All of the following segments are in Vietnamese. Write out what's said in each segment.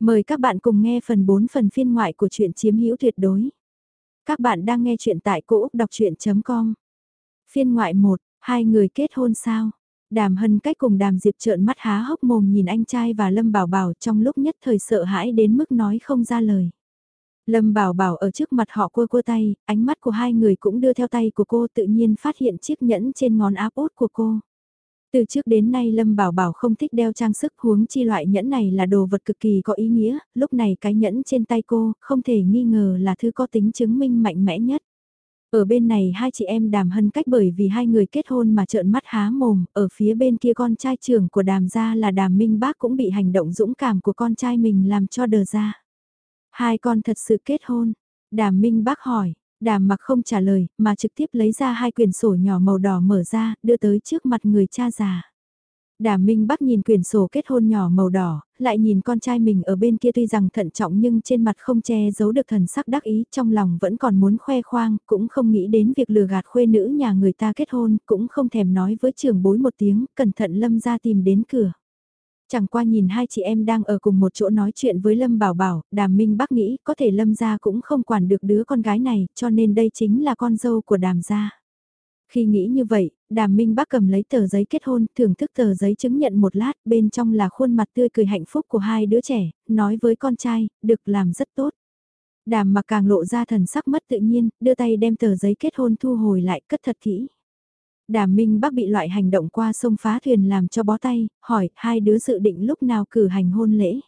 Mời các bạn cùng nghe phần 4 phần phiên ngoại của truyện chiếm hữu tuyệt đối. Các bạn đang nghe truyện tại cỗ đọc chuyện.com. Phiên ngoại 1, hai người kết hôn sao? Đàm hân cách cùng đàm diệp trợn mắt há hốc mồm nhìn anh trai và Lâm Bảo Bảo trong lúc nhất thời sợ hãi đến mức nói không ra lời. Lâm Bảo Bảo ở trước mặt họ cua cua tay, ánh mắt của hai người cũng đưa theo tay của cô tự nhiên phát hiện chiếc nhẫn trên ngón áp út của cô. Từ trước đến nay Lâm Bảo Bảo không thích đeo trang sức huống chi loại nhẫn này là đồ vật cực kỳ có ý nghĩa, lúc này cái nhẫn trên tay cô không thể nghi ngờ là thứ có tính chứng minh mạnh mẽ nhất. Ở bên này hai chị em đàm hân cách bởi vì hai người kết hôn mà trợn mắt há mồm, ở phía bên kia con trai trưởng của đàm gia là đàm minh bác cũng bị hành động dũng cảm của con trai mình làm cho đờ ra. Hai con thật sự kết hôn, đàm minh bác hỏi, Đàm mặc không trả lời, mà trực tiếp lấy ra hai quyển sổ nhỏ màu đỏ mở ra, đưa tới trước mặt người cha già. Đàm Minh Bắc nhìn quyển sổ kết hôn nhỏ màu đỏ, lại nhìn con trai mình ở bên kia tuy rằng thận trọng nhưng trên mặt không che giấu được thần sắc đắc ý, trong lòng vẫn còn muốn khoe khoang, cũng không nghĩ đến việc lừa gạt khuê nữ nhà người ta kết hôn, cũng không thèm nói với trưởng bối một tiếng, cẩn thận lâm ra tìm đến cửa. Chẳng qua nhìn hai chị em đang ở cùng một chỗ nói chuyện với Lâm Bảo Bảo, Đàm Minh Bắc nghĩ có thể Lâm gia cũng không quản được đứa con gái này, cho nên đây chính là con dâu của Đàm gia. Khi nghĩ như vậy, Đàm Minh Bắc cầm lấy tờ giấy kết hôn, thưởng thức tờ giấy chứng nhận một lát, bên trong là khuôn mặt tươi cười hạnh phúc của hai đứa trẻ, nói với con trai, được làm rất tốt. Đàm mặc càng lộ ra thần sắc mất tự nhiên, đưa tay đem tờ giấy kết hôn thu hồi lại cất thật kỹ. Đàm Minh Bắc bị loại hành động qua sông phá thuyền làm cho bó tay, hỏi hai đứa dự định lúc nào cử hành hôn lễ.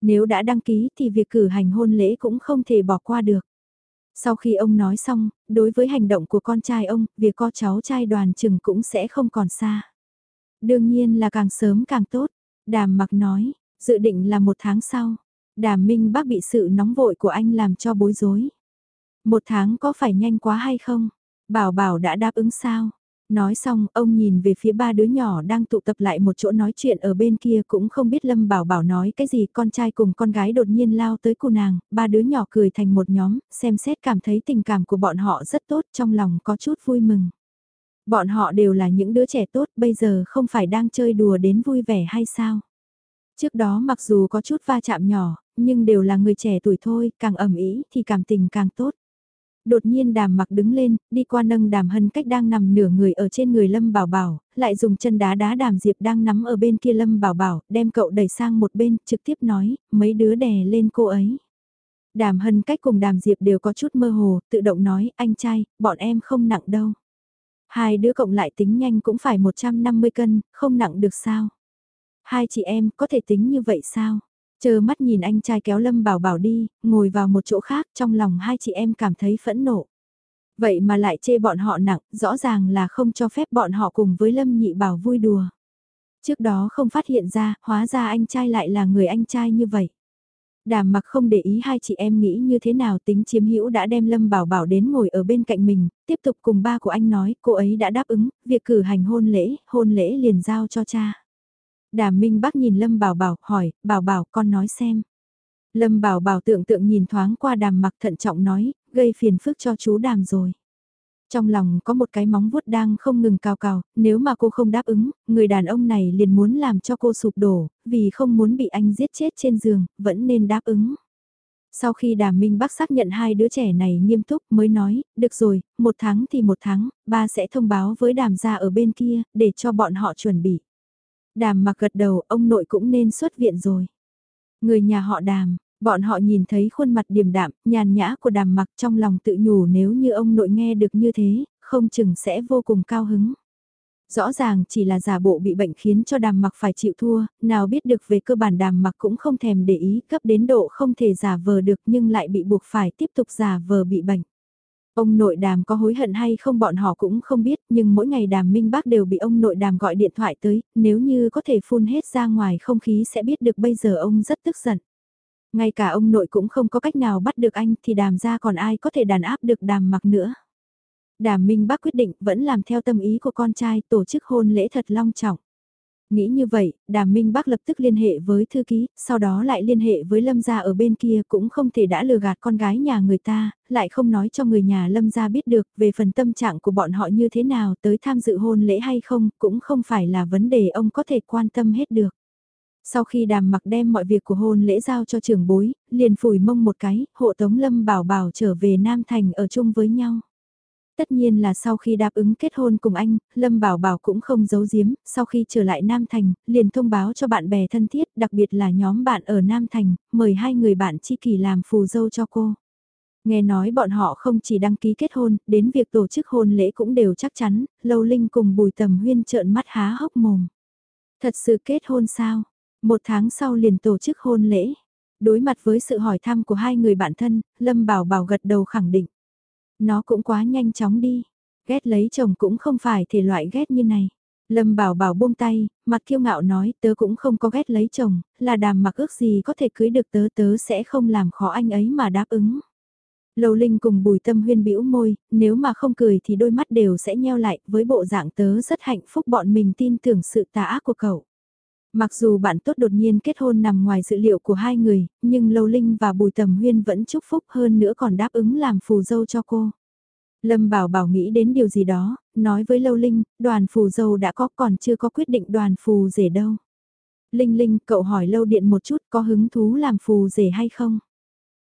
Nếu đã đăng ký thì việc cử hành hôn lễ cũng không thể bỏ qua được. Sau khi ông nói xong, đối với hành động của con trai ông, việc có cháu trai đoàn chừng cũng sẽ không còn xa. Đương nhiên là càng sớm càng tốt. Đàm mặc nói, dự định là một tháng sau. Đàm Minh Bắc bị sự nóng vội của anh làm cho bối rối. Một tháng có phải nhanh quá hay không? Bảo bảo đã đáp ứng sao? Nói xong, ông nhìn về phía ba đứa nhỏ đang tụ tập lại một chỗ nói chuyện ở bên kia cũng không biết Lâm Bảo Bảo nói cái gì, con trai cùng con gái đột nhiên lao tới cô nàng, ba đứa nhỏ cười thành một nhóm, xem xét cảm thấy tình cảm của bọn họ rất tốt, trong lòng có chút vui mừng. Bọn họ đều là những đứa trẻ tốt, bây giờ không phải đang chơi đùa đến vui vẻ hay sao? Trước đó mặc dù có chút va chạm nhỏ, nhưng đều là người trẻ tuổi thôi, càng ẩm ý thì cảm tình càng tốt. Đột nhiên đàm mặc đứng lên, đi qua nâng đàm hân cách đang nằm nửa người ở trên người Lâm Bảo Bảo, lại dùng chân đá đá đàm Diệp đang nắm ở bên kia Lâm Bảo Bảo, đem cậu đẩy sang một bên, trực tiếp nói, mấy đứa đè lên cô ấy. Đàm hân cách cùng đàm Diệp đều có chút mơ hồ, tự động nói, anh trai, bọn em không nặng đâu. Hai đứa cộng lại tính nhanh cũng phải 150 cân, không nặng được sao? Hai chị em có thể tính như vậy sao? Chờ mắt nhìn anh trai kéo Lâm Bảo Bảo đi, ngồi vào một chỗ khác trong lòng hai chị em cảm thấy phẫn nộ. Vậy mà lại chê bọn họ nặng, rõ ràng là không cho phép bọn họ cùng với Lâm Nhị Bảo vui đùa. Trước đó không phát hiện ra, hóa ra anh trai lại là người anh trai như vậy. Đàm mặc không để ý hai chị em nghĩ như thế nào tính chiếm hữu đã đem Lâm Bảo Bảo đến ngồi ở bên cạnh mình, tiếp tục cùng ba của anh nói cô ấy đã đáp ứng, việc cử hành hôn lễ, hôn lễ liền giao cho cha. Đàm Minh Bắc nhìn Lâm Bảo Bảo, hỏi, Bảo Bảo con nói xem. Lâm Bảo Bảo tượng tượng nhìn thoáng qua đàm mặc thận trọng nói, gây phiền phức cho chú đàm rồi. Trong lòng có một cái móng vuốt đang không ngừng cào cào, nếu mà cô không đáp ứng, người đàn ông này liền muốn làm cho cô sụp đổ, vì không muốn bị anh giết chết trên giường, vẫn nên đáp ứng. Sau khi đàm minh bác xác nhận hai đứa trẻ này nghiêm túc mới nói, được rồi, một tháng thì một tháng, ba sẽ thông báo với đàm gia ở bên kia, để cho bọn họ chuẩn bị. Đàm mặc gật đầu, ông nội cũng nên xuất viện rồi. Người nhà họ đàm, bọn họ nhìn thấy khuôn mặt điềm đạm, nhàn nhã của đàm mặc trong lòng tự nhủ nếu như ông nội nghe được như thế, không chừng sẽ vô cùng cao hứng. Rõ ràng chỉ là giả bộ bị bệnh khiến cho đàm mặc phải chịu thua, nào biết được về cơ bản đàm mặc cũng không thèm để ý cấp đến độ không thể giả vờ được nhưng lại bị buộc phải tiếp tục giả vờ bị bệnh. Ông nội đàm có hối hận hay không bọn họ cũng không biết, nhưng mỗi ngày đàm minh bác đều bị ông nội đàm gọi điện thoại tới, nếu như có thể phun hết ra ngoài không khí sẽ biết được bây giờ ông rất tức giận. Ngay cả ông nội cũng không có cách nào bắt được anh thì đàm ra còn ai có thể đàn áp được đàm mặc nữa. Đàm minh bác quyết định vẫn làm theo tâm ý của con trai tổ chức hôn lễ thật long trọng. Nghĩ như vậy, Đàm Minh Bắc lập tức liên hệ với thư ký, sau đó lại liên hệ với Lâm gia ở bên kia cũng không thể đã lừa gạt con gái nhà người ta, lại không nói cho người nhà Lâm gia biết được về phần tâm trạng của bọn họ như thế nào tới tham dự hôn lễ hay không, cũng không phải là vấn đề ông có thể quan tâm hết được. Sau khi đàm mặc đem mọi việc của hôn lễ giao cho trưởng bối, liền phủi mông một cái, hộ tống Lâm Bảo Bảo trở về Nam Thành ở chung với nhau. Tất nhiên là sau khi đáp ứng kết hôn cùng anh, Lâm Bảo Bảo cũng không giấu giếm, sau khi trở lại Nam Thành, liền thông báo cho bạn bè thân thiết, đặc biệt là nhóm bạn ở Nam Thành, mời hai người bạn chi kỷ làm phù dâu cho cô. Nghe nói bọn họ không chỉ đăng ký kết hôn, đến việc tổ chức hôn lễ cũng đều chắc chắn, Lâu Linh cùng Bùi Tầm Huyên trợn mắt há hốc mồm. Thật sự kết hôn sao? Một tháng sau liền tổ chức hôn lễ. Đối mặt với sự hỏi thăm của hai người bạn thân, Lâm Bảo Bảo gật đầu khẳng định. Nó cũng quá nhanh chóng đi. Ghét lấy chồng cũng không phải thể loại ghét như này. Lâm Bảo Bảo buông tay, mặt kiêu ngạo nói tớ cũng không có ghét lấy chồng, là đàm mặc ước gì có thể cưới được tớ tớ sẽ không làm khó anh ấy mà đáp ứng. Lầu Linh cùng Bùi Tâm Huyên bĩu môi, nếu mà không cười thì đôi mắt đều sẽ nheo lại, với bộ dạng tớ rất hạnh phúc bọn mình tin tưởng sự tà ác của cậu. Mặc dù bạn tốt đột nhiên kết hôn nằm ngoài dự liệu của hai người, nhưng Lâu Linh và Bùi Tầm Huyên vẫn chúc phúc hơn nữa còn đáp ứng làm phù dâu cho cô. Lâm Bảo Bảo nghĩ đến điều gì đó, nói với Lâu Linh, đoàn phù dâu đã có còn chưa có quyết định đoàn phù rể đâu. Linh Linh, cậu hỏi Lâu Điện một chút có hứng thú làm phù rể hay không?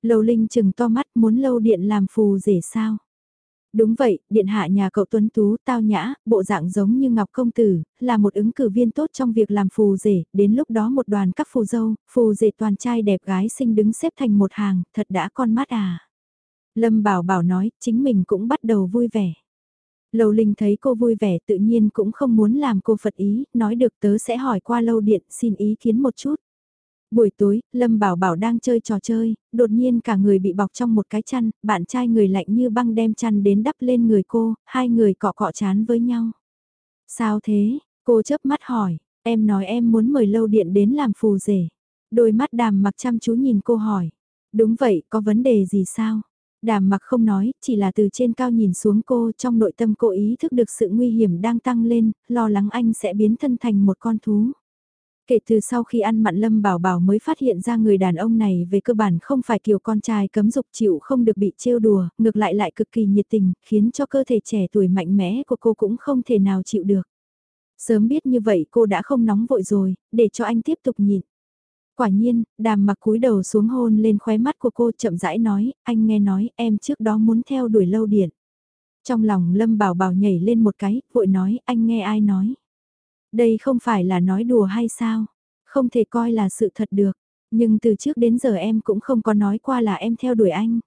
Lâu Linh chừng to mắt muốn Lâu Điện làm phù rể sao? Đúng vậy, điện hạ nhà cậu Tuấn Tú tao nhã, bộ dạng giống như Ngọc Công Tử, là một ứng cử viên tốt trong việc làm phù rể, đến lúc đó một đoàn các phù dâu, phù rể toàn trai đẹp gái xinh đứng xếp thành một hàng, thật đã con mắt à. Lâm Bảo Bảo nói, chính mình cũng bắt đầu vui vẻ. Lầu Linh thấy cô vui vẻ tự nhiên cũng không muốn làm cô phật ý, nói được tớ sẽ hỏi qua lâu điện xin ý kiến một chút. Buổi tối, Lâm Bảo Bảo đang chơi trò chơi, đột nhiên cả người bị bọc trong một cái chăn, bạn trai người lạnh như băng đem chăn đến đắp lên người cô, hai người cọ cọ chán với nhau. Sao thế? Cô chớp mắt hỏi, em nói em muốn mời lâu điện đến làm phù rể. Đôi mắt đàm mặc chăm chú nhìn cô hỏi. Đúng vậy, có vấn đề gì sao? Đàm mặc không nói, chỉ là từ trên cao nhìn xuống cô trong nội tâm cô ý thức được sự nguy hiểm đang tăng lên, lo lắng anh sẽ biến thân thành một con thú. Kể từ sau khi ăn mặn Lâm Bảo Bảo mới phát hiện ra người đàn ông này về cơ bản không phải kiểu con trai cấm dục chịu không được bị trêu đùa, ngược lại lại cực kỳ nhiệt tình, khiến cho cơ thể trẻ tuổi mạnh mẽ của cô cũng không thể nào chịu được. Sớm biết như vậy cô đã không nóng vội rồi, để cho anh tiếp tục nhịn. Quả nhiên, đàm mặc cúi đầu xuống hôn lên khóe mắt của cô chậm rãi nói, anh nghe nói em trước đó muốn theo đuổi lâu điện. Trong lòng Lâm Bảo Bảo nhảy lên một cái, vội nói, anh nghe ai nói. Đây không phải là nói đùa hay sao? Không thể coi là sự thật được. Nhưng từ trước đến giờ em cũng không có nói qua là em theo đuổi anh.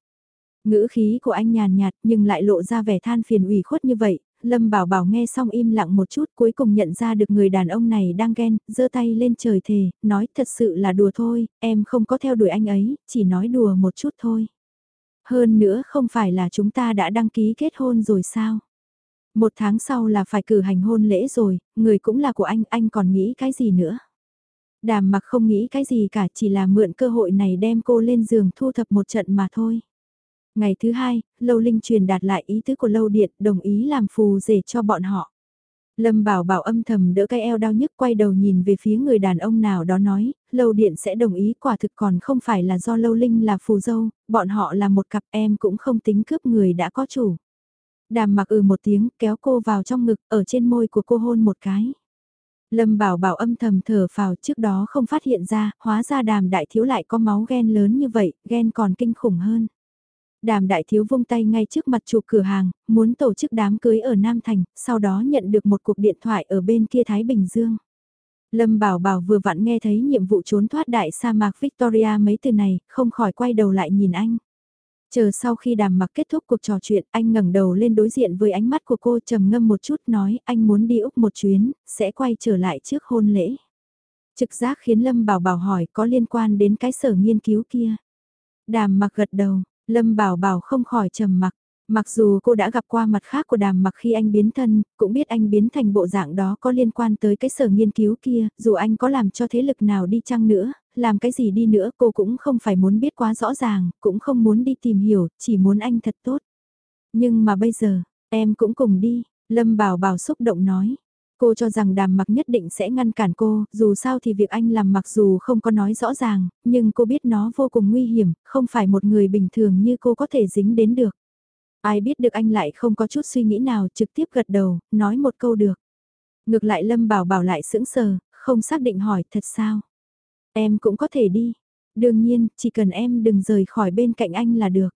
Ngữ khí của anh nhàn nhạt nhưng lại lộ ra vẻ than phiền ủy khuất như vậy. Lâm Bảo Bảo nghe xong im lặng một chút cuối cùng nhận ra được người đàn ông này đang ghen, giơ tay lên trời thề, nói thật sự là đùa thôi, em không có theo đuổi anh ấy, chỉ nói đùa một chút thôi. Hơn nữa không phải là chúng ta đã đăng ký kết hôn rồi sao? Một tháng sau là phải cử hành hôn lễ rồi, người cũng là của anh, anh còn nghĩ cái gì nữa? Đàm mặc không nghĩ cái gì cả, chỉ là mượn cơ hội này đem cô lên giường thu thập một trận mà thôi. Ngày thứ hai, Lâu Linh truyền đạt lại ý tứ của Lâu Điện, đồng ý làm phù rể cho bọn họ. Lâm Bảo Bảo âm thầm đỡ cái eo đau nhức quay đầu nhìn về phía người đàn ông nào đó nói, Lâu Điện sẽ đồng ý quả thực còn không phải là do Lâu Linh là phù dâu, bọn họ là một cặp em cũng không tính cướp người đã có chủ. Đàm mặc ừ một tiếng kéo cô vào trong ngực ở trên môi của cô hôn một cái. Lâm bảo bảo âm thầm thở phào trước đó không phát hiện ra, hóa ra đàm đại thiếu lại có máu ghen lớn như vậy, ghen còn kinh khủng hơn. Đàm đại thiếu vung tay ngay trước mặt chủ cửa hàng, muốn tổ chức đám cưới ở Nam Thành, sau đó nhận được một cuộc điện thoại ở bên kia Thái Bình Dương. Lâm Bảo Bảo vừa vặn nghe thấy nhiệm vụ trốn thoát đại sa mạc Victoria mấy từ này, không khỏi quay đầu lại nhìn anh. Chờ sau khi đàm mặc kết thúc cuộc trò chuyện, anh ngẩng đầu lên đối diện với ánh mắt của cô trầm ngâm một chút nói anh muốn đi Úc một chuyến, sẽ quay trở lại trước hôn lễ. Trực giác khiến Lâm Bảo Bảo hỏi có liên quan đến cái sở nghiên cứu kia. Đàm mặc gật đầu, Lâm Bảo Bảo không khỏi trầm mặc. Mặc dù cô đã gặp qua mặt khác của đàm mặc khi anh biến thân, cũng biết anh biến thành bộ dạng đó có liên quan tới cái sở nghiên cứu kia, dù anh có làm cho thế lực nào đi chăng nữa, làm cái gì đi nữa cô cũng không phải muốn biết quá rõ ràng, cũng không muốn đi tìm hiểu, chỉ muốn anh thật tốt. Nhưng mà bây giờ, em cũng cùng đi, Lâm Bảo Bảo xúc động nói. Cô cho rằng đàm mặc nhất định sẽ ngăn cản cô, dù sao thì việc anh làm mặc dù không có nói rõ ràng, nhưng cô biết nó vô cùng nguy hiểm, không phải một người bình thường như cô có thể dính đến được. Ai biết được anh lại không có chút suy nghĩ nào trực tiếp gật đầu, nói một câu được. Ngược lại Lâm Bảo Bảo lại sững sờ, không xác định hỏi thật sao. Em cũng có thể đi. Đương nhiên, chỉ cần em đừng rời khỏi bên cạnh anh là được.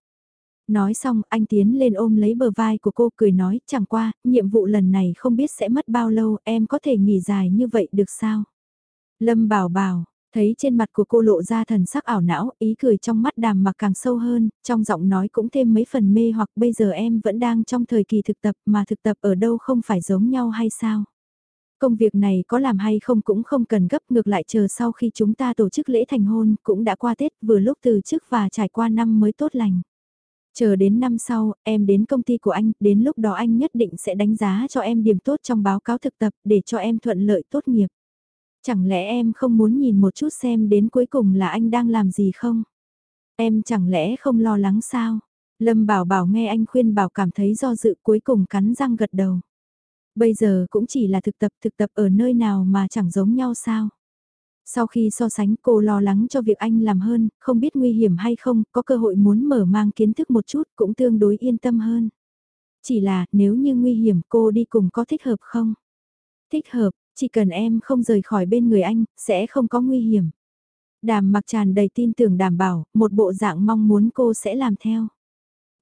Nói xong, anh tiến lên ôm lấy bờ vai của cô cười nói, chẳng qua, nhiệm vụ lần này không biết sẽ mất bao lâu, em có thể nghỉ dài như vậy được sao? Lâm bảo bảo, thấy trên mặt của cô lộ ra thần sắc ảo não, ý cười trong mắt đàm mặc càng sâu hơn, trong giọng nói cũng thêm mấy phần mê hoặc bây giờ em vẫn đang trong thời kỳ thực tập mà thực tập ở đâu không phải giống nhau hay sao? Công việc này có làm hay không cũng không cần gấp ngược lại chờ sau khi chúng ta tổ chức lễ thành hôn cũng đã qua Tết vừa lúc từ chức và trải qua năm mới tốt lành. Chờ đến năm sau, em đến công ty của anh, đến lúc đó anh nhất định sẽ đánh giá cho em điểm tốt trong báo cáo thực tập để cho em thuận lợi tốt nghiệp. Chẳng lẽ em không muốn nhìn một chút xem đến cuối cùng là anh đang làm gì không? Em chẳng lẽ không lo lắng sao? Lâm Bảo Bảo nghe anh khuyên bảo cảm thấy do dự cuối cùng cắn răng gật đầu. Bây giờ cũng chỉ là thực tập thực tập ở nơi nào mà chẳng giống nhau sao? Sau khi so sánh cô lo lắng cho việc anh làm hơn, không biết nguy hiểm hay không, có cơ hội muốn mở mang kiến thức một chút cũng tương đối yên tâm hơn. Chỉ là nếu như nguy hiểm cô đi cùng có thích hợp không? Thích hợp, chỉ cần em không rời khỏi bên người anh, sẽ không có nguy hiểm. Đàm mặc tràn đầy tin tưởng đảm bảo, một bộ dạng mong muốn cô sẽ làm theo.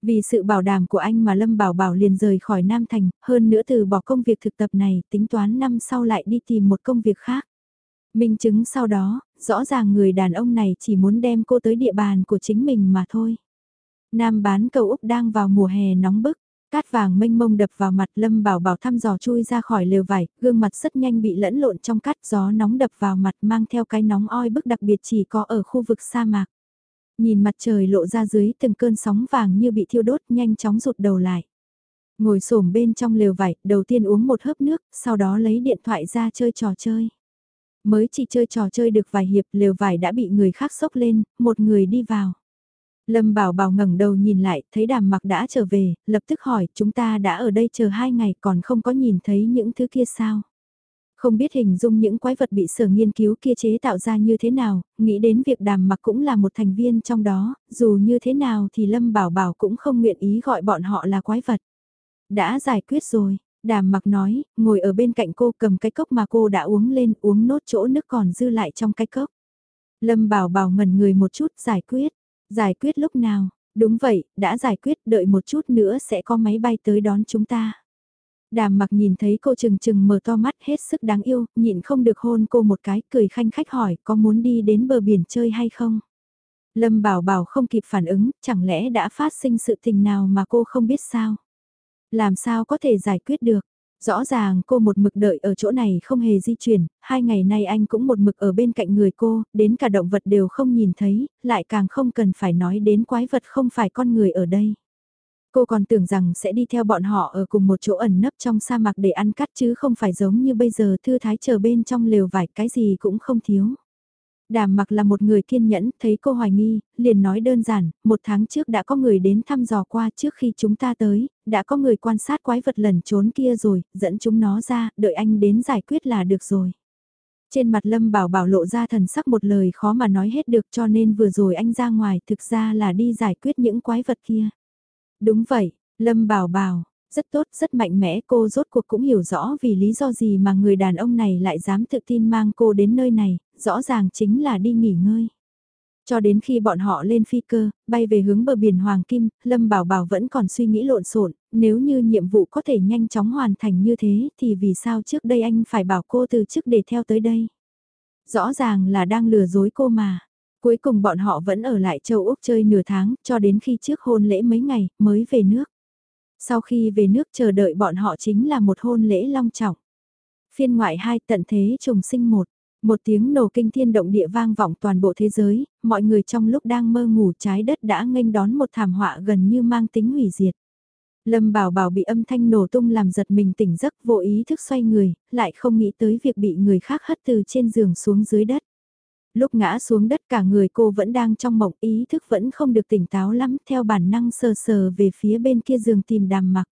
Vì sự bảo đảm của anh mà Lâm Bảo Bảo liền rời khỏi Nam Thành, hơn nữa từ bỏ công việc thực tập này, tính toán năm sau lại đi tìm một công việc khác. Minh chứng sau đó, rõ ràng người đàn ông này chỉ muốn đem cô tới địa bàn của chính mình mà thôi. Nam bán cầu Úc đang vào mùa hè nóng bức, cát vàng mênh mông đập vào mặt Lâm Bảo Bảo thăm dò chui ra khỏi lều vải, gương mặt rất nhanh bị lẫn lộn trong cát gió nóng đập vào mặt mang theo cái nóng oi bức đặc biệt chỉ có ở khu vực sa mạc. Nhìn mặt trời lộ ra dưới từng cơn sóng vàng như bị thiêu đốt nhanh chóng rụt đầu lại. Ngồi xổm bên trong lều vải, đầu tiên uống một hớp nước, sau đó lấy điện thoại ra chơi trò chơi. Mới chỉ chơi trò chơi được vài hiệp lều vải đã bị người khác sốc lên, một người đi vào. Lâm Bảo Bảo ngẩng đầu nhìn lại, thấy đàm mặc đã trở về, lập tức hỏi, chúng ta đã ở đây chờ hai ngày còn không có nhìn thấy những thứ kia sao? Không biết hình dung những quái vật bị sở nghiên cứu kia chế tạo ra như thế nào, nghĩ đến việc đàm mặc cũng là một thành viên trong đó, dù như thế nào thì Lâm Bảo Bảo cũng không nguyện ý gọi bọn họ là quái vật. Đã giải quyết rồi, đàm mặc nói, ngồi ở bên cạnh cô cầm cái cốc mà cô đã uống lên uống nốt chỗ nước còn dư lại trong cái cốc. Lâm Bảo Bảo ngẩn người một chút giải quyết, giải quyết lúc nào, đúng vậy, đã giải quyết đợi một chút nữa sẽ có máy bay tới đón chúng ta. Đàm mặc nhìn thấy cô chừng chừng mở to mắt hết sức đáng yêu, nhịn không được hôn cô một cái, cười khanh khách hỏi có muốn đi đến bờ biển chơi hay không? Lâm bảo bảo không kịp phản ứng, chẳng lẽ đã phát sinh sự tình nào mà cô không biết sao? Làm sao có thể giải quyết được? Rõ ràng cô một mực đợi ở chỗ này không hề di chuyển, hai ngày nay anh cũng một mực ở bên cạnh người cô, đến cả động vật đều không nhìn thấy, lại càng không cần phải nói đến quái vật không phải con người ở đây. Cô còn tưởng rằng sẽ đi theo bọn họ ở cùng một chỗ ẩn nấp trong sa mạc để ăn cắt chứ không phải giống như bây giờ thư thái chờ bên trong lều vải cái gì cũng không thiếu. Đàm mặc là một người kiên nhẫn, thấy cô hoài nghi, liền nói đơn giản, một tháng trước đã có người đến thăm dò qua trước khi chúng ta tới, đã có người quan sát quái vật lẩn trốn kia rồi, dẫn chúng nó ra, đợi anh đến giải quyết là được rồi. Trên mặt Lâm Bảo Bảo lộ ra thần sắc một lời khó mà nói hết được cho nên vừa rồi anh ra ngoài thực ra là đi giải quyết những quái vật kia. Đúng vậy, Lâm Bảo Bảo, rất tốt, rất mạnh mẽ cô rốt cuộc cũng hiểu rõ vì lý do gì mà người đàn ông này lại dám tự tin mang cô đến nơi này, rõ ràng chính là đi nghỉ ngơi. Cho đến khi bọn họ lên phi cơ, bay về hướng bờ biển Hoàng Kim, Lâm Bảo Bảo vẫn còn suy nghĩ lộn xộn nếu như nhiệm vụ có thể nhanh chóng hoàn thành như thế thì vì sao trước đây anh phải bảo cô từ chức để theo tới đây. Rõ ràng là đang lừa dối cô mà. Cuối cùng bọn họ vẫn ở lại châu Úc chơi nửa tháng, cho đến khi trước hôn lễ mấy ngày, mới về nước. Sau khi về nước chờ đợi bọn họ chính là một hôn lễ long trọng. Phiên ngoại 2 tận thế trùng sinh một. Một tiếng nổ kinh thiên động địa vang vọng toàn bộ thế giới, mọi người trong lúc đang mơ ngủ trái đất đã nghênh đón một thảm họa gần như mang tính hủy diệt. Lâm Bảo Bảo bị âm thanh nổ tung làm giật mình tỉnh giấc vô ý thức xoay người, lại không nghĩ tới việc bị người khác hất từ trên giường xuống dưới đất. Lúc ngã xuống đất cả người cô vẫn đang trong mộng ý thức vẫn không được tỉnh táo lắm theo bản năng sờ sờ về phía bên kia giường tìm đàm mặc.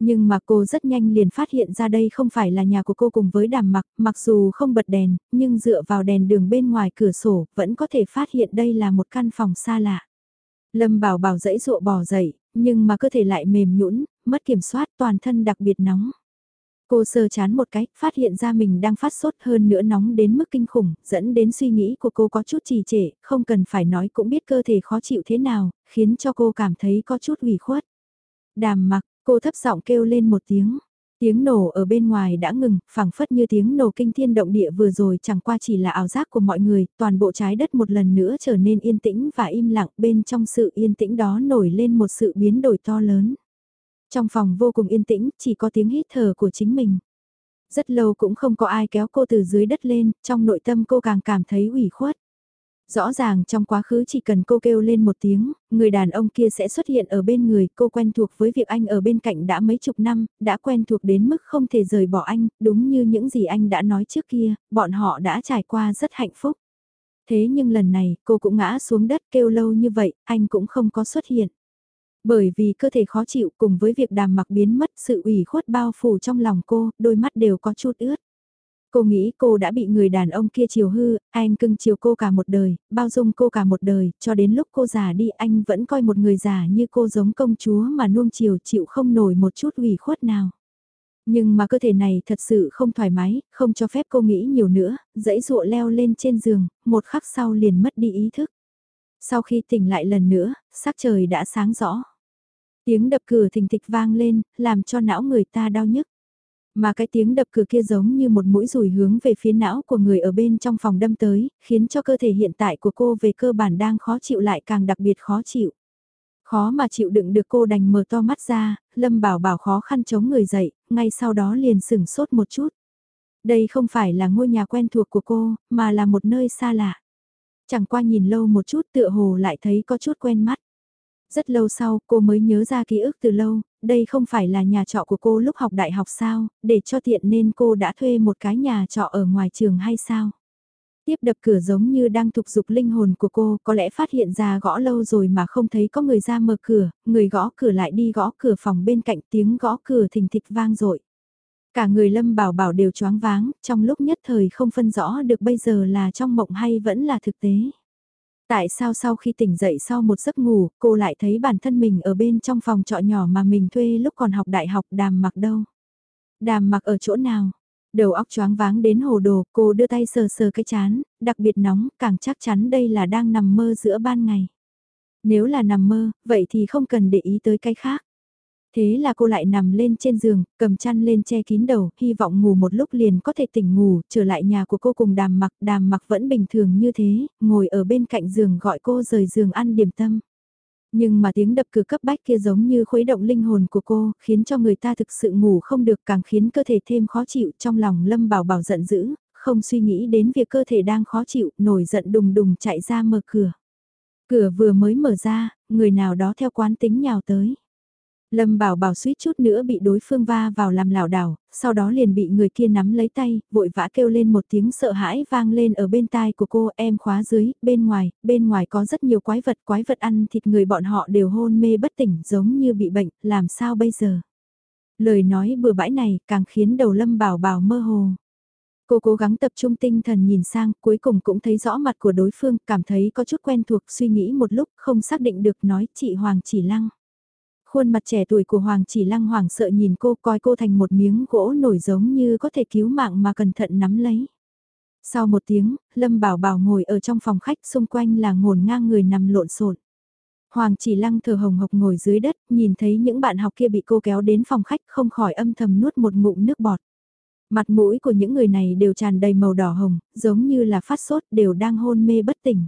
Nhưng mà cô rất nhanh liền phát hiện ra đây không phải là nhà của cô cùng với đàm mặc, mặc dù không bật đèn, nhưng dựa vào đèn đường bên ngoài cửa sổ, vẫn có thể phát hiện đây là một căn phòng xa lạ. Lâm bảo bảo dãy dụa bò dậy, nhưng mà cơ thể lại mềm nhũn mất kiểm soát toàn thân đặc biệt nóng. Cô sơ chán một cái, phát hiện ra mình đang phát sốt hơn nữa nóng đến mức kinh khủng, dẫn đến suy nghĩ của cô có chút trì trệ, không cần phải nói cũng biết cơ thể khó chịu thế nào, khiến cho cô cảm thấy có chút ủy khuất. Đàm mặc, cô thấp giọng kêu lên một tiếng. Tiếng nổ ở bên ngoài đã ngừng, phảng phất như tiếng nổ kinh thiên động địa vừa rồi chẳng qua chỉ là ảo giác của mọi người, toàn bộ trái đất một lần nữa trở nên yên tĩnh và im lặng bên trong sự yên tĩnh đó nổi lên một sự biến đổi to lớn. Trong phòng vô cùng yên tĩnh, chỉ có tiếng hít thở của chính mình. Rất lâu cũng không có ai kéo cô từ dưới đất lên, trong nội tâm cô càng cảm thấy ủy khuất. Rõ ràng trong quá khứ chỉ cần cô kêu lên một tiếng, người đàn ông kia sẽ xuất hiện ở bên người, cô quen thuộc với việc anh ở bên cạnh đã mấy chục năm, đã quen thuộc đến mức không thể rời bỏ anh, đúng như những gì anh đã nói trước kia, bọn họ đã trải qua rất hạnh phúc. Thế nhưng lần này, cô cũng ngã xuống đất kêu lâu như vậy, anh cũng không có xuất hiện. Bởi vì cơ thể khó chịu cùng với việc đàm mặc biến mất sự ủy khuất bao phủ trong lòng cô, đôi mắt đều có chút ướt. Cô nghĩ cô đã bị người đàn ông kia chiều hư, anh cưng chiều cô cả một đời, bao dung cô cả một đời, cho đến lúc cô già đi anh vẫn coi một người già như cô giống công chúa mà nuông chiều chịu không nổi một chút ủy khuất nào. Nhưng mà cơ thể này thật sự không thoải mái, không cho phép cô nghĩ nhiều nữa, dãy ruộ leo lên trên giường, một khắc sau liền mất đi ý thức. Sau khi tỉnh lại lần nữa, sắc trời đã sáng rõ. Tiếng đập cửa thình thịch vang lên, làm cho não người ta đau nhức. Mà cái tiếng đập cửa kia giống như một mũi rùi hướng về phía não của người ở bên trong phòng đâm tới, khiến cho cơ thể hiện tại của cô về cơ bản đang khó chịu lại càng đặc biệt khó chịu. Khó mà chịu đựng được cô đành mở to mắt ra, Lâm Bảo Bảo khó khăn chống người dậy, ngay sau đó liền sửng sốt một chút. Đây không phải là ngôi nhà quen thuộc của cô, mà là một nơi xa lạ. Chẳng qua nhìn lâu một chút tựa hồ lại thấy có chút quen mắt. Rất lâu sau cô mới nhớ ra ký ức từ lâu, đây không phải là nhà trọ của cô lúc học đại học sao, để cho tiện nên cô đã thuê một cái nhà trọ ở ngoài trường hay sao? Tiếp đập cửa giống như đang thục dục linh hồn của cô, có lẽ phát hiện ra gõ lâu rồi mà không thấy có người ra mở cửa, người gõ cửa lại đi gõ cửa phòng bên cạnh tiếng gõ cửa thình thịch vang dội Cả người lâm bảo bảo đều choáng váng, trong lúc nhất thời không phân rõ được bây giờ là trong mộng hay vẫn là thực tế. Tại sao sau khi tỉnh dậy sau một giấc ngủ, cô lại thấy bản thân mình ở bên trong phòng trọ nhỏ mà mình thuê lúc còn học đại học đàm mặc đâu? Đàm mặc ở chỗ nào? Đầu óc choáng váng đến hồ đồ, cô đưa tay sờ sờ cái chán, đặc biệt nóng, càng chắc chắn đây là đang nằm mơ giữa ban ngày. Nếu là nằm mơ, vậy thì không cần để ý tới cái khác. Thế là cô lại nằm lên trên giường, cầm chăn lên che kín đầu, hy vọng ngủ một lúc liền có thể tỉnh ngủ, trở lại nhà của cô cùng đàm mặc, đàm mặc vẫn bình thường như thế, ngồi ở bên cạnh giường gọi cô rời giường ăn điểm tâm. Nhưng mà tiếng đập cửa cấp bách kia giống như khuấy động linh hồn của cô, khiến cho người ta thực sự ngủ không được càng khiến cơ thể thêm khó chịu trong lòng lâm bảo bảo giận dữ, không suy nghĩ đến việc cơ thể đang khó chịu, nổi giận đùng đùng chạy ra mở cửa. Cửa vừa mới mở ra, người nào đó theo quán tính nhào tới. Lâm bảo bảo suýt chút nữa bị đối phương va vào làm lảo đảo, sau đó liền bị người kia nắm lấy tay, vội vã kêu lên một tiếng sợ hãi vang lên ở bên tai của cô em khóa dưới, bên ngoài, bên ngoài có rất nhiều quái vật, quái vật ăn thịt người bọn họ đều hôn mê bất tỉnh giống như bị bệnh, làm sao bây giờ? Lời nói bừa bãi này càng khiến đầu lâm bảo bảo mơ hồ. Cô cố gắng tập trung tinh thần nhìn sang, cuối cùng cũng thấy rõ mặt của đối phương, cảm thấy có chút quen thuộc, suy nghĩ một lúc, không xác định được nói chị Hoàng chỉ lăng. Khuôn mặt trẻ tuổi của Hoàng chỉ lăng hoàng sợ nhìn cô coi cô thành một miếng gỗ nổi giống như có thể cứu mạng mà cẩn thận nắm lấy. Sau một tiếng, Lâm Bảo Bảo ngồi ở trong phòng khách xung quanh là ngổn ngang người nằm lộn xộn. Hoàng chỉ lăng thờ hồng hộc ngồi dưới đất, nhìn thấy những bạn học kia bị cô kéo đến phòng khách không khỏi âm thầm nuốt một ngụm nước bọt. Mặt mũi của những người này đều tràn đầy màu đỏ hồng, giống như là phát sốt đều đang hôn mê bất tỉnh.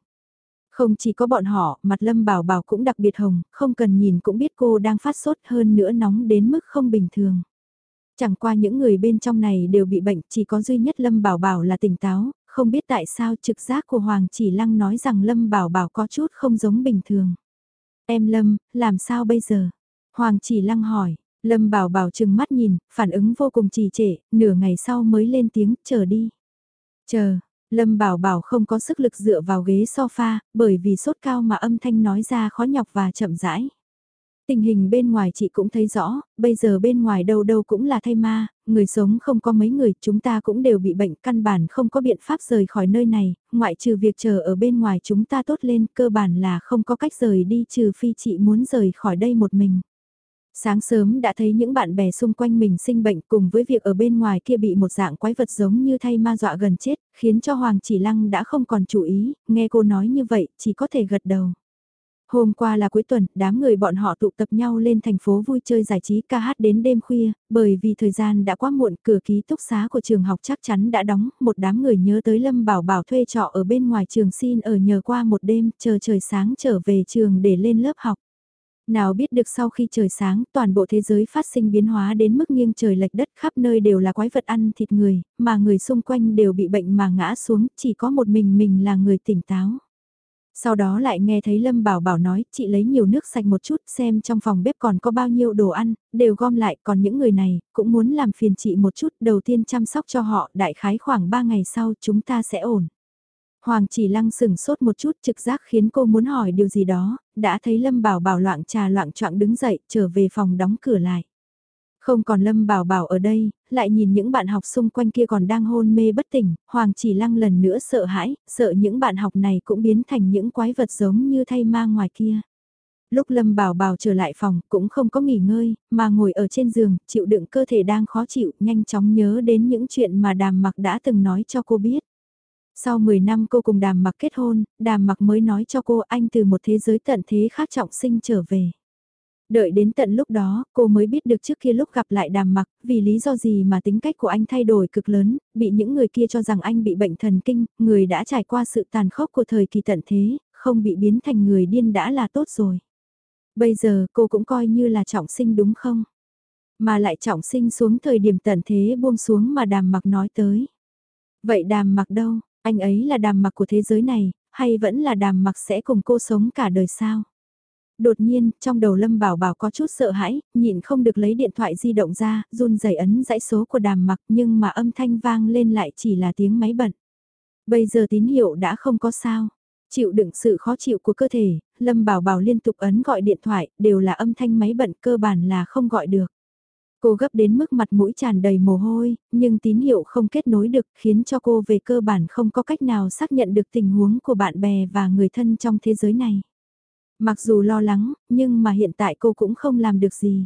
Không chỉ có bọn họ, mặt Lâm Bảo Bảo cũng đặc biệt hồng, không cần nhìn cũng biết cô đang phát sốt hơn nữa nóng đến mức không bình thường. Chẳng qua những người bên trong này đều bị bệnh, chỉ có duy nhất Lâm Bảo Bảo là tỉnh táo, không biết tại sao trực giác của Hoàng Chỉ Lăng nói rằng Lâm Bảo Bảo có chút không giống bình thường. Em Lâm, làm sao bây giờ? Hoàng Chỉ Lăng hỏi, Lâm Bảo Bảo chừng mắt nhìn, phản ứng vô cùng trì trệ, nửa ngày sau mới lên tiếng, chờ đi. Chờ, Lâm Bảo Bảo không có sức lực dựa vào ghế sofa, bởi vì sốt cao mà âm thanh nói ra khó nhọc và chậm rãi. Tình hình bên ngoài chị cũng thấy rõ, bây giờ bên ngoài đâu đâu cũng là thay ma, người sống không có mấy người, chúng ta cũng đều bị bệnh, căn bản không có biện pháp rời khỏi nơi này, ngoại trừ việc chờ ở bên ngoài chúng ta tốt lên, cơ bản là không có cách rời đi trừ phi chị muốn rời khỏi đây một mình. Sáng sớm đã thấy những bạn bè xung quanh mình sinh bệnh cùng với việc ở bên ngoài kia bị một dạng quái vật giống như thay ma dọa gần chết, khiến cho Hoàng Chỉ Lăng đã không còn chú ý, nghe cô nói như vậy chỉ có thể gật đầu. Hôm qua là cuối tuần, đám người bọn họ tụ tập nhau lên thành phố vui chơi giải trí ca hát đến đêm khuya, bởi vì thời gian đã quá muộn, cửa ký túc xá của trường học chắc chắn đã đóng, một đám người nhớ tới Lâm Bảo Bảo thuê trọ ở bên ngoài trường xin ở nhờ qua một đêm, chờ trời sáng trở về trường để lên lớp học. Nào biết được sau khi trời sáng, toàn bộ thế giới phát sinh biến hóa đến mức nghiêng trời lệch đất khắp nơi đều là quái vật ăn thịt người, mà người xung quanh đều bị bệnh mà ngã xuống, chỉ có một mình mình là người tỉnh táo. Sau đó lại nghe thấy Lâm Bảo Bảo nói, chị lấy nhiều nước sạch một chút xem trong phòng bếp còn có bao nhiêu đồ ăn, đều gom lại, còn những người này, cũng muốn làm phiền chị một chút, đầu tiên chăm sóc cho họ, đại khái khoảng 3 ngày sau chúng ta sẽ ổn. Hoàng chỉ lăng sừng sốt một chút trực giác khiến cô muốn hỏi điều gì đó, đã thấy Lâm Bảo Bảo loạn trà loạn trọng đứng dậy, trở về phòng đóng cửa lại. Không còn Lâm Bảo Bảo ở đây, lại nhìn những bạn học xung quanh kia còn đang hôn mê bất tỉnh, Hoàng chỉ lăng lần nữa sợ hãi, sợ những bạn học này cũng biến thành những quái vật giống như thay ma ngoài kia. Lúc Lâm Bảo Bảo trở lại phòng cũng không có nghỉ ngơi, mà ngồi ở trên giường, chịu đựng cơ thể đang khó chịu, nhanh chóng nhớ đến những chuyện mà đàm mặc đã từng nói cho cô biết. Sau 10 năm cô cùng đàm mặc kết hôn, đàm mặc mới nói cho cô anh từ một thế giới tận thế khác trọng sinh trở về. Đợi đến tận lúc đó, cô mới biết được trước kia lúc gặp lại đàm mặc, vì lý do gì mà tính cách của anh thay đổi cực lớn, bị những người kia cho rằng anh bị bệnh thần kinh, người đã trải qua sự tàn khốc của thời kỳ tận thế, không bị biến thành người điên đã là tốt rồi. Bây giờ cô cũng coi như là trọng sinh đúng không? Mà lại trọng sinh xuống thời điểm tận thế buông xuống mà đàm mặc nói tới. Vậy đàm mặc đâu, anh ấy là đàm mặc của thế giới này, hay vẫn là đàm mặc sẽ cùng cô sống cả đời sao? Đột nhiên, trong đầu Lâm Bảo Bảo có chút sợ hãi, nhịn không được lấy điện thoại di động ra, run rẩy ấn dãy số của đàm mặc nhưng mà âm thanh vang lên lại chỉ là tiếng máy bận. Bây giờ tín hiệu đã không có sao. Chịu đựng sự khó chịu của cơ thể, Lâm Bảo Bảo liên tục ấn gọi điện thoại, đều là âm thanh máy bận cơ bản là không gọi được. Cô gấp đến mức mặt mũi tràn đầy mồ hôi, nhưng tín hiệu không kết nối được khiến cho cô về cơ bản không có cách nào xác nhận được tình huống của bạn bè và người thân trong thế giới này. Mặc dù lo lắng, nhưng mà hiện tại cô cũng không làm được gì.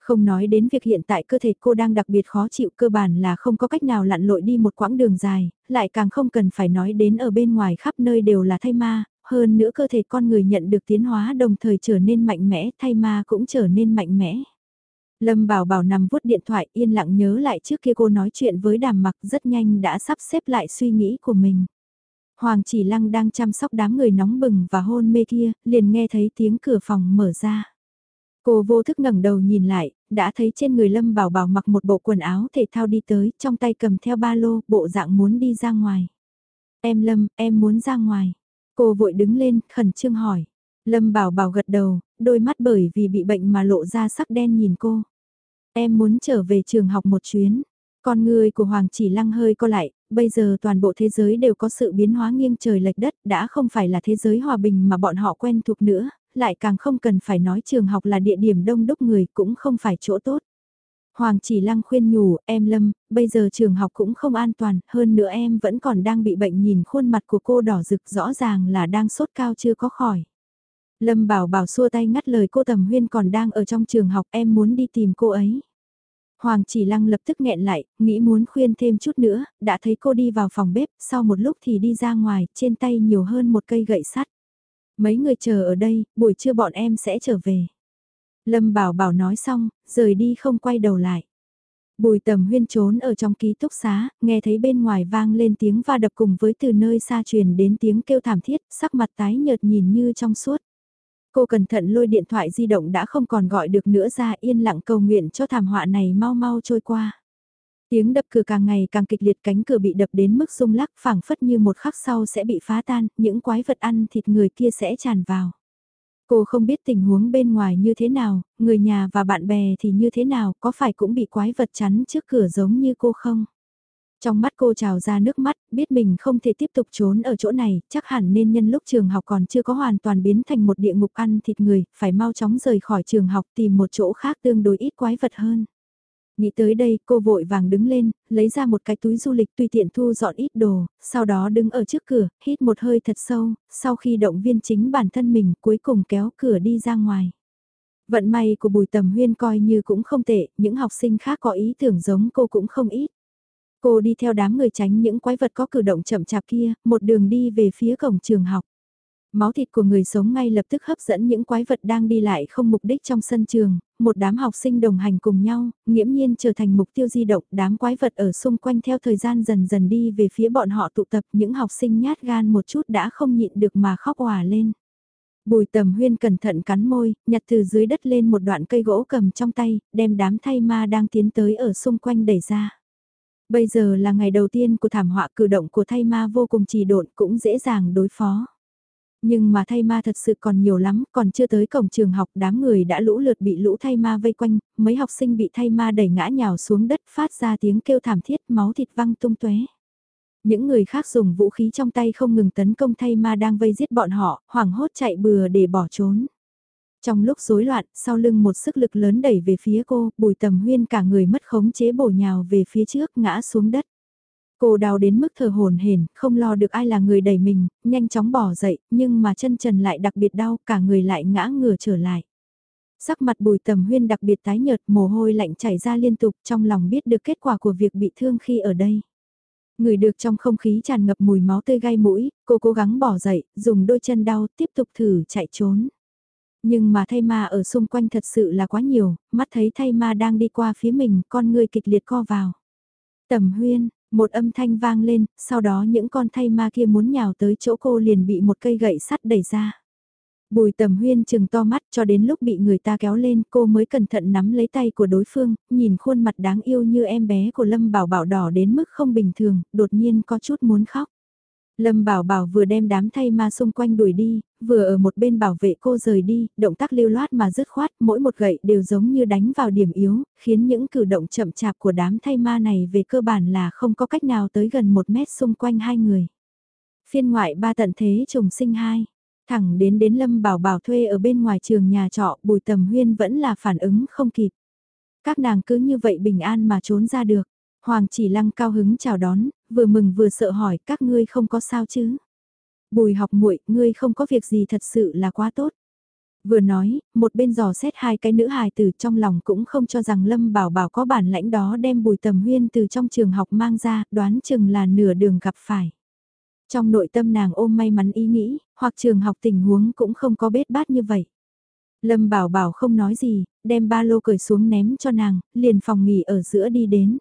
Không nói đến việc hiện tại cơ thể cô đang đặc biệt khó chịu cơ bản là không có cách nào lặn lội đi một quãng đường dài, lại càng không cần phải nói đến ở bên ngoài khắp nơi đều là thay ma, hơn nữa cơ thể con người nhận được tiến hóa đồng thời trở nên mạnh mẽ, thay ma cũng trở nên mạnh mẽ. Lâm Bảo Bảo nằm vuốt điện thoại yên lặng nhớ lại trước kia cô nói chuyện với đàm mặc rất nhanh đã sắp xếp lại suy nghĩ của mình. Hoàng chỉ lăng đang chăm sóc đám người nóng bừng và hôn mê kia, liền nghe thấy tiếng cửa phòng mở ra. Cô vô thức ngẩng đầu nhìn lại, đã thấy trên người Lâm Bảo Bảo mặc một bộ quần áo thể thao đi tới, trong tay cầm theo ba lô, bộ dạng muốn đi ra ngoài. Em Lâm, em muốn ra ngoài. Cô vội đứng lên, khẩn trương hỏi. Lâm Bảo Bảo gật đầu, đôi mắt bởi vì bị bệnh mà lộ ra sắc đen nhìn cô. Em muốn trở về trường học một chuyến. Con người của Hoàng chỉ lăng hơi co lại, bây giờ toàn bộ thế giới đều có sự biến hóa nghiêng trời lệch đất, đã không phải là thế giới hòa bình mà bọn họ quen thuộc nữa, lại càng không cần phải nói trường học là địa điểm đông đúc người cũng không phải chỗ tốt. Hoàng chỉ lăng khuyên nhủ, em Lâm, bây giờ trường học cũng không an toàn, hơn nữa em vẫn còn đang bị bệnh nhìn khuôn mặt của cô đỏ rực rõ ràng là đang sốt cao chưa có khỏi. Lâm bảo bảo xua tay ngắt lời cô Tầm Huyên còn đang ở trong trường học em muốn đi tìm cô ấy. Hoàng chỉ lăng lập tức nghẹn lại, nghĩ muốn khuyên thêm chút nữa, đã thấy cô đi vào phòng bếp, sau một lúc thì đi ra ngoài, trên tay nhiều hơn một cây gậy sắt. Mấy người chờ ở đây, buổi trưa bọn em sẽ trở về. Lâm bảo bảo nói xong, rời đi không quay đầu lại. Bùi tầm huyên trốn ở trong ký túc xá, nghe thấy bên ngoài vang lên tiếng va đập cùng với từ nơi xa truyền đến tiếng kêu thảm thiết, sắc mặt tái nhợt nhìn như trong suốt. Cô cẩn thận lôi điện thoại di động đã không còn gọi được nữa ra yên lặng cầu nguyện cho thảm họa này mau mau trôi qua. Tiếng đập cửa càng ngày càng kịch liệt cánh cửa bị đập đến mức rung lắc phảng phất như một khắc sau sẽ bị phá tan, những quái vật ăn thịt người kia sẽ tràn vào. Cô không biết tình huống bên ngoài như thế nào, người nhà và bạn bè thì như thế nào, có phải cũng bị quái vật chắn trước cửa giống như cô không? Trong mắt cô trào ra nước mắt, biết mình không thể tiếp tục trốn ở chỗ này, chắc hẳn nên nhân lúc trường học còn chưa có hoàn toàn biến thành một địa ngục ăn thịt người, phải mau chóng rời khỏi trường học tìm một chỗ khác tương đối ít quái vật hơn. Nghĩ tới đây, cô vội vàng đứng lên, lấy ra một cái túi du lịch tùy tiện thu dọn ít đồ, sau đó đứng ở trước cửa, hít một hơi thật sâu, sau khi động viên chính bản thân mình cuối cùng kéo cửa đi ra ngoài. Vận may của Bùi Tầm Huyên coi như cũng không tệ, những học sinh khác có ý tưởng giống cô cũng không ít. Cô đi theo đám người tránh những quái vật có cử động chậm chạp kia, một đường đi về phía cổng trường học. Máu thịt của người sống ngay lập tức hấp dẫn những quái vật đang đi lại không mục đích trong sân trường, một đám học sinh đồng hành cùng nhau, nghiễm nhiên trở thành mục tiêu di động, đám quái vật ở xung quanh theo thời gian dần dần đi về phía bọn họ tụ tập, những học sinh nhát gan một chút đã không nhịn được mà khóc òa lên. Bùi tầm huyên cẩn thận cắn môi, nhặt từ dưới đất lên một đoạn cây gỗ cầm trong tay, đem đám thay ma đang tiến tới ở xung quanh đẩy ra. Bây giờ là ngày đầu tiên của thảm họa cử động của thay ma vô cùng trì độn cũng dễ dàng đối phó. Nhưng mà thay ma thật sự còn nhiều lắm, còn chưa tới cổng trường học đám người đã lũ lượt bị lũ thay ma vây quanh, mấy học sinh bị thay ma đẩy ngã nhào xuống đất phát ra tiếng kêu thảm thiết máu thịt văng tung tóe. Những người khác dùng vũ khí trong tay không ngừng tấn công thay ma đang vây giết bọn họ, hoảng hốt chạy bừa để bỏ trốn. Trong lúc rối loạn, sau lưng một sức lực lớn đẩy về phía cô, bùi tầm huyên cả người mất khống chế bổ nhào về phía trước ngã xuống đất. Cô đau đến mức thở hồn hển, không lo được ai là người đẩy mình, nhanh chóng bỏ dậy, nhưng mà chân trần lại đặc biệt đau, cả người lại ngã ngửa trở lại. Sắc mặt bùi tầm huyên đặc biệt tái nhợt, mồ hôi lạnh chảy ra liên tục, trong lòng biết được kết quả của việc bị thương khi ở đây. Người được trong không khí tràn ngập mùi máu tươi gai mũi, cô cố gắng bỏ dậy, dùng đôi chân đau, tiếp tục thử chạy trốn. Nhưng mà thay ma ở xung quanh thật sự là quá nhiều, mắt thấy thay ma đang đi qua phía mình, con người kịch liệt co vào. Tầm huyên, một âm thanh vang lên, sau đó những con thay ma kia muốn nhào tới chỗ cô liền bị một cây gậy sắt đẩy ra. Bùi tầm huyên chừng to mắt cho đến lúc bị người ta kéo lên cô mới cẩn thận nắm lấy tay của đối phương, nhìn khuôn mặt đáng yêu như em bé của Lâm Bảo Bảo đỏ đến mức không bình thường, đột nhiên có chút muốn khóc. Lâm Bảo Bảo vừa đem đám thay ma xung quanh đuổi đi, vừa ở một bên bảo vệ cô rời đi, động tác lưu loát mà dứt khoát, mỗi một gậy đều giống như đánh vào điểm yếu, khiến những cử động chậm chạp của đám thay ma này về cơ bản là không có cách nào tới gần một mét xung quanh hai người. Phiên ngoại ba tận thế trùng sinh hai, thẳng đến đến Lâm Bảo Bảo thuê ở bên ngoài trường nhà trọ, Bùi Tầm Huyên vẫn là phản ứng không kịp. Các nàng cứ như vậy bình an mà trốn ra được. Hoàng chỉ lăng cao hứng chào đón, vừa mừng vừa sợ hỏi các ngươi không có sao chứ. Bùi học muội, ngươi không có việc gì thật sự là quá tốt. Vừa nói, một bên dò xét hai cái nữ hài từ trong lòng cũng không cho rằng Lâm Bảo Bảo có bản lãnh đó đem bùi tầm huyên từ trong trường học mang ra, đoán chừng là nửa đường gặp phải. Trong nội tâm nàng ôm may mắn ý nghĩ, hoặc trường học tình huống cũng không có bết bát như vậy. Lâm Bảo Bảo không nói gì, đem ba lô cởi xuống ném cho nàng, liền phòng nghỉ ở giữa đi đến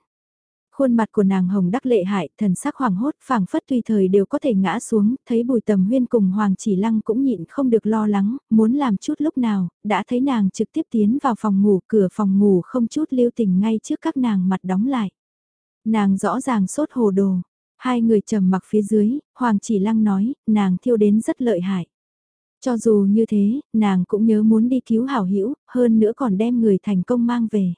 khuôn mặt của nàng hồng đắc lệ hại, thần sắc hoàng hốt, phảng phất tùy thời đều có thể ngã xuống, thấy bùi tầm huyên cùng hoàng chỉ lăng cũng nhịn không được lo lắng, muốn làm chút lúc nào, đã thấy nàng trực tiếp tiến vào phòng ngủ, cửa phòng ngủ không chút lưu tình ngay trước các nàng mặt đóng lại. Nàng rõ ràng sốt hồ đồ, hai người trầm mặc phía dưới, hoàng chỉ lăng nói, nàng thiêu đến rất lợi hại. Cho dù như thế, nàng cũng nhớ muốn đi cứu hảo hữu hơn nữa còn đem người thành công mang về.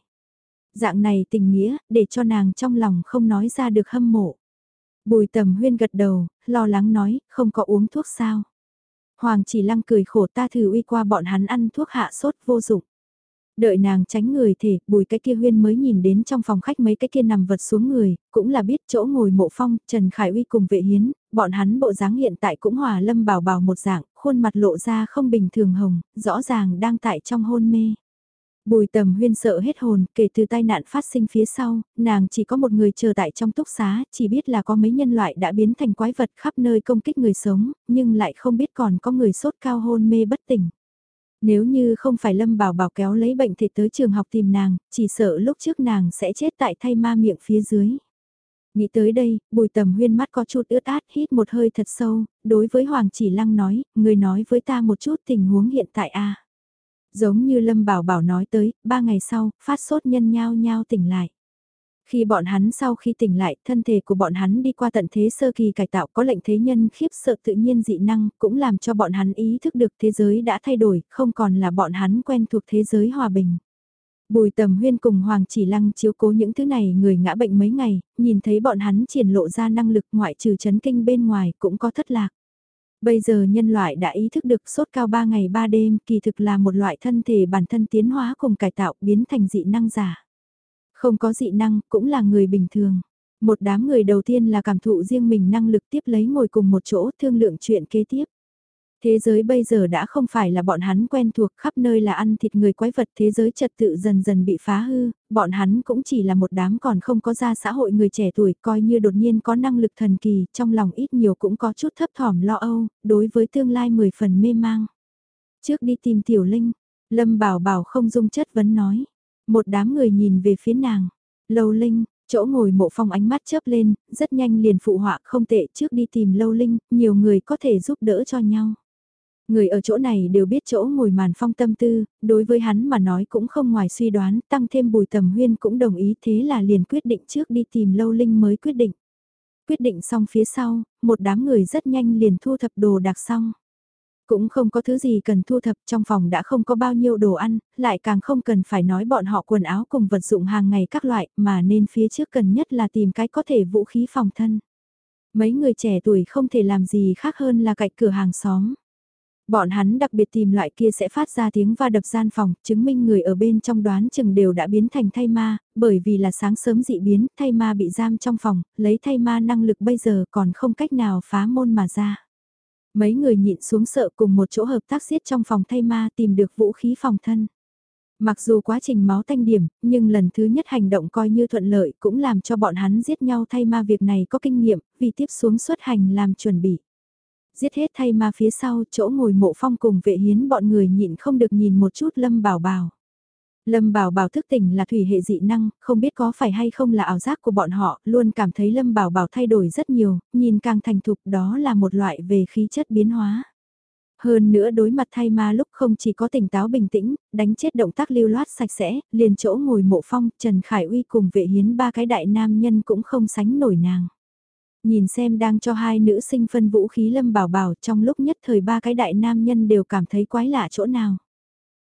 Dạng này tình nghĩa, để cho nàng trong lòng không nói ra được hâm mộ. Bùi tầm huyên gật đầu, lo lắng nói, không có uống thuốc sao. Hoàng chỉ lăng cười khổ ta thử uy qua bọn hắn ăn thuốc hạ sốt vô dụng. Đợi nàng tránh người thể, bùi cái kia huyên mới nhìn đến trong phòng khách mấy cái kia nằm vật xuống người, cũng là biết chỗ ngồi mộ phong, Trần Khải Uy cùng vệ hiến, bọn hắn bộ dáng hiện tại cũng hòa lâm bảo bảo một dạng, khuôn mặt lộ ra không bình thường hồng, rõ ràng đang tại trong hôn mê. Bùi tầm huyên sợ hết hồn, kể từ tai nạn phát sinh phía sau, nàng chỉ có một người chờ tại trong túc xá, chỉ biết là có mấy nhân loại đã biến thành quái vật khắp nơi công kích người sống, nhưng lại không biết còn có người sốt cao hôn mê bất tỉnh. Nếu như không phải Lâm Bảo Bảo kéo lấy bệnh thì tới trường học tìm nàng, chỉ sợ lúc trước nàng sẽ chết tại thay ma miệng phía dưới. Nghĩ tới đây, bùi tầm huyên mắt có chút ướt át hít một hơi thật sâu, đối với Hoàng Chỉ Lăng nói, người nói với ta một chút tình huống hiện tại a Giống như Lâm Bảo Bảo nói tới, ba ngày sau, phát sốt nhân nhao nhao tỉnh lại. Khi bọn hắn sau khi tỉnh lại, thân thể của bọn hắn đi qua tận thế sơ kỳ cải tạo có lệnh thế nhân khiếp sợ tự nhiên dị năng, cũng làm cho bọn hắn ý thức được thế giới đã thay đổi, không còn là bọn hắn quen thuộc thế giới hòa bình. Bùi tầm huyên cùng Hoàng chỉ lăng chiếu cố những thứ này người ngã bệnh mấy ngày, nhìn thấy bọn hắn triển lộ ra năng lực ngoại trừ chấn kinh bên ngoài cũng có thất lạc. Bây giờ nhân loại đã ý thức được sốt cao 3 ngày 3 đêm, kỳ thực là một loại thân thể bản thân tiến hóa cùng cải tạo biến thành dị năng giả. Không có dị năng cũng là người bình thường. Một đám người đầu tiên là cảm thụ riêng mình năng lực tiếp lấy ngồi cùng một chỗ thương lượng chuyện kế tiếp. Thế giới bây giờ đã không phải là bọn hắn quen thuộc khắp nơi là ăn thịt người quái vật thế giới trật tự dần dần bị phá hư, bọn hắn cũng chỉ là một đám còn không có ra xã hội người trẻ tuổi coi như đột nhiên có năng lực thần kỳ, trong lòng ít nhiều cũng có chút thấp thỏm lo âu, đối với tương lai mười phần mê mang. Trước đi tìm Tiểu Linh, Lâm Bảo Bảo không dung chất vấn nói, một đám người nhìn về phía nàng, Lâu Linh, chỗ ngồi mộ phong ánh mắt chớp lên, rất nhanh liền phụ họa không tệ trước đi tìm Lâu Linh, nhiều người có thể giúp đỡ cho nhau. Người ở chỗ này đều biết chỗ ngồi màn phong tâm tư, đối với hắn mà nói cũng không ngoài suy đoán, tăng thêm bùi tầm huyên cũng đồng ý thế là liền quyết định trước đi tìm lâu linh mới quyết định. Quyết định xong phía sau, một đám người rất nhanh liền thu thập đồ đặc xong. Cũng không có thứ gì cần thu thập trong phòng đã không có bao nhiêu đồ ăn, lại càng không cần phải nói bọn họ quần áo cùng vật dụng hàng ngày các loại mà nên phía trước cần nhất là tìm cái có thể vũ khí phòng thân. Mấy người trẻ tuổi không thể làm gì khác hơn là cạnh cửa hàng xóm Bọn hắn đặc biệt tìm loại kia sẽ phát ra tiếng va đập gian phòng, chứng minh người ở bên trong đoán chừng đều đã biến thành thay ma, bởi vì là sáng sớm dị biến, thay ma bị giam trong phòng, lấy thay ma năng lực bây giờ còn không cách nào phá môn mà ra. Mấy người nhịn xuống sợ cùng một chỗ hợp tác giết trong phòng thay ma tìm được vũ khí phòng thân. Mặc dù quá trình máu tanh điểm, nhưng lần thứ nhất hành động coi như thuận lợi cũng làm cho bọn hắn giết nhau thay ma việc này có kinh nghiệm, vì tiếp xuống xuất hành làm chuẩn bị. Giết hết thay ma phía sau chỗ ngồi mộ phong cùng vệ hiến bọn người nhịn không được nhìn một chút lâm bảo bảo. Lâm Bảo Bảo thức tỉnh là thủy hệ dị năng, không biết có phải hay không là ảo giác của bọn họ, luôn cảm thấy Lâm Bảo Bảo thay đổi rất nhiều, nhìn càng thành thục đó là một loại về khí chất biến hóa. Hơn nữa đối mặt thay ma lúc không chỉ có tỉnh táo bình tĩnh, đánh chết động tác lưu loát sạch sẽ, liền chỗ ngồi mộ phong, Trần Khải Uy cùng vệ hiến ba cái đại nam nhân cũng không sánh nổi nàng. Nhìn xem đang cho hai nữ sinh phân vũ khí lâm bảo bảo trong lúc nhất thời ba cái đại nam nhân đều cảm thấy quái lạ chỗ nào.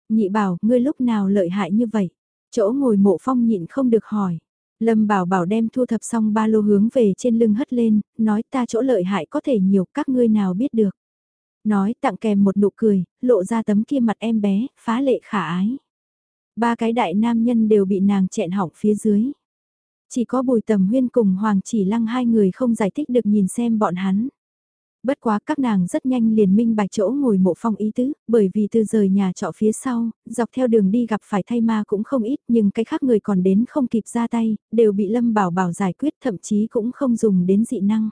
Nhị bảo, ngươi lúc nào lợi hại như vậy? Chỗ ngồi mộ phong nhịn không được hỏi. Lâm bảo bảo đem thu thập xong ba lô hướng về trên lưng hất lên, nói ta chỗ lợi hại có thể nhiều các ngươi nào biết được. Nói tặng kèm một nụ cười, lộ ra tấm kia mặt em bé, phá lệ khả ái. Ba cái đại nam nhân đều bị nàng chẹn hỏng phía dưới. Chỉ có bùi tầm huyên cùng Hoàng chỉ lăng hai người không giải thích được nhìn xem bọn hắn. Bất quá các nàng rất nhanh liền minh bạch chỗ ngồi mộ phong ý tứ, bởi vì từ rời nhà trọ phía sau, dọc theo đường đi gặp phải thay ma cũng không ít nhưng cái khác người còn đến không kịp ra tay, đều bị lâm bảo bảo giải quyết thậm chí cũng không dùng đến dị năng.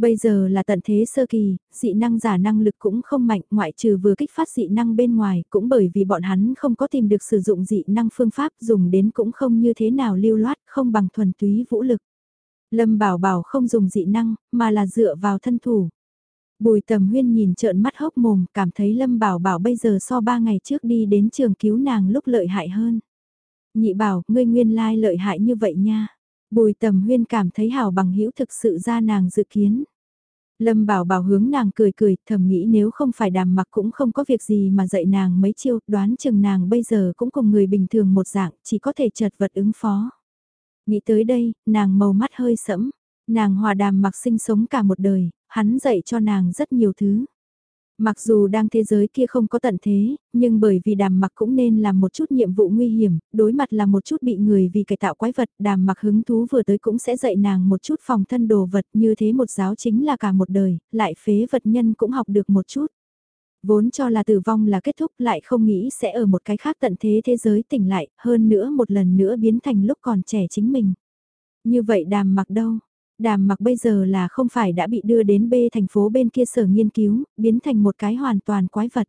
Bây giờ là tận thế sơ kỳ, dị năng giả năng lực cũng không mạnh ngoại trừ vừa kích phát dị năng bên ngoài cũng bởi vì bọn hắn không có tìm được sử dụng dị năng phương pháp dùng đến cũng không như thế nào lưu loát không bằng thuần túy vũ lực. Lâm bảo bảo không dùng dị năng mà là dựa vào thân thủ. Bùi tầm huyên nhìn trợn mắt hốc mồm cảm thấy Lâm bảo bảo bây giờ so ba ngày trước đi đến trường cứu nàng lúc lợi hại hơn. Nhị bảo, ngươi nguyên lai lợi hại như vậy nha. Bùi tầm huyên cảm thấy hảo bằng hữu thực sự ra nàng dự kiến. Lâm bảo bảo hướng nàng cười cười, thầm nghĩ nếu không phải đàm mặc cũng không có việc gì mà dạy nàng mấy chiêu, đoán chừng nàng bây giờ cũng cùng người bình thường một dạng, chỉ có thể chật vật ứng phó. Nghĩ tới đây, nàng màu mắt hơi sẫm, nàng hòa đàm mặc sinh sống cả một đời, hắn dạy cho nàng rất nhiều thứ. Mặc dù đang thế giới kia không có tận thế, nhưng bởi vì đàm mặc cũng nên làm một chút nhiệm vụ nguy hiểm, đối mặt là một chút bị người vì cải tạo quái vật, đàm mặc hứng thú vừa tới cũng sẽ dạy nàng một chút phòng thân đồ vật như thế một giáo chính là cả một đời, lại phế vật nhân cũng học được một chút. Vốn cho là tử vong là kết thúc lại không nghĩ sẽ ở một cái khác tận thế thế giới tỉnh lại, hơn nữa một lần nữa biến thành lúc còn trẻ chính mình. Như vậy đàm mặc đâu? Đàm mặc bây giờ là không phải đã bị đưa đến B thành phố bên kia sở nghiên cứu, biến thành một cái hoàn toàn quái vật.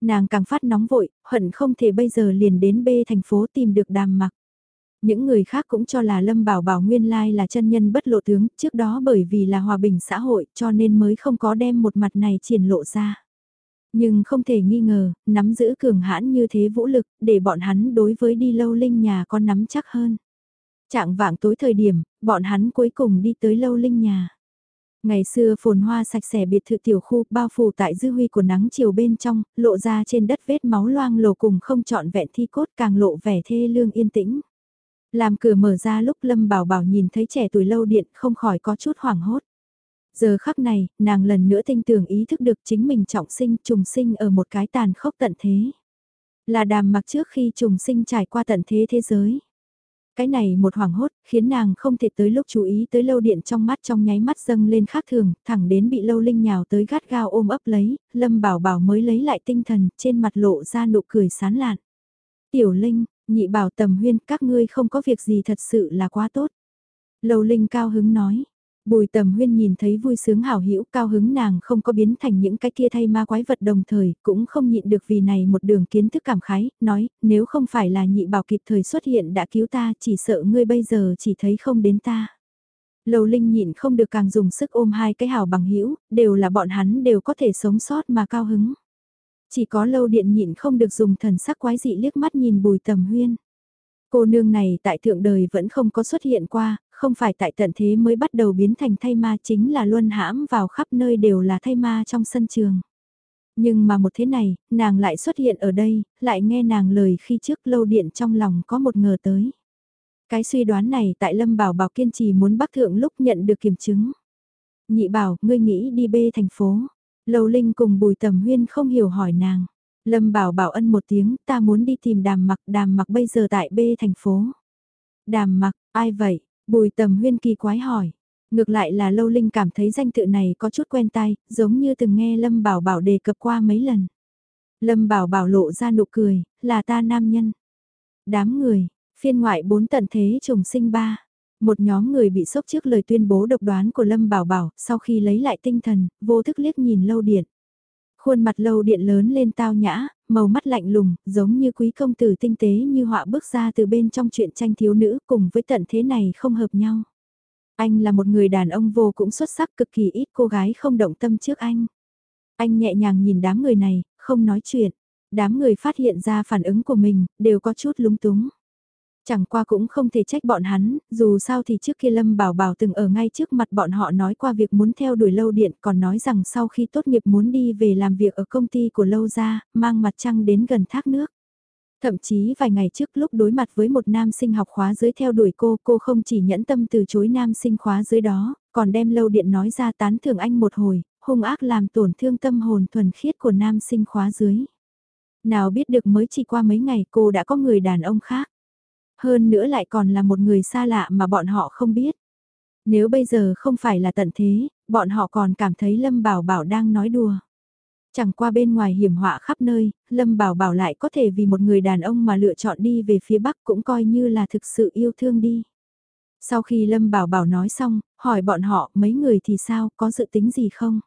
Nàng càng phát nóng vội, hận không thể bây giờ liền đến B thành phố tìm được đàm mặc. Những người khác cũng cho là Lâm Bảo Bảo nguyên lai là chân nhân bất lộ tướng, trước đó bởi vì là hòa bình xã hội cho nên mới không có đem một mặt này triển lộ ra. Nhưng không thể nghi ngờ, nắm giữ cường hãn như thế vũ lực, để bọn hắn đối với đi lâu linh nhà con nắm chắc hơn. Trạng vạng tối thời điểm, bọn hắn cuối cùng đi tới lâu linh nhà. Ngày xưa phồn hoa sạch sẽ biệt thự tiểu khu bao phủ tại dư huy của nắng chiều bên trong, lộ ra trên đất vết máu loang lổ cùng không trọn vẹn thi cốt càng lộ vẻ thê lương yên tĩnh. Làm cửa mở ra lúc Lâm Bảo Bảo nhìn thấy trẻ tuổi lâu điện không khỏi có chút hoảng hốt. Giờ khắc này, nàng lần nữa tinh tưởng ý thức được chính mình trọng sinh trùng sinh ở một cái tàn khốc tận thế. Là đàm mặc trước khi trùng sinh trải qua tận thế thế giới. Cái này một hoảng hốt, khiến nàng không thể tới lúc chú ý tới lâu điện trong mắt trong nháy mắt dâng lên khác thường, thẳng đến bị lâu linh nhào tới gắt gao ôm ấp lấy, lâm bảo bảo mới lấy lại tinh thần, trên mặt lộ ra nụ cười sán lạn. Tiểu linh, nhị bảo tầm huyên, các ngươi không có việc gì thật sự là quá tốt. Lâu linh cao hứng nói, Bùi tầm huyên nhìn thấy vui sướng hảo hữu cao hứng nàng không có biến thành những cái kia thay ma quái vật đồng thời, cũng không nhịn được vì này một đường kiến thức cảm khái, nói, nếu không phải là nhị bảo kịp thời xuất hiện đã cứu ta, chỉ sợ ngươi bây giờ chỉ thấy không đến ta. Lầu Linh nhịn không được càng dùng sức ôm hai cái hảo bằng hữu đều là bọn hắn đều có thể sống sót mà cao hứng. Chỉ có lâu điện nhịn không được dùng thần sắc quái dị liếc mắt nhìn bùi tầm huyên. Cô nương này tại thượng đời vẫn không có xuất hiện qua, không phải tại tận thế mới bắt đầu biến thành thay ma chính là luôn hãm vào khắp nơi đều là thay ma trong sân trường. Nhưng mà một thế này, nàng lại xuất hiện ở đây, lại nghe nàng lời khi trước lâu điện trong lòng có một ngờ tới. Cái suy đoán này tại Lâm Bảo Bảo kiên trì muốn bắc thượng lúc nhận được kiểm chứng. Nhị bảo, ngươi nghĩ đi bê thành phố. Lâu Linh cùng Bùi Tầm Huyên không hiểu hỏi nàng. Lâm Bảo Bảo ân một tiếng, ta muốn đi tìm đàm mặc, đàm mặc bây giờ tại bê thành phố. Đàm mặc, ai vậy? Bùi tầm huyên kỳ quái hỏi. Ngược lại là Lâu Linh cảm thấy danh tự này có chút quen tai, giống như từng nghe Lâm Bảo Bảo đề cập qua mấy lần. Lâm Bảo Bảo lộ ra nụ cười, là ta nam nhân. Đám người, phiên ngoại bốn tận thế trùng sinh ba. Một nhóm người bị sốc trước lời tuyên bố độc đoán của Lâm Bảo Bảo, sau khi lấy lại tinh thần, vô thức liếc nhìn Lâu Điện. Khuôn mặt Lâu Điện lớn lên tao nhã, màu mắt lạnh lùng, giống như quý công tử tinh tế như họa bước ra từ bên trong chuyện tranh thiếu nữ cùng với tận thế này không hợp nhau. Anh là một người đàn ông vô cũng xuất sắc cực kỳ ít cô gái không động tâm trước anh. Anh nhẹ nhàng nhìn đám người này, không nói chuyện. Đám người phát hiện ra phản ứng của mình, đều có chút lúng túng. Chẳng qua cũng không thể trách bọn hắn, dù sao thì trước kia Lâm Bảo Bảo từng ở ngay trước mặt bọn họ nói qua việc muốn theo đuổi lâu điện còn nói rằng sau khi tốt nghiệp muốn đi về làm việc ở công ty của lâu gia, mang mặt trăng đến gần thác nước. Thậm chí vài ngày trước lúc đối mặt với một nam sinh học khóa dưới theo đuổi cô, cô không chỉ nhẫn tâm từ chối nam sinh khóa dưới đó, còn đem lâu điện nói ra tán thưởng anh một hồi, hung ác làm tổn thương tâm hồn thuần khiết của nam sinh khóa dưới. Nào biết được mới chỉ qua mấy ngày cô đã có người đàn ông khác. Hơn nữa lại còn là một người xa lạ mà bọn họ không biết. Nếu bây giờ không phải là tận thế, bọn họ còn cảm thấy Lâm Bảo Bảo đang nói đùa. Chẳng qua bên ngoài hiểm họa khắp nơi, Lâm Bảo Bảo lại có thể vì một người đàn ông mà lựa chọn đi về phía Bắc cũng coi như là thực sự yêu thương đi. Sau khi Lâm Bảo Bảo nói xong, hỏi bọn họ mấy người thì sao, có dự tính gì không?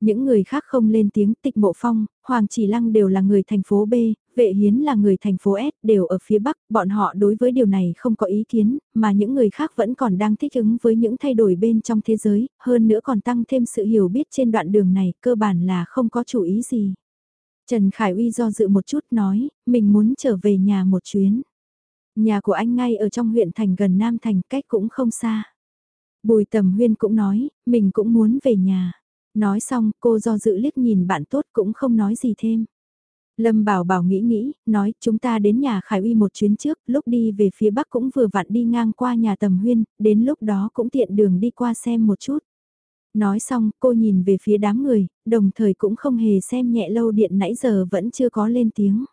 Những người khác không lên tiếng tịch mộ phong, Hoàng Chỉ Lăng đều là người thành phố B, vệ hiến là người thành phố S, đều ở phía Bắc, bọn họ đối với điều này không có ý kiến, mà những người khác vẫn còn đang thích ứng với những thay đổi bên trong thế giới, hơn nữa còn tăng thêm sự hiểu biết trên đoạn đường này, cơ bản là không có chủ ý gì. Trần Khải Uy do dự một chút nói, mình muốn trở về nhà một chuyến. Nhà của anh ngay ở trong huyện thành gần Nam Thành, cách cũng không xa. Bùi Tầm Huyên cũng nói, mình cũng muốn về nhà. Nói xong, cô do dự liếc nhìn bạn tốt cũng không nói gì thêm. Lâm Bảo Bảo nghĩ nghĩ, nói chúng ta đến nhà Khải Uy một chuyến trước, lúc đi về phía Bắc cũng vừa vặn đi ngang qua nhà Tầm Huyên, đến lúc đó cũng tiện đường đi qua xem một chút. Nói xong, cô nhìn về phía đám người, đồng thời cũng không hề xem nhẹ lâu điện nãy giờ vẫn chưa có lên tiếng.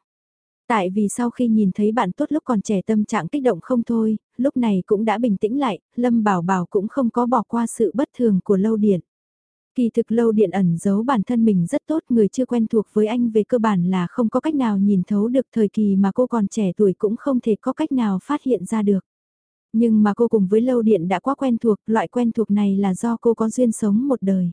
Tại vì sau khi nhìn thấy bạn tốt lúc còn trẻ tâm trạng kích động không thôi, lúc này cũng đã bình tĩnh lại, Lâm Bảo Bảo cũng không có bỏ qua sự bất thường của lâu điện. Kỳ thực lâu điện ẩn giấu bản thân mình rất tốt, người chưa quen thuộc với anh về cơ bản là không có cách nào nhìn thấu được thời kỳ mà cô còn trẻ tuổi cũng không thể có cách nào phát hiện ra được. Nhưng mà cô cùng với lâu điện đã quá quen thuộc, loại quen thuộc này là do cô có duyên sống một đời.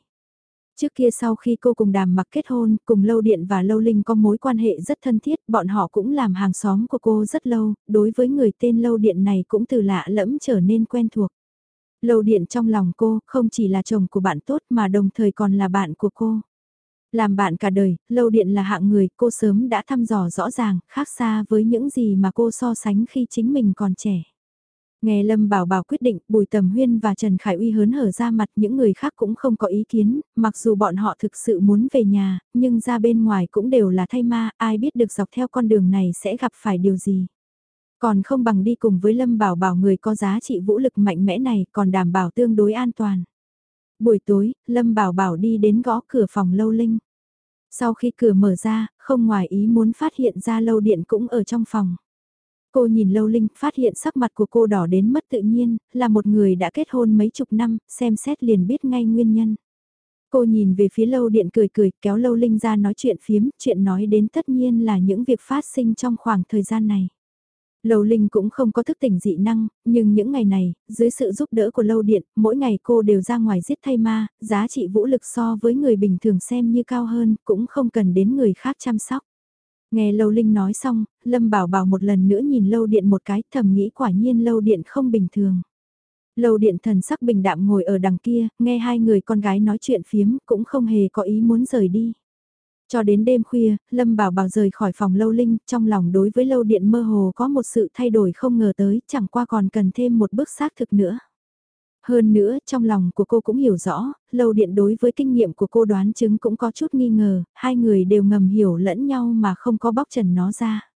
Trước kia sau khi cô cùng đàm mặc kết hôn, cùng Lâu Điện và Lâu Linh có mối quan hệ rất thân thiết, bọn họ cũng làm hàng xóm của cô rất lâu, đối với người tên Lâu Điện này cũng từ lạ lẫm trở nên quen thuộc. Lầu điện trong lòng cô không chỉ là chồng của bạn tốt mà đồng thời còn là bạn của cô. Làm bạn cả đời, lâu điện là hạng người cô sớm đã thăm dò rõ ràng, khác xa với những gì mà cô so sánh khi chính mình còn trẻ. Nghe Lâm Bảo Bảo quyết định, Bùi Tầm Huyên và Trần Khải Uy hớn hở ra mặt những người khác cũng không có ý kiến, mặc dù bọn họ thực sự muốn về nhà, nhưng ra bên ngoài cũng đều là thay ma, ai biết được dọc theo con đường này sẽ gặp phải điều gì. Còn không bằng đi cùng với Lâm Bảo Bảo người có giá trị vũ lực mạnh mẽ này còn đảm bảo tương đối an toàn. Buổi tối, Lâm Bảo Bảo đi đến gõ cửa phòng Lâu Linh. Sau khi cửa mở ra, không ngoài ý muốn phát hiện ra Lâu Điện cũng ở trong phòng. Cô nhìn Lâu Linh, phát hiện sắc mặt của cô đỏ đến mất tự nhiên, là một người đã kết hôn mấy chục năm, xem xét liền biết ngay nguyên nhân. Cô nhìn về phía Lâu Điện cười cười, kéo Lâu Linh ra nói chuyện phiếm, chuyện nói đến tất nhiên là những việc phát sinh trong khoảng thời gian này. Lâu Linh cũng không có thức tỉnh dị năng, nhưng những ngày này, dưới sự giúp đỡ của Lâu Điện, mỗi ngày cô đều ra ngoài giết thay ma, giá trị vũ lực so với người bình thường xem như cao hơn, cũng không cần đến người khác chăm sóc. Nghe Lâu Linh nói xong, Lâm Bảo Bảo một lần nữa nhìn Lâu Điện một cái thầm nghĩ quả nhiên Lâu Điện không bình thường. Lâu Điện thần sắc bình đạm ngồi ở đằng kia, nghe hai người con gái nói chuyện phiếm cũng không hề có ý muốn rời đi. Cho đến đêm khuya, Lâm Bảo Bảo rời khỏi phòng Lâu Linh, trong lòng đối với Lâu Điện mơ hồ có một sự thay đổi không ngờ tới, chẳng qua còn cần thêm một bước xác thực nữa. Hơn nữa, trong lòng của cô cũng hiểu rõ, Lâu Điện đối với kinh nghiệm của cô đoán chứng cũng có chút nghi ngờ, hai người đều ngầm hiểu lẫn nhau mà không có bóc trần nó ra.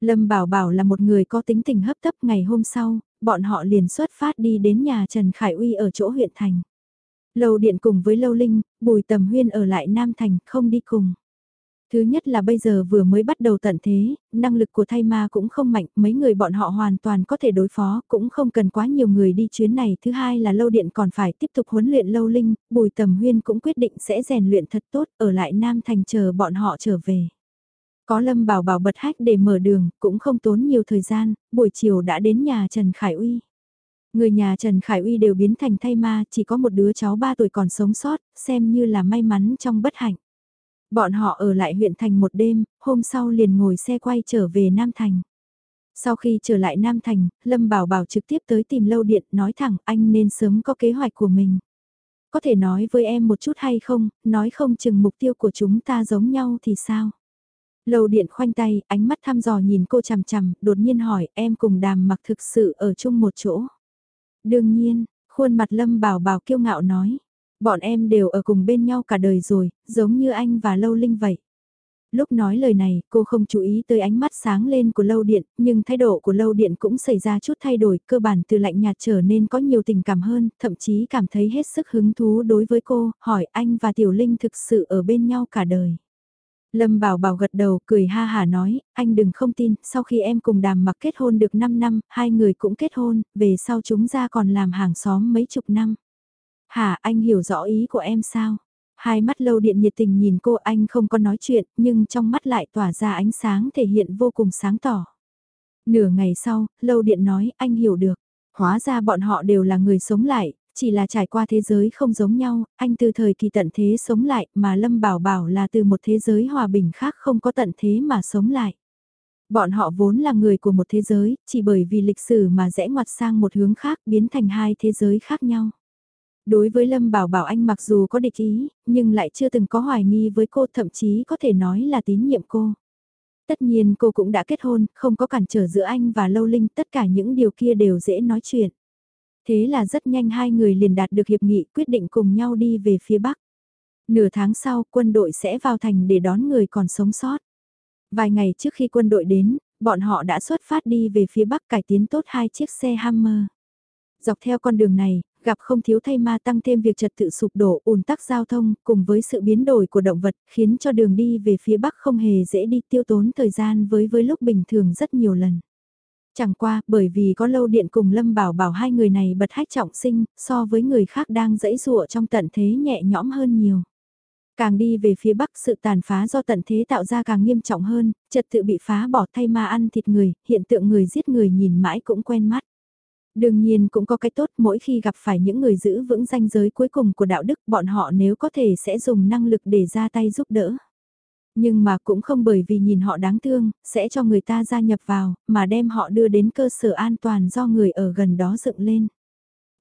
Lâm Bảo Bảo là một người có tính tình hấp tấp ngày hôm sau, bọn họ liền xuất phát đi đến nhà Trần Khải Uy ở chỗ huyện thành. Lâu Điện cùng với Lâu Linh, Bùi Tầm Huyên ở lại Nam Thành, không đi cùng. Thứ nhất là bây giờ vừa mới bắt đầu tận thế, năng lực của thay ma cũng không mạnh, mấy người bọn họ hoàn toàn có thể đối phó, cũng không cần quá nhiều người đi chuyến này. Thứ hai là lâu điện còn phải tiếp tục huấn luyện lâu linh, bùi tầm huyên cũng quyết định sẽ rèn luyện thật tốt, ở lại Nam Thành chờ bọn họ trở về. Có Lâm Bảo Bảo bật hách để mở đường, cũng không tốn nhiều thời gian, buổi chiều đã đến nhà Trần Khải Uy. Người nhà Trần Khải Uy đều biến thành thay ma, chỉ có một đứa cháu 3 tuổi còn sống sót, xem như là may mắn trong bất hạnh. Bọn họ ở lại huyện thành một đêm, hôm sau liền ngồi xe quay trở về Nam Thành. Sau khi trở lại Nam Thành, Lâm Bảo Bảo trực tiếp tới tìm Lâu Điện nói thẳng anh nên sớm có kế hoạch của mình. Có thể nói với em một chút hay không, nói không chừng mục tiêu của chúng ta giống nhau thì sao? Lâu Điện khoanh tay, ánh mắt thăm dò nhìn cô chằm chằm, đột nhiên hỏi em cùng đàm mặc thực sự ở chung một chỗ. Đương nhiên, khuôn mặt Lâm Bảo Bảo kiêu ngạo nói. Bọn em đều ở cùng bên nhau cả đời rồi, giống như anh và Lâu Linh vậy. Lúc nói lời này, cô không chú ý tới ánh mắt sáng lên của Lâu Điện, nhưng thái độ của Lâu Điện cũng xảy ra chút thay đổi, cơ bản từ lạnh nhạt trở nên có nhiều tình cảm hơn, thậm chí cảm thấy hết sức hứng thú đối với cô, hỏi anh và Tiểu Linh thực sự ở bên nhau cả đời. Lâm Bảo Bảo gật đầu cười ha hà nói, anh đừng không tin, sau khi em cùng đàm mặc kết hôn được 5 năm, hai người cũng kết hôn, về sau chúng ra còn làm hàng xóm mấy chục năm. Hả anh hiểu rõ ý của em sao? Hai mắt lâu điện nhiệt tình nhìn cô anh không có nói chuyện nhưng trong mắt lại tỏa ra ánh sáng thể hiện vô cùng sáng tỏ. Nửa ngày sau, lâu điện nói anh hiểu được. Hóa ra bọn họ đều là người sống lại, chỉ là trải qua thế giới không giống nhau, anh từ thời kỳ tận thế sống lại mà Lâm Bảo Bảo là từ một thế giới hòa bình khác không có tận thế mà sống lại. Bọn họ vốn là người của một thế giới, chỉ bởi vì lịch sử mà rẽ ngoặt sang một hướng khác biến thành hai thế giới khác nhau. Đối với Lâm Bảo Bảo anh mặc dù có địch ý, nhưng lại chưa từng có hoài nghi với cô thậm chí có thể nói là tín nhiệm cô. Tất nhiên cô cũng đã kết hôn, không có cản trở giữa anh và Lâu Linh, tất cả những điều kia đều dễ nói chuyện. Thế là rất nhanh hai người liền đạt được hiệp nghị quyết định cùng nhau đi về phía Bắc. Nửa tháng sau quân đội sẽ vào thành để đón người còn sống sót. Vài ngày trước khi quân đội đến, bọn họ đã xuất phát đi về phía Bắc cải tiến tốt hai chiếc xe Hammer. Dọc theo con đường này, gặp không thiếu thay ma tăng thêm việc trật tự sụp đổ, ùn tắc giao thông, cùng với sự biến đổi của động vật, khiến cho đường đi về phía bắc không hề dễ đi tiêu tốn thời gian với với lúc bình thường rất nhiều lần. Chẳng qua, bởi vì có lâu điện cùng Lâm Bảo Bảo hai người này bật hách trọng sinh, so với người khác đang dẫy dụa trong tận thế nhẹ nhõm hơn nhiều. Càng đi về phía bắc sự tàn phá do tận thế tạo ra càng nghiêm trọng hơn, trật tự bị phá bỏ thay ma ăn thịt người, hiện tượng người giết người nhìn mãi cũng quen mắt. Đương nhiên cũng có cái tốt mỗi khi gặp phải những người giữ vững danh giới cuối cùng của đạo đức bọn họ nếu có thể sẽ dùng năng lực để ra tay giúp đỡ. Nhưng mà cũng không bởi vì nhìn họ đáng thương, sẽ cho người ta gia nhập vào, mà đem họ đưa đến cơ sở an toàn do người ở gần đó dựng lên.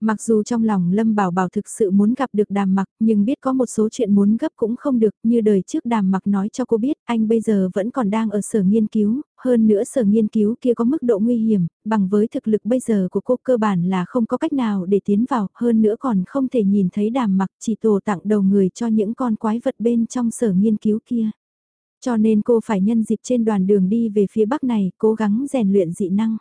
Mặc dù trong lòng Lâm Bảo Bảo thực sự muốn gặp được đàm mặc nhưng biết có một số chuyện muốn gấp cũng không được như đời trước đàm mặc nói cho cô biết anh bây giờ vẫn còn đang ở sở nghiên cứu, hơn nữa sở nghiên cứu kia có mức độ nguy hiểm, bằng với thực lực bây giờ của cô cơ bản là không có cách nào để tiến vào, hơn nữa còn không thể nhìn thấy đàm mặc chỉ tổ tặng đầu người cho những con quái vật bên trong sở nghiên cứu kia. Cho nên cô phải nhân dịp trên đoàn đường đi về phía bắc này cố gắng rèn luyện dị năng.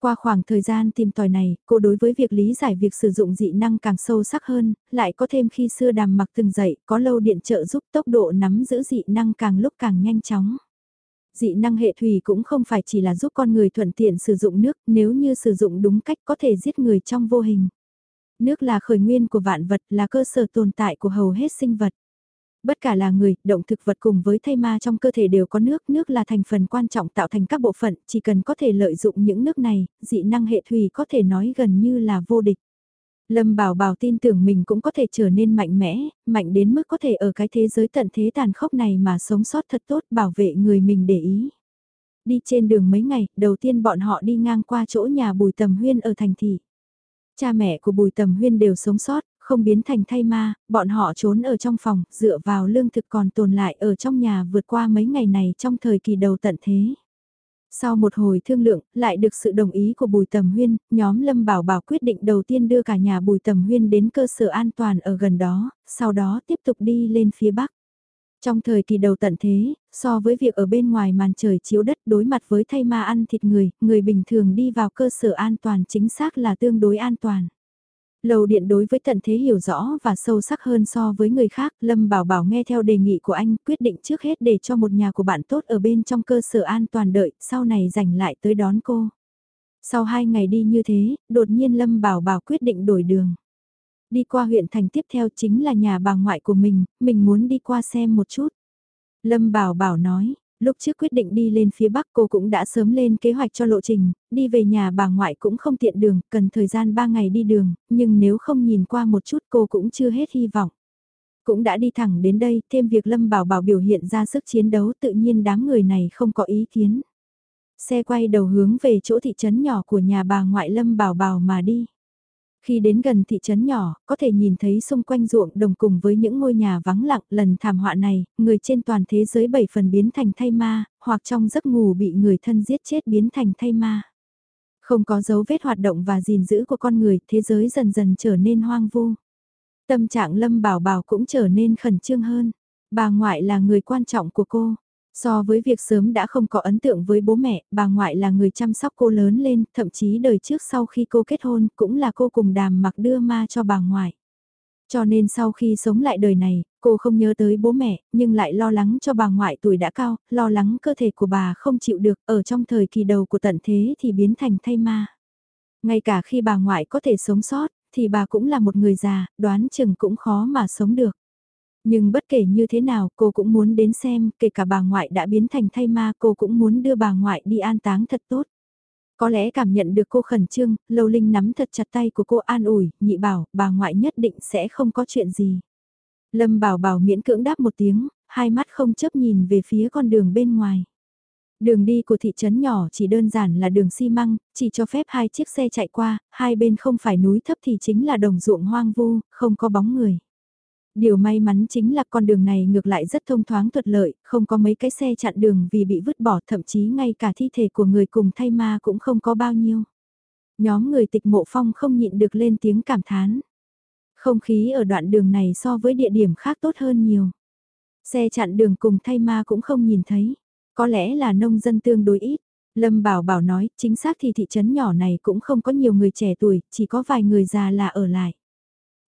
Qua khoảng thời gian tìm tòi này, cô đối với việc lý giải việc sử dụng dị năng càng sâu sắc hơn, lại có thêm khi xưa đàm mặc từng dậy, có lâu điện trợ giúp tốc độ nắm giữ dị năng càng lúc càng nhanh chóng. Dị năng hệ thủy cũng không phải chỉ là giúp con người thuận tiện sử dụng nước, nếu như sử dụng đúng cách có thể giết người trong vô hình. Nước là khởi nguyên của vạn vật, là cơ sở tồn tại của hầu hết sinh vật. Bất cả là người, động thực vật cùng với thay ma trong cơ thể đều có nước, nước là thành phần quan trọng tạo thành các bộ phận, chỉ cần có thể lợi dụng những nước này, dị năng hệ thủy có thể nói gần như là vô địch. Lâm Bảo Bảo tin tưởng mình cũng có thể trở nên mạnh mẽ, mạnh đến mức có thể ở cái thế giới tận thế tàn khốc này mà sống sót thật tốt bảo vệ người mình để ý. Đi trên đường mấy ngày, đầu tiên bọn họ đi ngang qua chỗ nhà Bùi Tầm Huyên ở thành thị. Cha mẹ của Bùi Tầm Huyên đều sống sót, không biến thành thay ma, bọn họ trốn ở trong phòng, dựa vào lương thực còn tồn lại ở trong nhà vượt qua mấy ngày này trong thời kỳ đầu tận thế. Sau một hồi thương lượng, lại được sự đồng ý của Bùi Tầm Huyên, nhóm Lâm Bảo Bảo quyết định đầu tiên đưa cả nhà Bùi Tầm Huyên đến cơ sở an toàn ở gần đó, sau đó tiếp tục đi lên phía Bắc. Trong thời kỳ đầu tận thế, so với việc ở bên ngoài màn trời chiếu đất đối mặt với thay ma ăn thịt người, người bình thường đi vào cơ sở an toàn chính xác là tương đối an toàn. Lầu điện đối với tận thế hiểu rõ và sâu sắc hơn so với người khác, Lâm Bảo Bảo nghe theo đề nghị của anh quyết định trước hết để cho một nhà của bạn tốt ở bên trong cơ sở an toàn đợi, sau này rảnh lại tới đón cô. Sau hai ngày đi như thế, đột nhiên Lâm Bảo Bảo quyết định đổi đường. Đi qua huyện thành tiếp theo chính là nhà bà ngoại của mình, mình muốn đi qua xem một chút. Lâm Bảo Bảo nói, Lúc trước quyết định đi lên phía Bắc cô cũng đã sớm lên kế hoạch cho lộ trình, đi về nhà bà ngoại cũng không tiện đường, cần thời gian 3 ngày đi đường, nhưng nếu không nhìn qua một chút cô cũng chưa hết hy vọng. Cũng đã đi thẳng đến đây, thêm việc Lâm Bảo Bảo biểu hiện ra sức chiến đấu tự nhiên đám người này không có ý kiến. Xe quay đầu hướng về chỗ thị trấn nhỏ của nhà bà ngoại Lâm Bảo Bảo mà đi. Khi đến gần thị trấn nhỏ, có thể nhìn thấy xung quanh ruộng đồng cùng với những ngôi nhà vắng lặng lần thảm họa này, người trên toàn thế giới bảy phần biến thành thay ma, hoặc trong giấc ngủ bị người thân giết chết biến thành thay ma. Không có dấu vết hoạt động và gìn giữ của con người, thế giới dần dần trở nên hoang vu. Tâm trạng Lâm Bảo Bảo cũng trở nên khẩn trương hơn. Bà ngoại là người quan trọng của cô, So với việc sớm đã không có ấn tượng với bố mẹ, bà ngoại là người chăm sóc cô lớn lên, thậm chí đời trước sau khi cô kết hôn cũng là cô cùng đàm mặc đưa ma cho bà ngoại. Cho nên sau khi sống lại đời này, cô không nhớ tới bố mẹ, nhưng lại lo lắng cho bà ngoại tuổi đã cao, lo lắng cơ thể của bà không chịu được, ở trong thời kỳ đầu của tận thế thì biến thành thay ma. Ngay cả khi bà ngoại có thể sống sót, thì bà cũng là một người già, đoán chừng cũng khó mà sống được. Nhưng bất kể như thế nào cô cũng muốn đến xem, kể cả bà ngoại đã biến thành thay ma cô cũng muốn đưa bà ngoại đi an táng thật tốt. Có lẽ cảm nhận được cô khẩn trương, Lâu Linh nắm thật chặt tay của cô an ủi, nhị bảo, bà ngoại nhất định sẽ không có chuyện gì. Lâm bảo bảo miễn cưỡng đáp một tiếng, hai mắt không chấp nhìn về phía con đường bên ngoài. Đường đi của thị trấn nhỏ chỉ đơn giản là đường xi măng, chỉ cho phép hai chiếc xe chạy qua, hai bên không phải núi thấp thì chính là đồng ruộng hoang vu, không có bóng người. Điều may mắn chính là con đường này ngược lại rất thông thoáng thuận lợi, không có mấy cái xe chặn đường vì bị vứt bỏ thậm chí ngay cả thi thể của người cùng thay ma cũng không có bao nhiêu. Nhóm người tịch mộ phong không nhịn được lên tiếng cảm thán. Không khí ở đoạn đường này so với địa điểm khác tốt hơn nhiều. Xe chặn đường cùng thay ma cũng không nhìn thấy. Có lẽ là nông dân tương đối ít. Lâm Bảo Bảo nói, chính xác thì thị trấn nhỏ này cũng không có nhiều người trẻ tuổi, chỉ có vài người già là ở lại.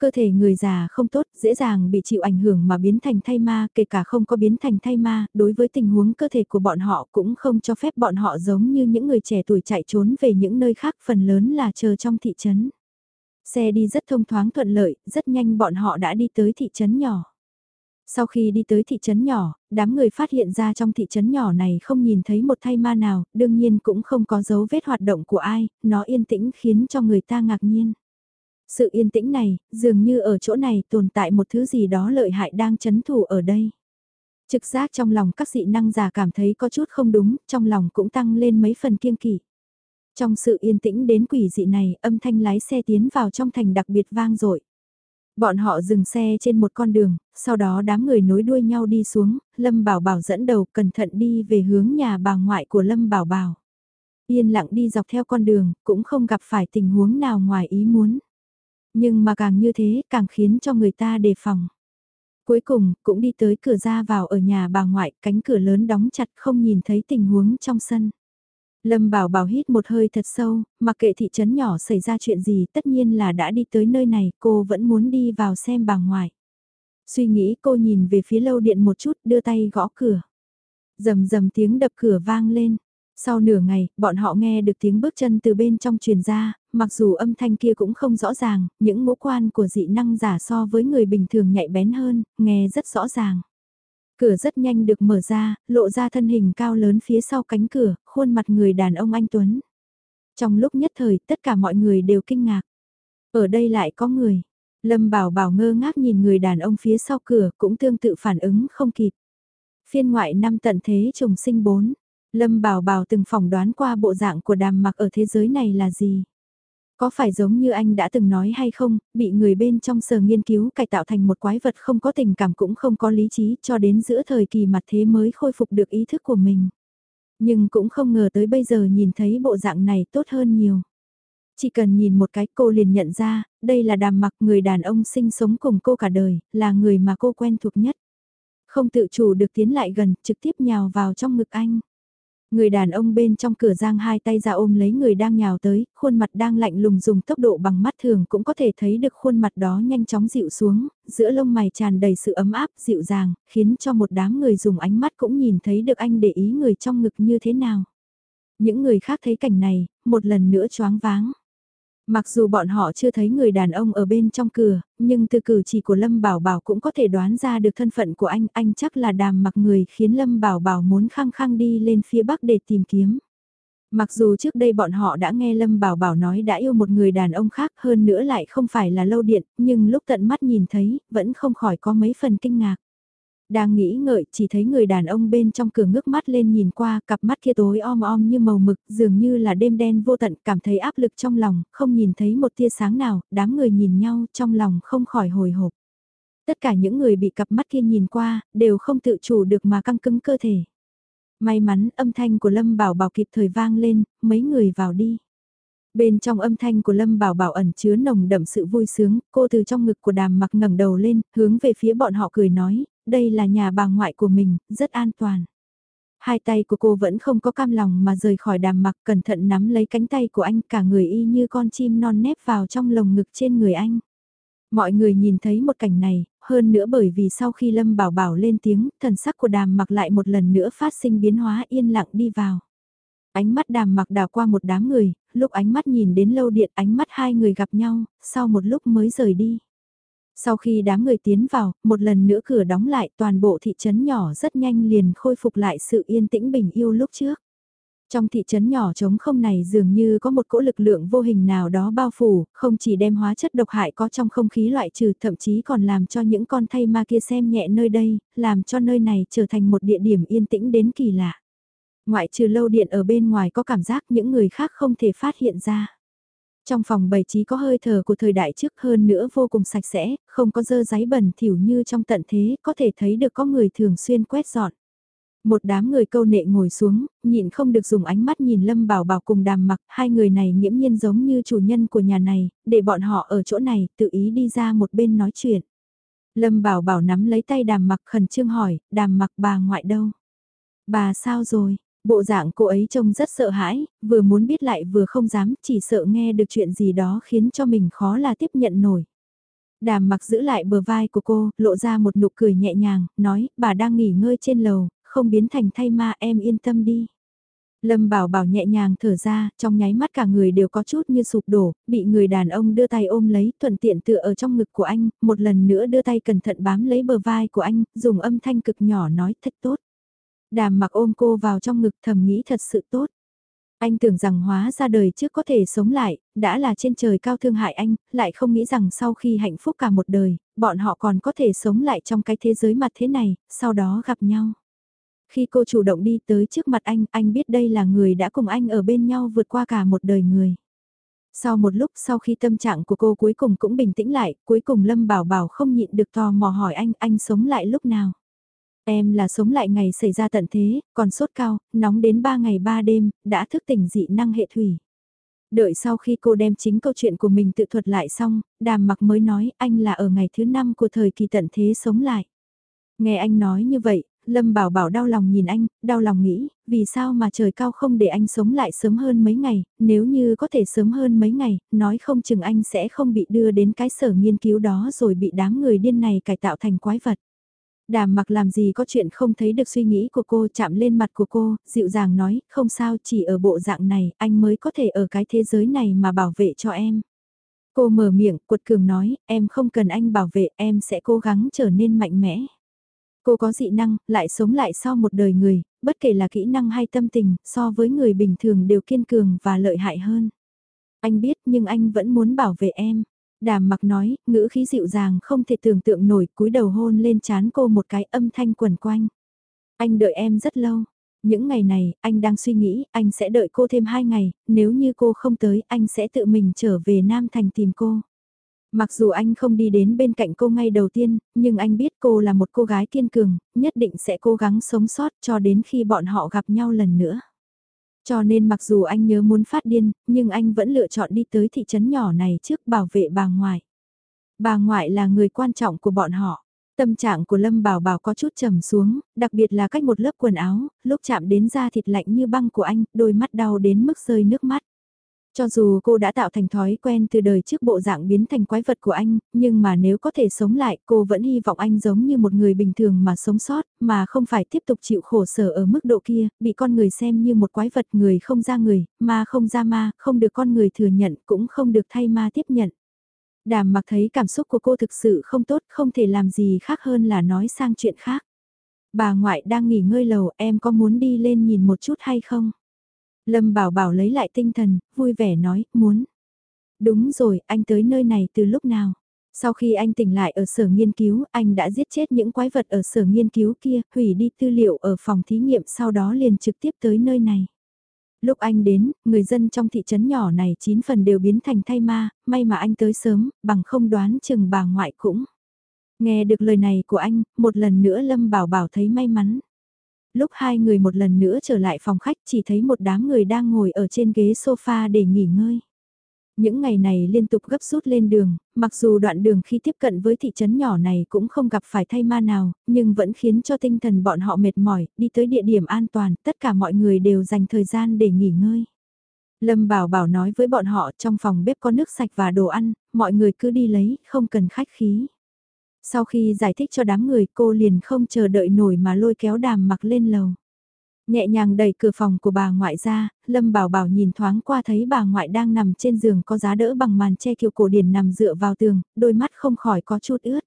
Cơ thể người già không tốt, dễ dàng bị chịu ảnh hưởng mà biến thành thay ma, kể cả không có biến thành thay ma, đối với tình huống cơ thể của bọn họ cũng không cho phép bọn họ giống như những người trẻ tuổi chạy trốn về những nơi khác phần lớn là chờ trong thị trấn. Xe đi rất thông thoáng thuận lợi, rất nhanh bọn họ đã đi tới thị trấn nhỏ. Sau khi đi tới thị trấn nhỏ, đám người phát hiện ra trong thị trấn nhỏ này không nhìn thấy một thay ma nào, đương nhiên cũng không có dấu vết hoạt động của ai, nó yên tĩnh khiến cho người ta ngạc nhiên. Sự yên tĩnh này, dường như ở chỗ này tồn tại một thứ gì đó lợi hại đang chấn thủ ở đây. Trực giác trong lòng các dị năng giả cảm thấy có chút không đúng, trong lòng cũng tăng lên mấy phần kiêng kỵ. Trong sự yên tĩnh đến quỷ dị này, âm thanh lái xe tiến vào trong thành đặc biệt vang dội. Bọn họ dừng xe trên một con đường, sau đó đám người nối đuôi nhau đi xuống, Lâm Bảo Bảo dẫn đầu cẩn thận đi về hướng nhà bà ngoại của Lâm Bảo Bảo. Yên lặng đi dọc theo con đường, cũng không gặp phải tình huống nào ngoài ý muốn. Nhưng mà càng như thế càng khiến cho người ta đề phòng. Cuối cùng, cũng đi tới cửa ra vào ở nhà bà ngoại, cánh cửa lớn đóng chặt không nhìn thấy tình huống trong sân. Lâm Bảo Bảo hít một hơi thật sâu, mặc kệ thị trấn nhỏ xảy ra chuyện gì tất nhiên là đã đi tới nơi này, cô vẫn muốn đi vào xem bà ngoại. Suy nghĩ cô nhìn về phía lâu điện một chút, đưa tay gõ cửa. Dầm dầm tiếng đập cửa vang lên. Sau nửa ngày, bọn họ nghe được tiếng bước chân từ bên trong truyền ra, mặc dù âm thanh kia cũng không rõ ràng, những ngũ quan của dị năng giả so với người bình thường nhạy bén hơn, nghe rất rõ ràng. Cửa rất nhanh được mở ra, lộ ra thân hình cao lớn phía sau cánh cửa, khuôn mặt người đàn ông anh Tuấn. Trong lúc nhất thời, tất cả mọi người đều kinh ngạc. Ở đây lại có người. Lâm Bảo Bảo ngơ ngác nhìn người đàn ông phía sau cửa cũng tương tự phản ứng không kịp. Phiên ngoại năm tận thế trùng sinh bốn. Lâm Bảo Bảo từng phỏng đoán qua bộ dạng của đàm mặc ở thế giới này là gì. Có phải giống như anh đã từng nói hay không, bị người bên trong sở nghiên cứu cải tạo thành một quái vật không có tình cảm cũng không có lý trí cho đến giữa thời kỳ mặt thế mới khôi phục được ý thức của mình. Nhưng cũng không ngờ tới bây giờ nhìn thấy bộ dạng này tốt hơn nhiều. Chỉ cần nhìn một cái cô liền nhận ra, đây là đàm mặc người đàn ông sinh sống cùng cô cả đời, là người mà cô quen thuộc nhất. Không tự chủ được tiến lại gần, trực tiếp nhào vào trong ngực anh. Người đàn ông bên trong cửa giang hai tay ra ôm lấy người đang nhào tới, khuôn mặt đang lạnh lùng dùng tốc độ bằng mắt thường cũng có thể thấy được khuôn mặt đó nhanh chóng dịu xuống, giữa lông mày tràn đầy sự ấm áp, dịu dàng, khiến cho một đám người dùng ánh mắt cũng nhìn thấy được anh để ý người trong ngực như thế nào. Những người khác thấy cảnh này, một lần nữa choáng váng. Mặc dù bọn họ chưa thấy người đàn ông ở bên trong cửa, nhưng từ cử chỉ của Lâm Bảo Bảo cũng có thể đoán ra được thân phận của anh, anh chắc là đàm mặc người khiến Lâm Bảo Bảo muốn khăng khăng đi lên phía bắc để tìm kiếm. Mặc dù trước đây bọn họ đã nghe Lâm Bảo Bảo nói đã yêu một người đàn ông khác hơn nữa lại không phải là lâu điện, nhưng lúc tận mắt nhìn thấy, vẫn không khỏi có mấy phần kinh ngạc. Đang nghĩ ngợi, chỉ thấy người đàn ông bên trong cửa ngước mắt lên nhìn qua, cặp mắt kia tối om om như màu mực, dường như là đêm đen vô tận, cảm thấy áp lực trong lòng, không nhìn thấy một tia sáng nào, đám người nhìn nhau, trong lòng không khỏi hồi hộp. Tất cả những người bị cặp mắt kia nhìn qua, đều không tự chủ được mà căng cứng cơ thể. May mắn âm thanh của Lâm Bảo Bảo kịp thời vang lên, mấy người vào đi. Bên trong âm thanh của Lâm Bảo Bảo ẩn chứa nồng đậm sự vui sướng, cô từ trong ngực của đàm mặc ngẩng đầu lên, hướng về phía bọn họ cười nói, đây là nhà bà ngoại của mình, rất an toàn. Hai tay của cô vẫn không có cam lòng mà rời khỏi đàm mặc cẩn thận nắm lấy cánh tay của anh cả người y như con chim non nép vào trong lồng ngực trên người anh. Mọi người nhìn thấy một cảnh này, hơn nữa bởi vì sau khi Lâm Bảo Bảo lên tiếng, thần sắc của đàm mặc lại một lần nữa phát sinh biến hóa yên lặng đi vào. Ánh mắt đàm mặc đào qua một đám người, lúc ánh mắt nhìn đến lâu điện ánh mắt hai người gặp nhau, sau một lúc mới rời đi. Sau khi đám người tiến vào, một lần nữa cửa đóng lại toàn bộ thị trấn nhỏ rất nhanh liền khôi phục lại sự yên tĩnh bình yêu lúc trước. Trong thị trấn nhỏ trống không này dường như có một cỗ lực lượng vô hình nào đó bao phủ, không chỉ đem hóa chất độc hại có trong không khí loại trừ thậm chí còn làm cho những con thay ma kia xem nhẹ nơi đây, làm cho nơi này trở thành một địa điểm yên tĩnh đến kỳ lạ. Ngoại trừ lâu điện ở bên ngoài có cảm giác những người khác không thể phát hiện ra. Trong phòng bày trí có hơi thở của thời đại trước hơn nữa vô cùng sạch sẽ, không có dơ giấy bẩn thỉu như trong tận thế, có thể thấy được có người thường xuyên quét dọn. Một đám người câu nệ ngồi xuống, nhịn không được dùng ánh mắt nhìn Lâm Bảo Bảo cùng đàm mặc, hai người này nghiễm nhiên giống như chủ nhân của nhà này, để bọn họ ở chỗ này tự ý đi ra một bên nói chuyện. Lâm Bảo Bảo nắm lấy tay đàm mặc khẩn trương hỏi, đàm mặc bà ngoại đâu? Bà sao rồi? Bộ dạng cô ấy trông rất sợ hãi, vừa muốn biết lại vừa không dám, chỉ sợ nghe được chuyện gì đó khiến cho mình khó là tiếp nhận nổi. Đàm mặc giữ lại bờ vai của cô, lộ ra một nụ cười nhẹ nhàng, nói, bà đang nghỉ ngơi trên lầu, không biến thành thay ma em yên tâm đi. Lâm bảo bảo nhẹ nhàng thở ra, trong nháy mắt cả người đều có chút như sụp đổ, bị người đàn ông đưa tay ôm lấy, thuận tiện tựa ở trong ngực của anh, một lần nữa đưa tay cẩn thận bám lấy bờ vai của anh, dùng âm thanh cực nhỏ nói thật tốt. Đàm mặc ôm cô vào trong ngực thầm nghĩ thật sự tốt. Anh tưởng rằng hóa ra đời trước có thể sống lại, đã là trên trời cao thương hại anh, lại không nghĩ rằng sau khi hạnh phúc cả một đời, bọn họ còn có thể sống lại trong cái thế giới mặt thế này, sau đó gặp nhau. Khi cô chủ động đi tới trước mặt anh, anh biết đây là người đã cùng anh ở bên nhau vượt qua cả một đời người. Sau một lúc sau khi tâm trạng của cô cuối cùng cũng bình tĩnh lại, cuối cùng Lâm Bảo Bảo không nhịn được tò mò hỏi anh, anh sống lại lúc nào? Em là sống lại ngày xảy ra tận thế, còn sốt cao, nóng đến 3 ngày 3 đêm, đã thức tỉnh dị năng hệ thủy. Đợi sau khi cô đem chính câu chuyện của mình tự thuật lại xong, đàm mặc mới nói anh là ở ngày thứ 5 của thời kỳ tận thế sống lại. Nghe anh nói như vậy, Lâm Bảo Bảo đau lòng nhìn anh, đau lòng nghĩ, vì sao mà trời cao không để anh sống lại sớm hơn mấy ngày, nếu như có thể sớm hơn mấy ngày, nói không chừng anh sẽ không bị đưa đến cái sở nghiên cứu đó rồi bị đám người điên này cải tạo thành quái vật. Đàm mặc làm gì có chuyện không thấy được suy nghĩ của cô chạm lên mặt của cô, dịu dàng nói, không sao chỉ ở bộ dạng này, anh mới có thể ở cái thế giới này mà bảo vệ cho em. Cô mở miệng, cuột cường nói, em không cần anh bảo vệ, em sẽ cố gắng trở nên mạnh mẽ. Cô có dị năng, lại sống lại sau một đời người, bất kể là kỹ năng hay tâm tình, so với người bình thường đều kiên cường và lợi hại hơn. Anh biết nhưng anh vẫn muốn bảo vệ em. Đàm mặc nói, ngữ khí dịu dàng không thể tưởng tượng nổi cúi đầu hôn lên chán cô một cái âm thanh quần quanh. Anh đợi em rất lâu. Những ngày này, anh đang suy nghĩ, anh sẽ đợi cô thêm hai ngày, nếu như cô không tới, anh sẽ tự mình trở về Nam Thành tìm cô. Mặc dù anh không đi đến bên cạnh cô ngay đầu tiên, nhưng anh biết cô là một cô gái kiên cường, nhất định sẽ cố gắng sống sót cho đến khi bọn họ gặp nhau lần nữa. Cho nên mặc dù anh nhớ muốn phát điên, nhưng anh vẫn lựa chọn đi tới thị trấn nhỏ này trước bảo vệ bà ngoại. Bà ngoại là người quan trọng của bọn họ. Tâm trạng của Lâm Bảo Bảo có chút trầm xuống, đặc biệt là cách một lớp quần áo, lúc chạm đến da thịt lạnh như băng của anh, đôi mắt đau đến mức rơi nước mắt. Cho dù cô đã tạo thành thói quen từ đời trước bộ dạng biến thành quái vật của anh, nhưng mà nếu có thể sống lại cô vẫn hy vọng anh giống như một người bình thường mà sống sót, mà không phải tiếp tục chịu khổ sở ở mức độ kia, bị con người xem như một quái vật người không ra người, ma không ra ma, không được con người thừa nhận cũng không được thay ma tiếp nhận. Đàm mặc thấy cảm xúc của cô thực sự không tốt, không thể làm gì khác hơn là nói sang chuyện khác. Bà ngoại đang nghỉ ngơi lầu, em có muốn đi lên nhìn một chút hay không? Lâm Bảo Bảo lấy lại tinh thần, vui vẻ nói, muốn. Đúng rồi, anh tới nơi này từ lúc nào? Sau khi anh tỉnh lại ở sở nghiên cứu, anh đã giết chết những quái vật ở sở nghiên cứu kia, hủy đi tư liệu ở phòng thí nghiệm sau đó liền trực tiếp tới nơi này. Lúc anh đến, người dân trong thị trấn nhỏ này chín phần đều biến thành thay ma, may mà anh tới sớm, bằng không đoán chừng bà ngoại cũng. Nghe được lời này của anh, một lần nữa Lâm Bảo Bảo thấy may mắn lúc hai người một lần nữa trở lại phòng khách chỉ thấy một đám người đang ngồi ở trên ghế sofa để nghỉ ngơi. Những ngày này liên tục gấp rút lên đường, mặc dù đoạn đường khi tiếp cận với thị trấn nhỏ này cũng không gặp phải thay ma nào, nhưng vẫn khiến cho tinh thần bọn họ mệt mỏi, đi tới địa điểm an toàn, tất cả mọi người đều dành thời gian để nghỉ ngơi. Lâm Bảo Bảo nói với bọn họ trong phòng bếp có nước sạch và đồ ăn, mọi người cứ đi lấy, không cần khách khí. Sau khi giải thích cho đám người cô liền không chờ đợi nổi mà lôi kéo đàm mặc lên lầu. Nhẹ nhàng đẩy cửa phòng của bà ngoại ra, Lâm Bảo Bảo nhìn thoáng qua thấy bà ngoại đang nằm trên giường có giá đỡ bằng màn che kiều cổ điển nằm dựa vào tường, đôi mắt không khỏi có chút ướt.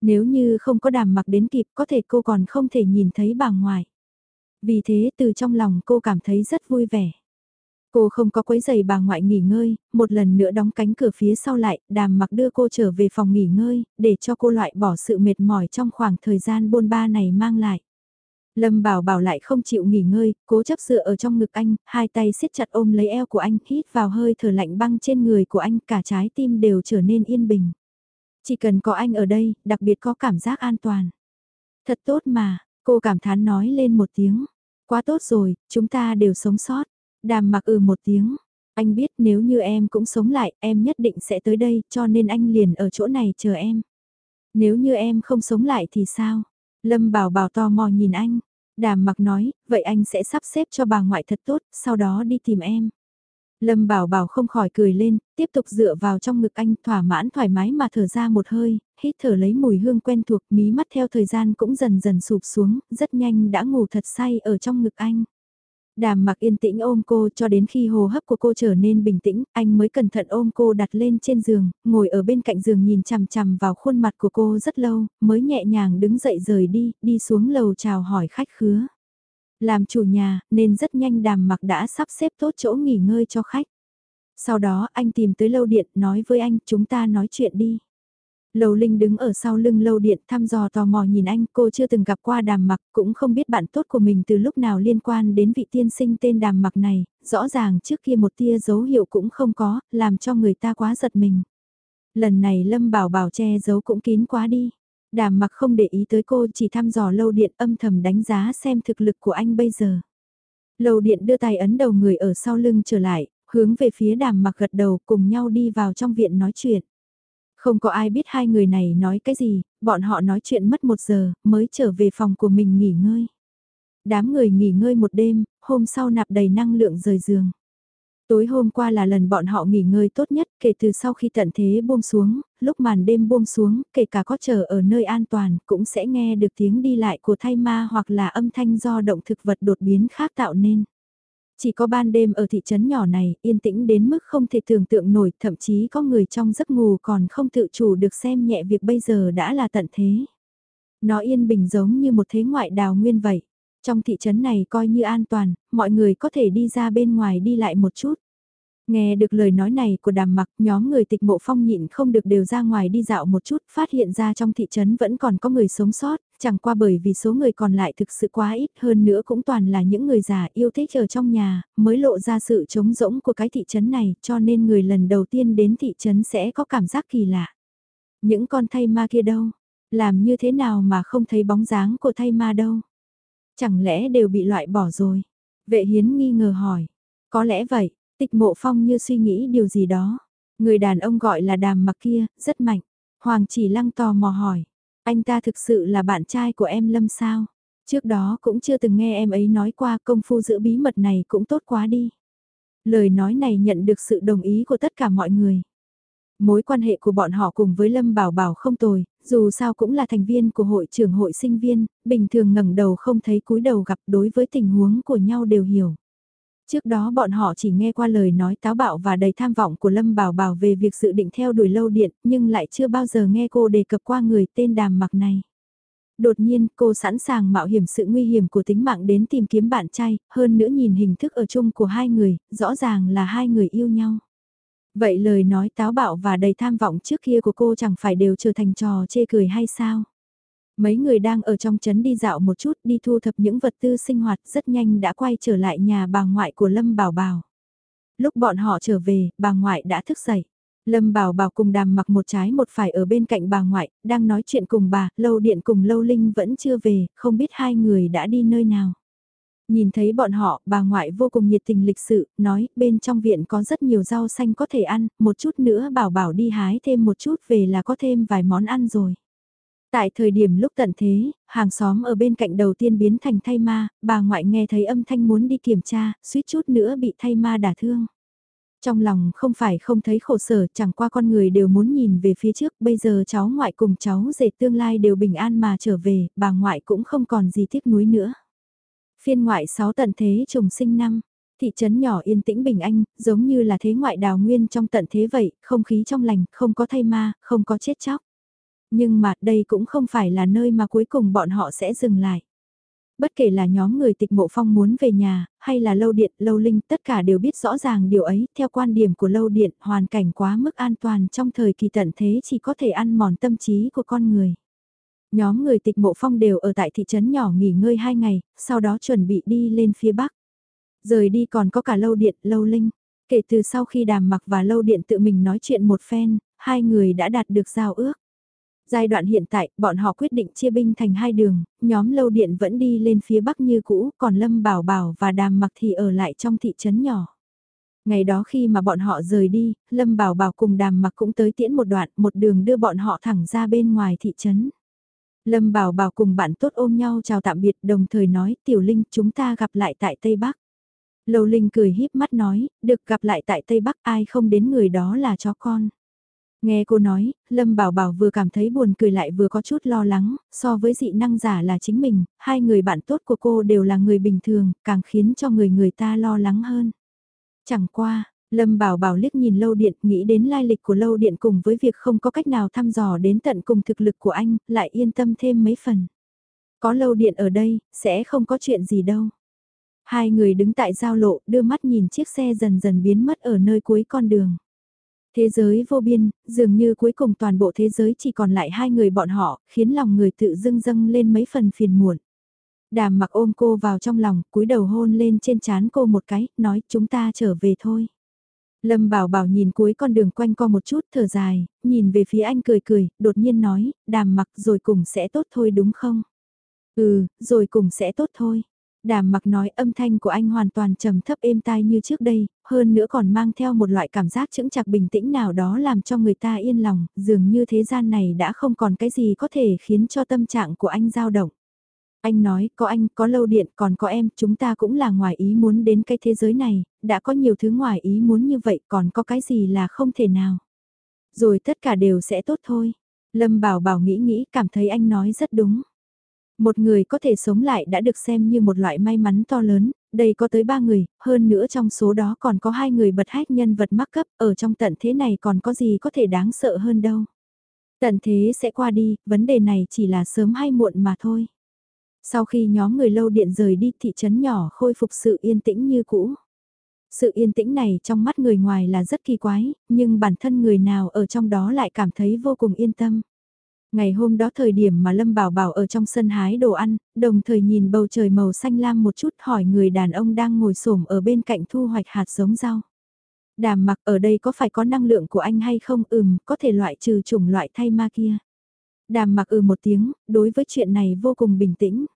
Nếu như không có đàm mặc đến kịp có thể cô còn không thể nhìn thấy bà ngoại. Vì thế từ trong lòng cô cảm thấy rất vui vẻ. Cô không có quấy giày bà ngoại nghỉ ngơi, một lần nữa đóng cánh cửa phía sau lại, đàm mặc đưa cô trở về phòng nghỉ ngơi, để cho cô loại bỏ sự mệt mỏi trong khoảng thời gian bôn ba này mang lại. Lâm bảo bảo lại không chịu nghỉ ngơi, cố chấp dựa ở trong ngực anh, hai tay siết chặt ôm lấy eo của anh, hít vào hơi thở lạnh băng trên người của anh, cả trái tim đều trở nên yên bình. Chỉ cần có anh ở đây, đặc biệt có cảm giác an toàn. Thật tốt mà, cô cảm thán nói lên một tiếng. Quá tốt rồi, chúng ta đều sống sót. Đàm mặc ừ một tiếng, anh biết nếu như em cũng sống lại, em nhất định sẽ tới đây, cho nên anh liền ở chỗ này chờ em. Nếu như em không sống lại thì sao? Lâm bảo bảo tò mò nhìn anh. Đàm mặc nói, vậy anh sẽ sắp xếp cho bà ngoại thật tốt, sau đó đi tìm em. Lâm bảo bảo không khỏi cười lên, tiếp tục dựa vào trong ngực anh thỏa mãn thoải mái mà thở ra một hơi, hít thở lấy mùi hương quen thuộc mí mắt theo thời gian cũng dần dần sụp xuống, rất nhanh đã ngủ thật say ở trong ngực anh. Đàm mặc yên tĩnh ôm cô cho đến khi hô hấp của cô trở nên bình tĩnh, anh mới cẩn thận ôm cô đặt lên trên giường, ngồi ở bên cạnh giường nhìn chằm chằm vào khuôn mặt của cô rất lâu, mới nhẹ nhàng đứng dậy rời đi, đi xuống lầu chào hỏi khách khứa. Làm chủ nhà, nên rất nhanh đàm mặc đã sắp xếp tốt chỗ nghỉ ngơi cho khách. Sau đó anh tìm tới lâu điện nói với anh chúng ta nói chuyện đi. Lầu Linh đứng ở sau lưng lâu điện thăm dò tò mò nhìn anh, cô chưa từng gặp qua đàm mặc, cũng không biết bạn tốt của mình từ lúc nào liên quan đến vị tiên sinh tên đàm mặc này, rõ ràng trước kia một tia dấu hiệu cũng không có, làm cho người ta quá giật mình. Lần này Lâm Bảo Bảo che giấu cũng kín quá đi. Đàm mặc không để ý tới cô chỉ thăm dò lâu điện âm thầm đánh giá xem thực lực của anh bây giờ. Lâu điện đưa tay ấn đầu người ở sau lưng trở lại, hướng về phía đàm mặc gật đầu cùng nhau đi vào trong viện nói chuyện. Không có ai biết hai người này nói cái gì, bọn họ nói chuyện mất một giờ, mới trở về phòng của mình nghỉ ngơi. Đám người nghỉ ngơi một đêm, hôm sau nạp đầy năng lượng rời giường. Tối hôm qua là lần bọn họ nghỉ ngơi tốt nhất kể từ sau khi tận thế buông xuống, lúc màn đêm buông xuống, kể cả có chờ ở nơi an toàn cũng sẽ nghe được tiếng đi lại của thay ma hoặc là âm thanh do động thực vật đột biến khác tạo nên. Chỉ có ban đêm ở thị trấn nhỏ này, yên tĩnh đến mức không thể tưởng tượng nổi, thậm chí có người trong giấc ngủ còn không tự chủ được xem nhẹ việc bây giờ đã là tận thế. Nó yên bình giống như một thế ngoại đào nguyên vậy. Trong thị trấn này coi như an toàn, mọi người có thể đi ra bên ngoài đi lại một chút. Nghe được lời nói này của đàm mặc, nhóm người tịch mộ phong nhịn không được đều ra ngoài đi dạo một chút, phát hiện ra trong thị trấn vẫn còn có người sống sót, chẳng qua bởi vì số người còn lại thực sự quá ít hơn nữa cũng toàn là những người già yêu thích ở trong nhà, mới lộ ra sự trống rỗng của cái thị trấn này, cho nên người lần đầu tiên đến thị trấn sẽ có cảm giác kỳ lạ. Những con thay ma kia đâu? Làm như thế nào mà không thấy bóng dáng của thay ma đâu? Chẳng lẽ đều bị loại bỏ rồi? Vệ hiến nghi ngờ hỏi. Có lẽ vậy, tịch mộ phong như suy nghĩ điều gì đó. Người đàn ông gọi là đàm mặc kia, rất mạnh. Hoàng chỉ lăng tò mò hỏi. Anh ta thực sự là bạn trai của em Lâm sao? Trước đó cũng chưa từng nghe em ấy nói qua công phu giữ bí mật này cũng tốt quá đi. Lời nói này nhận được sự đồng ý của tất cả mọi người. Mối quan hệ của bọn họ cùng với Lâm Bảo Bảo không tồi, dù sao cũng là thành viên của hội trưởng hội sinh viên, bình thường ngẩng đầu không thấy cúi đầu gặp đối với tình huống của nhau đều hiểu. Trước đó bọn họ chỉ nghe qua lời nói táo bạo và đầy tham vọng của Lâm Bảo Bảo về việc dự định theo đuổi lâu điện, nhưng lại chưa bao giờ nghe cô đề cập qua người tên đàm mặc này. Đột nhiên cô sẵn sàng mạo hiểm sự nguy hiểm của tính mạng đến tìm kiếm bạn trai, hơn nữa nhìn hình thức ở chung của hai người, rõ ràng là hai người yêu nhau. Vậy lời nói táo bạo và đầy tham vọng trước kia của cô chẳng phải đều trở thành trò chê cười hay sao? Mấy người đang ở trong trấn đi dạo một chút đi thu thập những vật tư sinh hoạt rất nhanh đã quay trở lại nhà bà ngoại của Lâm Bảo Bảo. Lúc bọn họ trở về, bà ngoại đã thức dậy. Lâm Bảo Bảo cùng đàm mặc một trái một phải ở bên cạnh bà ngoại, đang nói chuyện cùng bà, lâu điện cùng lâu linh vẫn chưa về, không biết hai người đã đi nơi nào. Nhìn thấy bọn họ, bà ngoại vô cùng nhiệt tình lịch sự, nói bên trong viện có rất nhiều rau xanh có thể ăn, một chút nữa bảo bảo đi hái thêm một chút về là có thêm vài món ăn rồi. Tại thời điểm lúc tận thế, hàng xóm ở bên cạnh đầu tiên biến thành thay ma, bà ngoại nghe thấy âm thanh muốn đi kiểm tra, suýt chút nữa bị thay ma đả thương. Trong lòng không phải không thấy khổ sở, chẳng qua con người đều muốn nhìn về phía trước, bây giờ cháu ngoại cùng cháu dệt tương lai đều bình an mà trở về, bà ngoại cũng không còn gì tiếc nuối nữa. Phiên ngoại 6 tận thế trùng sinh năm, thị trấn nhỏ yên tĩnh bình anh, giống như là thế ngoại đào nguyên trong tận thế vậy, không khí trong lành, không có thay ma, không có chết chóc. Nhưng mà đây cũng không phải là nơi mà cuối cùng bọn họ sẽ dừng lại. Bất kể là nhóm người tịch mộ phong muốn về nhà, hay là lâu điện, lâu linh, tất cả đều biết rõ ràng điều ấy, theo quan điểm của lâu điện, hoàn cảnh quá mức an toàn trong thời kỳ tận thế chỉ có thể ăn mòn tâm trí của con người. Nhóm người tịch mộ phong đều ở tại thị trấn nhỏ nghỉ ngơi hai ngày, sau đó chuẩn bị đi lên phía bắc. Rời đi còn có cả lâu điện, lâu linh. Kể từ sau khi đàm mặc và lâu điện tự mình nói chuyện một phen, hai người đã đạt được giao ước. Giai đoạn hiện tại, bọn họ quyết định chia binh thành hai đường, nhóm lâu điện vẫn đi lên phía bắc như cũ, còn Lâm Bảo Bảo và Đàm Mặc thì ở lại trong thị trấn nhỏ. Ngày đó khi mà bọn họ rời đi, Lâm Bảo Bảo cùng Đàm Mặc cũng tới tiễn một đoạn, một đường đưa bọn họ thẳng ra bên ngoài thị trấn. Lâm Bảo Bảo cùng bạn tốt ôm nhau chào tạm biệt đồng thời nói Tiểu Linh chúng ta gặp lại tại Tây Bắc. Lâu Linh cười híp mắt nói, được gặp lại tại Tây Bắc ai không đến người đó là chó con. Nghe cô nói, Lâm Bảo Bảo vừa cảm thấy buồn cười lại vừa có chút lo lắng, so với dị năng giả là chính mình, hai người bạn tốt của cô đều là người bình thường, càng khiến cho người người ta lo lắng hơn. Chẳng qua, Lâm Bảo Bảo liếc nhìn lâu điện, nghĩ đến lai lịch của lâu điện cùng với việc không có cách nào thăm dò đến tận cùng thực lực của anh, lại yên tâm thêm mấy phần. Có lâu điện ở đây, sẽ không có chuyện gì đâu. Hai người đứng tại giao lộ, đưa mắt nhìn chiếc xe dần dần biến mất ở nơi cuối con đường. Thế giới vô biên, dường như cuối cùng toàn bộ thế giới chỉ còn lại hai người bọn họ, khiến lòng người tự dưng dâng lên mấy phần phiền muộn. Đàm mặc ôm cô vào trong lòng, cúi đầu hôn lên trên trán cô một cái, nói chúng ta trở về thôi. Lâm Bảo Bảo nhìn cuối con đường quanh co một chút thở dài, nhìn về phía anh cười cười, đột nhiên nói, đàm mặc rồi cùng sẽ tốt thôi đúng không? Ừ, rồi cùng sẽ tốt thôi. Đàm mặc nói âm thanh của anh hoàn toàn trầm thấp êm tai như trước đây, hơn nữa còn mang theo một loại cảm giác chững chạc bình tĩnh nào đó làm cho người ta yên lòng, dường như thế gian này đã không còn cái gì có thể khiến cho tâm trạng của anh dao động. Anh nói, có anh, có lâu điện, còn có em, chúng ta cũng là ngoài ý muốn đến cái thế giới này, đã có nhiều thứ ngoài ý muốn như vậy, còn có cái gì là không thể nào. Rồi tất cả đều sẽ tốt thôi. Lâm Bảo Bảo nghĩ nghĩ, cảm thấy anh nói rất đúng. Một người có thể sống lại đã được xem như một loại may mắn to lớn, đây có tới ba người, hơn nữa trong số đó còn có hai người bật hách nhân vật mắc cấp, ở trong tận thế này còn có gì có thể đáng sợ hơn đâu. Tận thế sẽ qua đi, vấn đề này chỉ là sớm hay muộn mà thôi. Sau khi nhóm người lâu điện rời đi thị trấn nhỏ khôi phục sự yên tĩnh như cũ. Sự yên tĩnh này trong mắt người ngoài là rất kỳ quái, nhưng bản thân người nào ở trong đó lại cảm thấy vô cùng yên tâm. Ngày hôm đó thời điểm mà Lâm Bảo Bảo ở trong sân hái đồ ăn, đồng thời nhìn bầu trời màu xanh lam một chút hỏi người đàn ông đang ngồi xổm ở bên cạnh thu hoạch hạt giống rau. Đàm mặc ở đây có phải có năng lượng của anh hay không? Ừm, có thể loại trừ chủng loại thay ma kia. Đàm mặc ừ một tiếng, đối với chuyện này vô cùng bình tĩnh.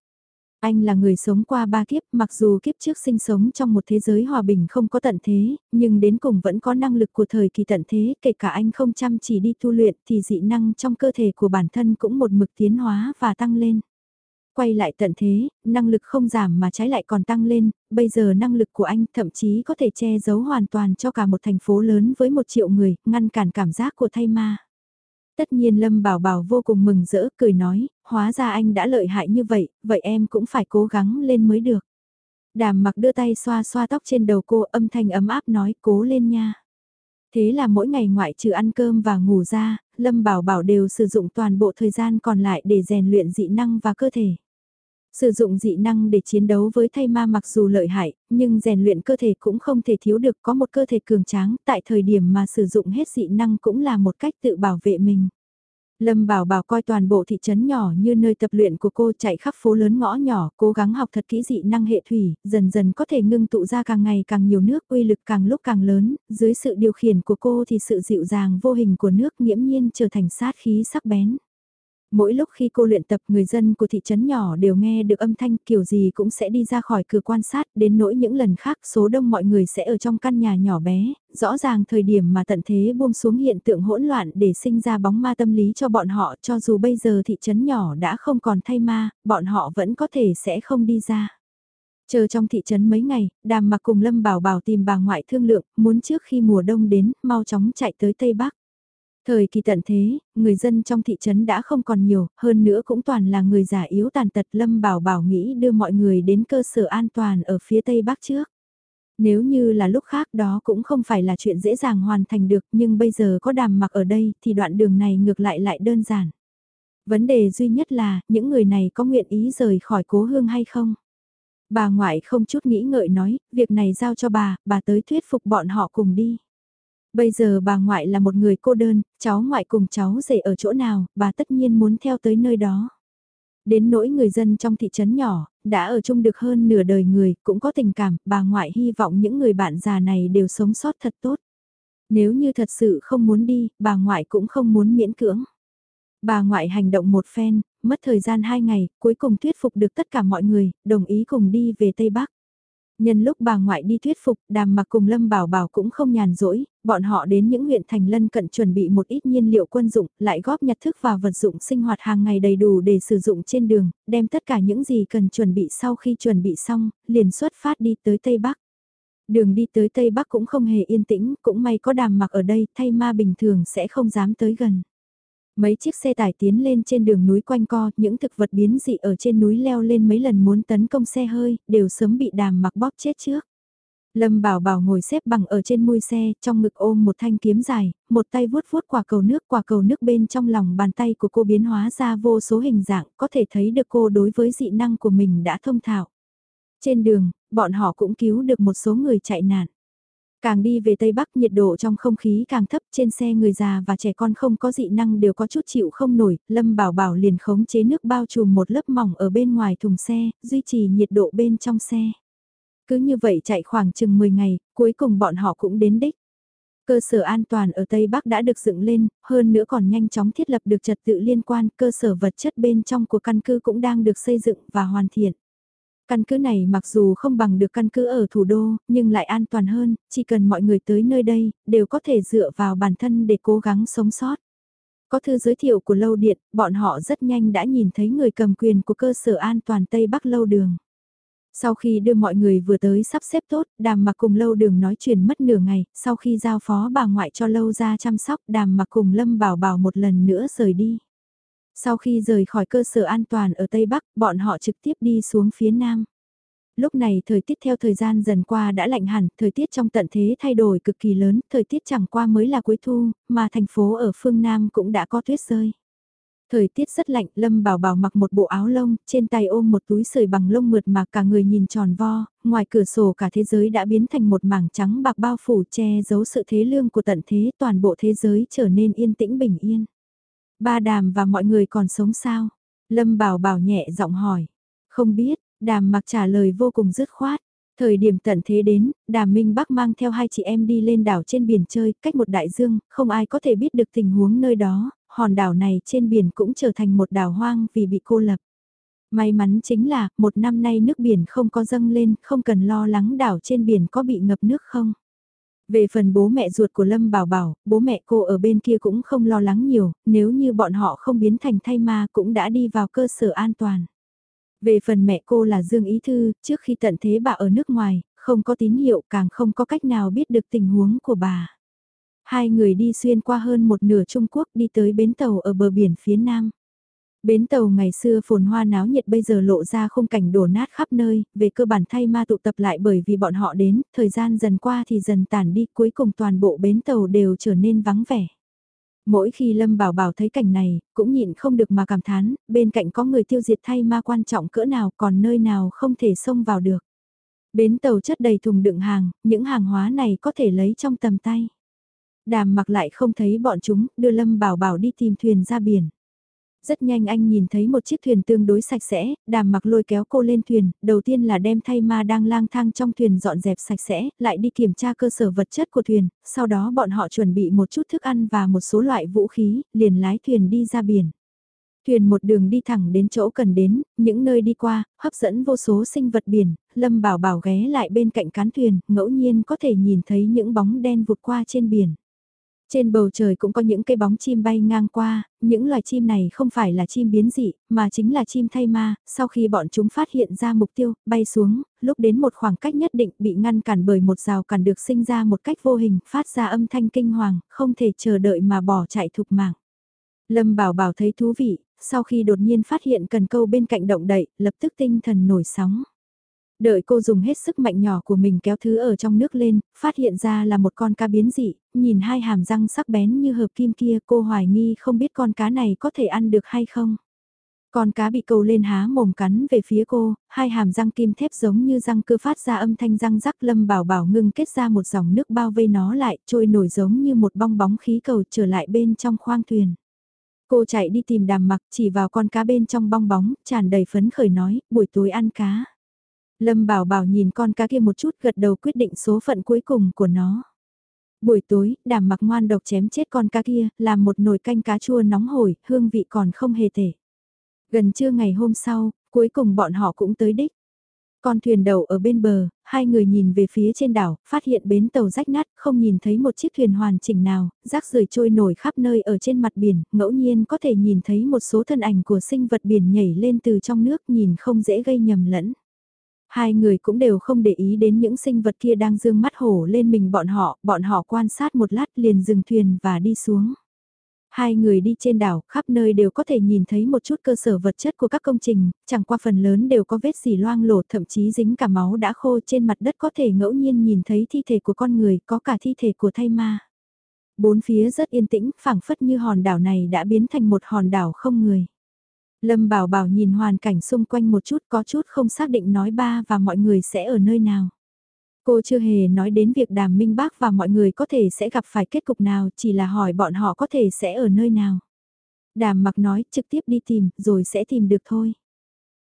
Anh là người sống qua ba kiếp, mặc dù kiếp trước sinh sống trong một thế giới hòa bình không có tận thế, nhưng đến cùng vẫn có năng lực của thời kỳ tận thế, kể cả anh không chăm chỉ đi tu luyện thì dị năng trong cơ thể của bản thân cũng một mực tiến hóa và tăng lên. Quay lại tận thế, năng lực không giảm mà trái lại còn tăng lên, bây giờ năng lực của anh thậm chí có thể che giấu hoàn toàn cho cả một thành phố lớn với một triệu người, ngăn cản cảm giác của thay ma. Tất nhiên Lâm Bảo Bảo vô cùng mừng rỡ, cười nói, hóa ra anh đã lợi hại như vậy, vậy em cũng phải cố gắng lên mới được. Đàm mặc đưa tay xoa xoa tóc trên đầu cô âm thanh ấm áp nói cố lên nha. Thế là mỗi ngày ngoại trừ ăn cơm và ngủ ra, Lâm Bảo Bảo đều sử dụng toàn bộ thời gian còn lại để rèn luyện dị năng và cơ thể. Sử dụng dị năng để chiến đấu với thay ma mặc dù lợi hại, nhưng rèn luyện cơ thể cũng không thể thiếu được có một cơ thể cường tráng, tại thời điểm mà sử dụng hết dị năng cũng là một cách tự bảo vệ mình. Lâm Bảo Bảo coi toàn bộ thị trấn nhỏ như nơi tập luyện của cô chạy khắp phố lớn ngõ nhỏ, cố gắng học thật kỹ dị năng hệ thủy, dần dần có thể ngưng tụ ra càng ngày càng nhiều nước, uy lực càng lúc càng lớn, dưới sự điều khiển của cô thì sự dịu dàng vô hình của nước nghiễm nhiên trở thành sát khí sắc bén. Mỗi lúc khi cô luyện tập người dân của thị trấn nhỏ đều nghe được âm thanh kiểu gì cũng sẽ đi ra khỏi cửa quan sát, đến nỗi những lần khác số đông mọi người sẽ ở trong căn nhà nhỏ bé, rõ ràng thời điểm mà tận thế buông xuống hiện tượng hỗn loạn để sinh ra bóng ma tâm lý cho bọn họ cho dù bây giờ thị trấn nhỏ đã không còn thay ma, bọn họ vẫn có thể sẽ không đi ra. Chờ trong thị trấn mấy ngày, đàm mặc cùng Lâm Bảo Bảo tìm bà ngoại thương lượng, muốn trước khi mùa đông đến, mau chóng chạy tới Tây Bắc. Thời kỳ tận thế, người dân trong thị trấn đã không còn nhiều, hơn nữa cũng toàn là người già yếu tàn tật Lâm Bảo Bảo nghĩ đưa mọi người đến cơ sở an toàn ở phía Tây Bắc trước. Nếu như là lúc khác đó cũng không phải là chuyện dễ dàng hoàn thành được nhưng bây giờ có đàm mặc ở đây thì đoạn đường này ngược lại lại đơn giản. Vấn đề duy nhất là những người này có nguyện ý rời khỏi cố hương hay không? Bà ngoại không chút nghĩ ngợi nói, việc này giao cho bà, bà tới thuyết phục bọn họ cùng đi. Bây giờ bà ngoại là một người cô đơn, cháu ngoại cùng cháu rể ở chỗ nào, bà tất nhiên muốn theo tới nơi đó. Đến nỗi người dân trong thị trấn nhỏ, đã ở chung được hơn nửa đời người, cũng có tình cảm, bà ngoại hy vọng những người bạn già này đều sống sót thật tốt. Nếu như thật sự không muốn đi, bà ngoại cũng không muốn miễn cưỡng. Bà ngoại hành động một phen, mất thời gian hai ngày, cuối cùng thuyết phục được tất cả mọi người, đồng ý cùng đi về Tây Bắc. Nhân lúc bà ngoại đi thuyết phục, đàm mặc cùng Lâm Bảo Bảo cũng không nhàn rỗi, bọn họ đến những huyện thành lân cận chuẩn bị một ít nhiên liệu quân dụng, lại góp nhặt thức và vật dụng sinh hoạt hàng ngày đầy đủ để sử dụng trên đường, đem tất cả những gì cần chuẩn bị sau khi chuẩn bị xong, liền xuất phát đi tới Tây Bắc. Đường đi tới Tây Bắc cũng không hề yên tĩnh, cũng may có đàm mặc ở đây, thay ma bình thường sẽ không dám tới gần. Mấy chiếc xe tải tiến lên trên đường núi quanh co, những thực vật biến dị ở trên núi leo lên mấy lần muốn tấn công xe hơi, đều sớm bị đàm mặc bóp chết trước. Lâm Bảo Bảo ngồi xếp bằng ở trên mui xe, trong ngực ôm một thanh kiếm dài, một tay vuốt vuốt quả cầu nước, quả cầu nước bên trong lòng bàn tay của cô biến hóa ra vô số hình dạng, có thể thấy được cô đối với dị năng của mình đã thông thạo. Trên đường, bọn họ cũng cứu được một số người chạy nạn. Càng đi về Tây Bắc nhiệt độ trong không khí càng thấp trên xe người già và trẻ con không có dị năng đều có chút chịu không nổi, Lâm Bảo Bảo liền khống chế nước bao trùm một lớp mỏng ở bên ngoài thùng xe, duy trì nhiệt độ bên trong xe. Cứ như vậy chạy khoảng chừng 10 ngày, cuối cùng bọn họ cũng đến đích. Cơ sở an toàn ở Tây Bắc đã được dựng lên, hơn nữa còn nhanh chóng thiết lập được trật tự liên quan, cơ sở vật chất bên trong của căn cứ cũng đang được xây dựng và hoàn thiện. Căn cứ này mặc dù không bằng được căn cứ ở thủ đô, nhưng lại an toàn hơn, chỉ cần mọi người tới nơi đây, đều có thể dựa vào bản thân để cố gắng sống sót. Có thư giới thiệu của lâu điện, bọn họ rất nhanh đã nhìn thấy người cầm quyền của cơ sở an toàn Tây Bắc lâu đường. Sau khi đưa mọi người vừa tới sắp xếp tốt, đàm mặc cùng lâu đường nói chuyện mất nửa ngày, sau khi giao phó bà ngoại cho lâu ra chăm sóc đàm mặc cùng lâm bảo bảo một lần nữa rời đi. Sau khi rời khỏi cơ sở an toàn ở Tây Bắc, bọn họ trực tiếp đi xuống phía Nam. Lúc này thời tiết theo thời gian dần qua đã lạnh hẳn, thời tiết trong tận thế thay đổi cực kỳ lớn, thời tiết chẳng qua mới là cuối thu, mà thành phố ở phương Nam cũng đã có tuyết rơi. Thời tiết rất lạnh, Lâm Bảo Bảo mặc một bộ áo lông, trên tay ôm một túi sưởi bằng lông mượt mà cả người nhìn tròn vo, ngoài cửa sổ cả thế giới đã biến thành một mảng trắng bạc bao phủ che giấu sự thế lương của tận thế, toàn bộ thế giới trở nên yên tĩnh bình yên. Ba đàm và mọi người còn sống sao? Lâm Bảo Bảo nhẹ giọng hỏi. Không biết, đàm mặc trả lời vô cùng dứt khoát. Thời điểm tận thế đến, Đàm Minh Bắc mang theo hai chị em đi lên đảo trên biển chơi, cách một đại dương, không ai có thể biết được tình huống nơi đó, hòn đảo này trên biển cũng trở thành một đảo hoang vì bị cô lập. May mắn chính là, một năm nay nước biển không có dâng lên, không cần lo lắng đảo trên biển có bị ngập nước không. Về phần bố mẹ ruột của Lâm Bảo Bảo, bố mẹ cô ở bên kia cũng không lo lắng nhiều, nếu như bọn họ không biến thành thay ma cũng đã đi vào cơ sở an toàn. Về phần mẹ cô là Dương Ý Thư, trước khi tận thế bà ở nước ngoài, không có tín hiệu càng không có cách nào biết được tình huống của bà. Hai người đi xuyên qua hơn một nửa Trung Quốc đi tới bến tàu ở bờ biển phía nam. Bến tàu ngày xưa phồn hoa náo nhiệt bây giờ lộ ra khung cảnh đổ nát khắp nơi, về cơ bản thay ma tụ tập lại bởi vì bọn họ đến, thời gian dần qua thì dần tản đi, cuối cùng toàn bộ bến tàu đều trở nên vắng vẻ. Mỗi khi Lâm Bảo Bảo thấy cảnh này, cũng nhịn không được mà cảm thán, bên cạnh có người tiêu diệt thay ma quan trọng cỡ nào còn nơi nào không thể xông vào được. Bến tàu chất đầy thùng đựng hàng, những hàng hóa này có thể lấy trong tầm tay. Đàm mặc lại không thấy bọn chúng, đưa Lâm Bảo Bảo đi tìm thuyền ra biển. Rất nhanh anh nhìn thấy một chiếc thuyền tương đối sạch sẽ, đàm mặc lôi kéo cô lên thuyền, đầu tiên là đem thay ma đang lang thang trong thuyền dọn dẹp sạch sẽ, lại đi kiểm tra cơ sở vật chất của thuyền, sau đó bọn họ chuẩn bị một chút thức ăn và một số loại vũ khí, liền lái thuyền đi ra biển. Thuyền một đường đi thẳng đến chỗ cần đến, những nơi đi qua, hấp dẫn vô số sinh vật biển, Lâm Bảo Bảo ghé lại bên cạnh cán thuyền, ngẫu nhiên có thể nhìn thấy những bóng đen vụt qua trên biển. Trên bầu trời cũng có những cây bóng chim bay ngang qua, những loài chim này không phải là chim biến dị, mà chính là chim thay ma, sau khi bọn chúng phát hiện ra mục tiêu, bay xuống, lúc đến một khoảng cách nhất định bị ngăn cản bởi một rào cản được sinh ra một cách vô hình, phát ra âm thanh kinh hoàng, không thể chờ đợi mà bỏ chạy thục mạng. Lâm Bảo Bảo thấy thú vị, sau khi đột nhiên phát hiện cần câu bên cạnh động đậy, lập tức tinh thần nổi sóng. Đợi cô dùng hết sức mạnh nhỏ của mình kéo thứ ở trong nước lên, phát hiện ra là một con cá biến dị, nhìn hai hàm răng sắc bén như hợp kim kia cô hoài nghi không biết con cá này có thể ăn được hay không. Con cá bị câu lên há mồm cắn về phía cô, hai hàm răng kim thép giống như răng cưa phát ra âm thanh răng rắc lâm bảo bảo ngưng kết ra một dòng nước bao vây nó lại, trôi nổi giống như một bong bóng khí cầu trở lại bên trong khoang thuyền. Cô chạy đi tìm đàm mặc chỉ vào con cá bên trong bong bóng, tràn đầy phấn khởi nói, buổi tối ăn cá. Lâm Bảo Bảo nhìn con cá kia một chút gật đầu quyết định số phận cuối cùng của nó. Buổi tối, đàm mặc ngoan độc chém chết con cá kia, làm một nồi canh cá chua nóng hổi, hương vị còn không hề tệ. Gần trưa ngày hôm sau, cuối cùng bọn họ cũng tới đích. Con thuyền đầu ở bên bờ, hai người nhìn về phía trên đảo, phát hiện bến tàu rách nát, không nhìn thấy một chiếc thuyền hoàn chỉnh nào, rác rưởi trôi nổi khắp nơi ở trên mặt biển, ngẫu nhiên có thể nhìn thấy một số thân ảnh của sinh vật biển nhảy lên từ trong nước nhìn không dễ gây nhầm lẫn. Hai người cũng đều không để ý đến những sinh vật kia đang dương mắt hổ lên mình bọn họ, bọn họ quan sát một lát liền dừng thuyền và đi xuống. Hai người đi trên đảo, khắp nơi đều có thể nhìn thấy một chút cơ sở vật chất của các công trình, chẳng qua phần lớn đều có vết xỉ loang lổ thậm chí dính cả máu đã khô trên mặt đất có thể ngẫu nhiên nhìn thấy thi thể của con người, có cả thi thể của thay ma. Bốn phía rất yên tĩnh, phảng phất như hòn đảo này đã biến thành một hòn đảo không người. Lâm Bảo Bảo nhìn hoàn cảnh xung quanh một chút có chút không xác định nói ba và mọi người sẽ ở nơi nào. Cô chưa hề nói đến việc đàm minh bác và mọi người có thể sẽ gặp phải kết cục nào, chỉ là hỏi bọn họ có thể sẽ ở nơi nào. Đàm mặc nói trực tiếp đi tìm, rồi sẽ tìm được thôi.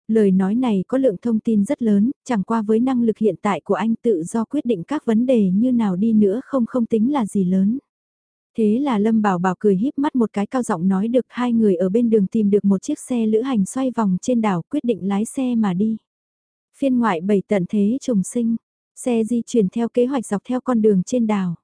Lời nói này có lượng thông tin rất lớn, chẳng qua với năng lực hiện tại của anh tự do quyết định các vấn đề như nào đi nữa không không tính là gì lớn. Thế là Lâm Bảo Bảo cười híp mắt một cái cao giọng nói được hai người ở bên đường tìm được một chiếc xe lữ hành xoay vòng trên đảo quyết định lái xe mà đi. Phiên ngoại bảy tận thế trùng sinh, xe di chuyển theo kế hoạch dọc theo con đường trên đảo.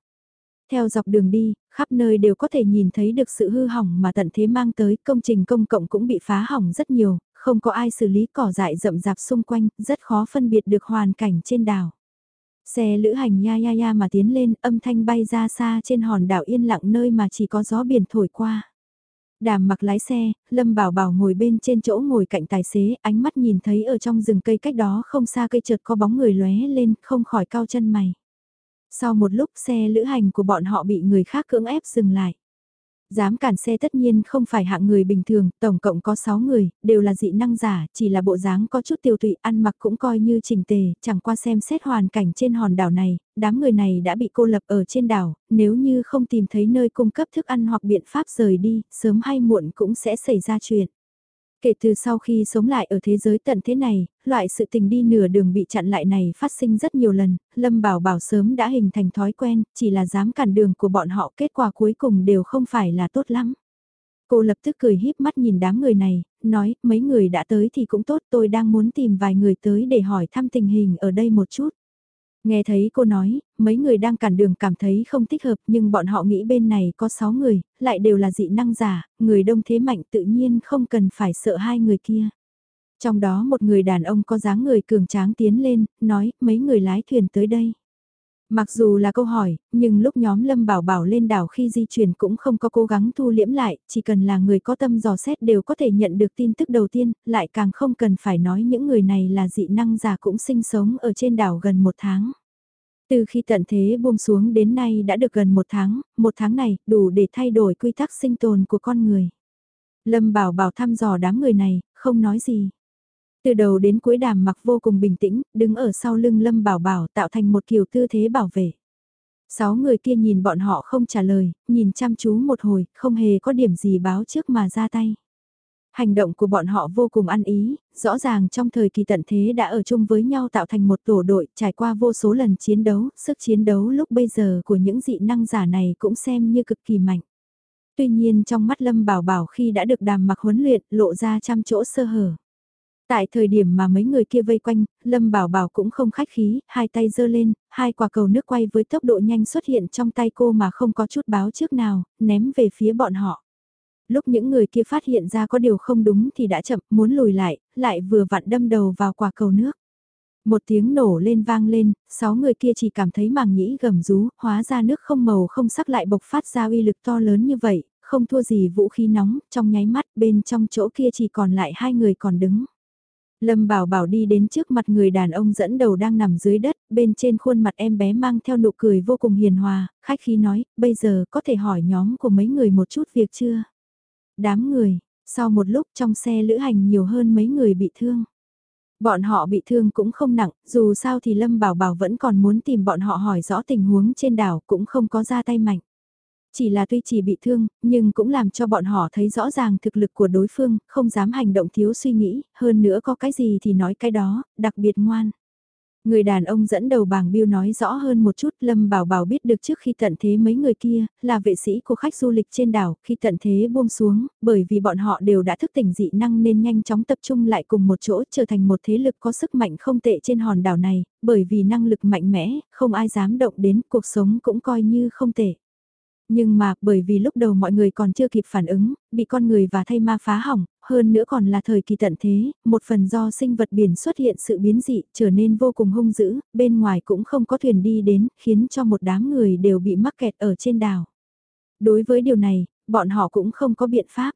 Theo dọc đường đi, Khắp nơi đều có thể nhìn thấy được sự hư hỏng mà tận thế mang tới, công trình công cộng cũng bị phá hỏng rất nhiều, không có ai xử lý cỏ dại rậm rạp xung quanh, rất khó phân biệt được hoàn cảnh trên đảo. Xe lữ hành ya ya ya mà tiến lên, âm thanh bay ra xa trên hòn đảo yên lặng nơi mà chỉ có gió biển thổi qua. Đàm mặc lái xe, Lâm Bảo Bảo ngồi bên trên chỗ ngồi cạnh tài xế, ánh mắt nhìn thấy ở trong rừng cây cách đó không xa cây chợt có bóng người lóe lên, không khỏi cao chân mày. Sau một lúc xe lữ hành của bọn họ bị người khác cưỡng ép dừng lại. Dám cản xe tất nhiên không phải hạng người bình thường, tổng cộng có 6 người, đều là dị năng giả, chỉ là bộ dáng có chút tiêu tụy, ăn mặc cũng coi như chỉnh tề, chẳng qua xem xét hoàn cảnh trên hòn đảo này, đám người này đã bị cô lập ở trên đảo, nếu như không tìm thấy nơi cung cấp thức ăn hoặc biện pháp rời đi, sớm hay muộn cũng sẽ xảy ra chuyện. Kể từ sau khi sống lại ở thế giới tận thế này, loại sự tình đi nửa đường bị chặn lại này phát sinh rất nhiều lần, Lâm Bảo Bảo sớm đã hình thành thói quen, chỉ là dám cản đường của bọn họ kết quả cuối cùng đều không phải là tốt lắm. Cô lập tức cười híp mắt nhìn đám người này, nói, mấy người đã tới thì cũng tốt, tôi đang muốn tìm vài người tới để hỏi thăm tình hình ở đây một chút. Nghe thấy cô nói, mấy người đang cản đường cảm thấy không thích hợp nhưng bọn họ nghĩ bên này có 6 người, lại đều là dị năng giả, người đông thế mạnh tự nhiên không cần phải sợ hai người kia. Trong đó một người đàn ông có dáng người cường tráng tiến lên, nói mấy người lái thuyền tới đây. Mặc dù là câu hỏi, nhưng lúc nhóm Lâm Bảo Bảo lên đảo khi di chuyển cũng không có cố gắng thu liễm lại, chỉ cần là người có tâm dò xét đều có thể nhận được tin tức đầu tiên, lại càng không cần phải nói những người này là dị năng giả cũng sinh sống ở trên đảo gần một tháng. Từ khi tận thế buông xuống đến nay đã được gần một tháng, một tháng này đủ để thay đổi quy tắc sinh tồn của con người. Lâm Bảo Bảo thăm dò đám người này, không nói gì. Từ đầu đến cuối đàm mặc vô cùng bình tĩnh, đứng ở sau lưng Lâm Bảo Bảo tạo thành một kiểu tư thế bảo vệ. Sáu người kia nhìn bọn họ không trả lời, nhìn chăm chú một hồi, không hề có điểm gì báo trước mà ra tay. Hành động của bọn họ vô cùng ăn ý, rõ ràng trong thời kỳ tận thế đã ở chung với nhau tạo thành một tổ đội, trải qua vô số lần chiến đấu, sức chiến đấu lúc bây giờ của những dị năng giả này cũng xem như cực kỳ mạnh. Tuy nhiên trong mắt Lâm Bảo Bảo khi đã được đàm mặc huấn luyện, lộ ra trăm chỗ sơ hở. Tại thời điểm mà mấy người kia vây quanh, Lâm Bảo Bảo cũng không khách khí, hai tay giơ lên, hai quả cầu nước quay với tốc độ nhanh xuất hiện trong tay cô mà không có chút báo trước nào, ném về phía bọn họ. Lúc những người kia phát hiện ra có điều không đúng thì đã chậm, muốn lùi lại, lại vừa vặn đâm đầu vào quả cầu nước. Một tiếng nổ lên vang lên, sáu người kia chỉ cảm thấy màng nhĩ gầm rú, hóa ra nước không màu không sắc lại bộc phát ra uy lực to lớn như vậy, không thua gì vũ khí nóng, trong nháy mắt bên trong chỗ kia chỉ còn lại hai người còn đứng. Lâm Bảo Bảo đi đến trước mặt người đàn ông dẫn đầu đang nằm dưới đất, bên trên khuôn mặt em bé mang theo nụ cười vô cùng hiền hòa, khách khí nói, bây giờ có thể hỏi nhóm của mấy người một chút việc chưa? Đám người, sau một lúc trong xe lữ hành nhiều hơn mấy người bị thương. Bọn họ bị thương cũng không nặng, dù sao thì Lâm Bảo Bảo vẫn còn muốn tìm bọn họ hỏi rõ tình huống trên đảo cũng không có ra tay mạnh. Chỉ là tuy chỉ bị thương, nhưng cũng làm cho bọn họ thấy rõ ràng thực lực của đối phương, không dám hành động thiếu suy nghĩ, hơn nữa có cái gì thì nói cái đó, đặc biệt ngoan. Người đàn ông dẫn đầu bảng biêu nói rõ hơn một chút Lâm Bảo Bảo biết được trước khi tận thế mấy người kia là vệ sĩ của khách du lịch trên đảo khi tận thế buông xuống, bởi vì bọn họ đều đã thức tỉnh dị năng nên nhanh chóng tập trung lại cùng một chỗ trở thành một thế lực có sức mạnh không tệ trên hòn đảo này, bởi vì năng lực mạnh mẽ, không ai dám động đến cuộc sống cũng coi như không tệ. Nhưng mà, bởi vì lúc đầu mọi người còn chưa kịp phản ứng, bị con người và thay ma phá hỏng, hơn nữa còn là thời kỳ tận thế, một phần do sinh vật biển xuất hiện sự biến dị, trở nên vô cùng hung dữ, bên ngoài cũng không có thuyền đi đến, khiến cho một đám người đều bị mắc kẹt ở trên đảo. Đối với điều này, bọn họ cũng không có biện pháp.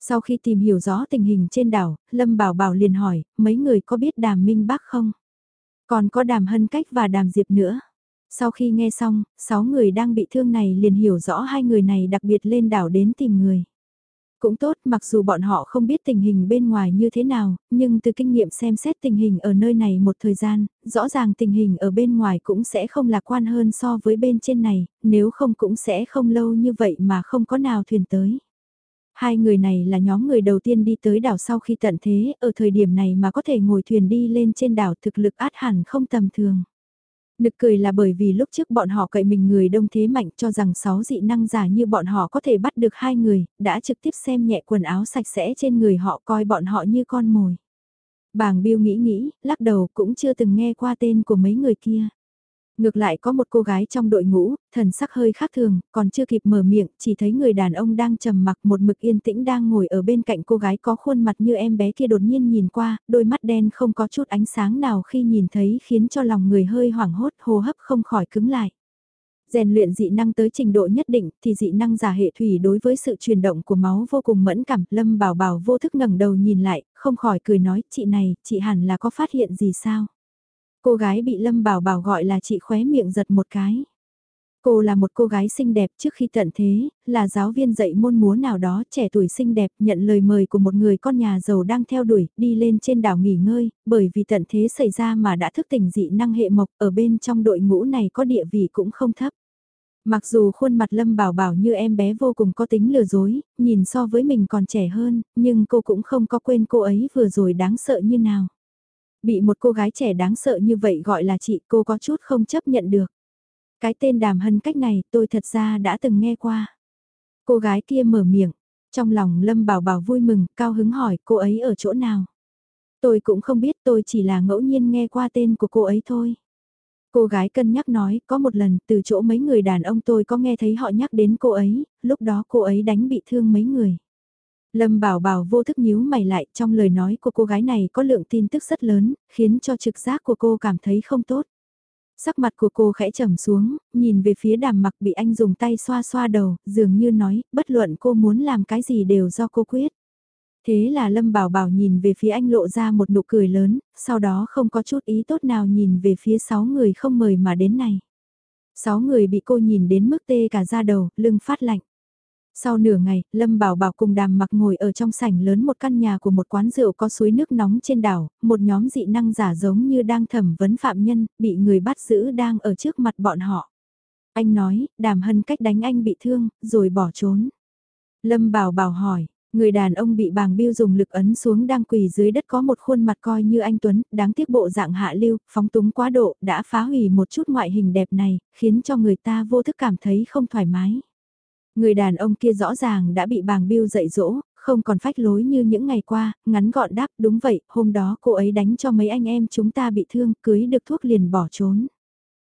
Sau khi tìm hiểu rõ tình hình trên đảo, Lâm Bảo Bảo liền hỏi, mấy người có biết đàm minh bác không? Còn có đàm hân cách và đàm diệp nữa. Sau khi nghe xong, sáu người đang bị thương này liền hiểu rõ hai người này đặc biệt lên đảo đến tìm người. Cũng tốt, mặc dù bọn họ không biết tình hình bên ngoài như thế nào, nhưng từ kinh nghiệm xem xét tình hình ở nơi này một thời gian, rõ ràng tình hình ở bên ngoài cũng sẽ không lạc quan hơn so với bên trên này, nếu không cũng sẽ không lâu như vậy mà không có nào thuyền tới. Hai người này là nhóm người đầu tiên đi tới đảo sau khi tận thế, ở thời điểm này mà có thể ngồi thuyền đi lên trên đảo thực lực át hẳn không tầm thường. Nực cười là bởi vì lúc trước bọn họ cậy mình người đông thế mạnh cho rằng sáu dị năng giả như bọn họ có thể bắt được hai người, đã trực tiếp xem nhẹ quần áo sạch sẽ trên người họ coi bọn họ như con mồi. Bàng Biêu nghĩ nghĩ, lắc đầu cũng chưa từng nghe qua tên của mấy người kia. Ngược lại có một cô gái trong đội ngũ, thần sắc hơi khác thường, còn chưa kịp mở miệng, chỉ thấy người đàn ông đang trầm mặc một mực yên tĩnh đang ngồi ở bên cạnh cô gái có khuôn mặt như em bé kia đột nhiên nhìn qua, đôi mắt đen không có chút ánh sáng nào khi nhìn thấy khiến cho lòng người hơi hoảng hốt hô hấp không khỏi cứng lại. Rèn luyện dị năng tới trình độ nhất định thì dị năng giả hệ thủy đối với sự chuyển động của máu vô cùng mẫn cảm. Lâm bảo bảo vô thức ngẩng đầu nhìn lại, không khỏi cười nói, chị này, chị hẳn là có phát hiện gì sao? Cô gái bị Lâm bảo bảo gọi là chị khóe miệng giật một cái. Cô là một cô gái xinh đẹp trước khi tận thế, là giáo viên dạy môn múa nào đó trẻ tuổi xinh đẹp nhận lời mời của một người con nhà giàu đang theo đuổi, đi lên trên đảo nghỉ ngơi, bởi vì tận thế xảy ra mà đã thức tỉnh dị năng hệ mộc ở bên trong đội ngũ này có địa vị cũng không thấp. Mặc dù khuôn mặt Lâm Bảo Bảo như em bé vô cùng có tính lừa dối, nhìn so với mình còn trẻ hơn, nhưng cô cũng không có quên cô ấy vừa rồi đáng sợ như nào. Bị một cô gái trẻ đáng sợ như vậy gọi là chị cô có chút không chấp nhận được. Cái tên đàm hân cách này tôi thật ra đã từng nghe qua. Cô gái kia mở miệng, trong lòng Lâm Bảo Bảo vui mừng, cao hứng hỏi cô ấy ở chỗ nào. Tôi cũng không biết tôi chỉ là ngẫu nhiên nghe qua tên của cô ấy thôi. Cô gái cân nhắc nói, có một lần từ chỗ mấy người đàn ông tôi có nghe thấy họ nhắc đến cô ấy, lúc đó cô ấy đánh bị thương mấy người. Lâm Bảo Bảo vô thức nhíu mày lại trong lời nói của cô gái này có lượng tin tức rất lớn, khiến cho trực giác của cô cảm thấy không tốt. Sắc mặt của cô khẽ trầm xuống, nhìn về phía đàm mặc bị anh dùng tay xoa xoa đầu, dường như nói, bất luận cô muốn làm cái gì đều do cô quyết. Thế là Lâm Bảo Bảo nhìn về phía anh lộ ra một nụ cười lớn, sau đó không có chút ý tốt nào nhìn về phía sáu người không mời mà đến này. Sáu người bị cô nhìn đến mức tê cả da đầu, lưng phát lạnh. Sau nửa ngày, Lâm Bảo Bảo cùng đàm mặc ngồi ở trong sảnh lớn một căn nhà của một quán rượu có suối nước nóng trên đảo, một nhóm dị năng giả giống như đang thẩm vấn phạm nhân, bị người bắt giữ đang ở trước mặt bọn họ. Anh nói, đàm hân cách đánh anh bị thương, rồi bỏ trốn. Lâm Bảo Bảo hỏi, Người đàn ông bị bàng biêu dùng lực ấn xuống đang quỳ dưới đất có một khuôn mặt coi như anh Tuấn, đáng tiếc bộ dạng hạ lưu, phóng túng quá độ, đã phá hủy một chút ngoại hình đẹp này, khiến cho người ta vô thức cảm thấy không thoải mái. Người đàn ông kia rõ ràng đã bị bàng biêu dạy dỗ, không còn phách lối như những ngày qua, ngắn gọn đáp đúng vậy, hôm đó cô ấy đánh cho mấy anh em chúng ta bị thương, cưới được thuốc liền bỏ trốn.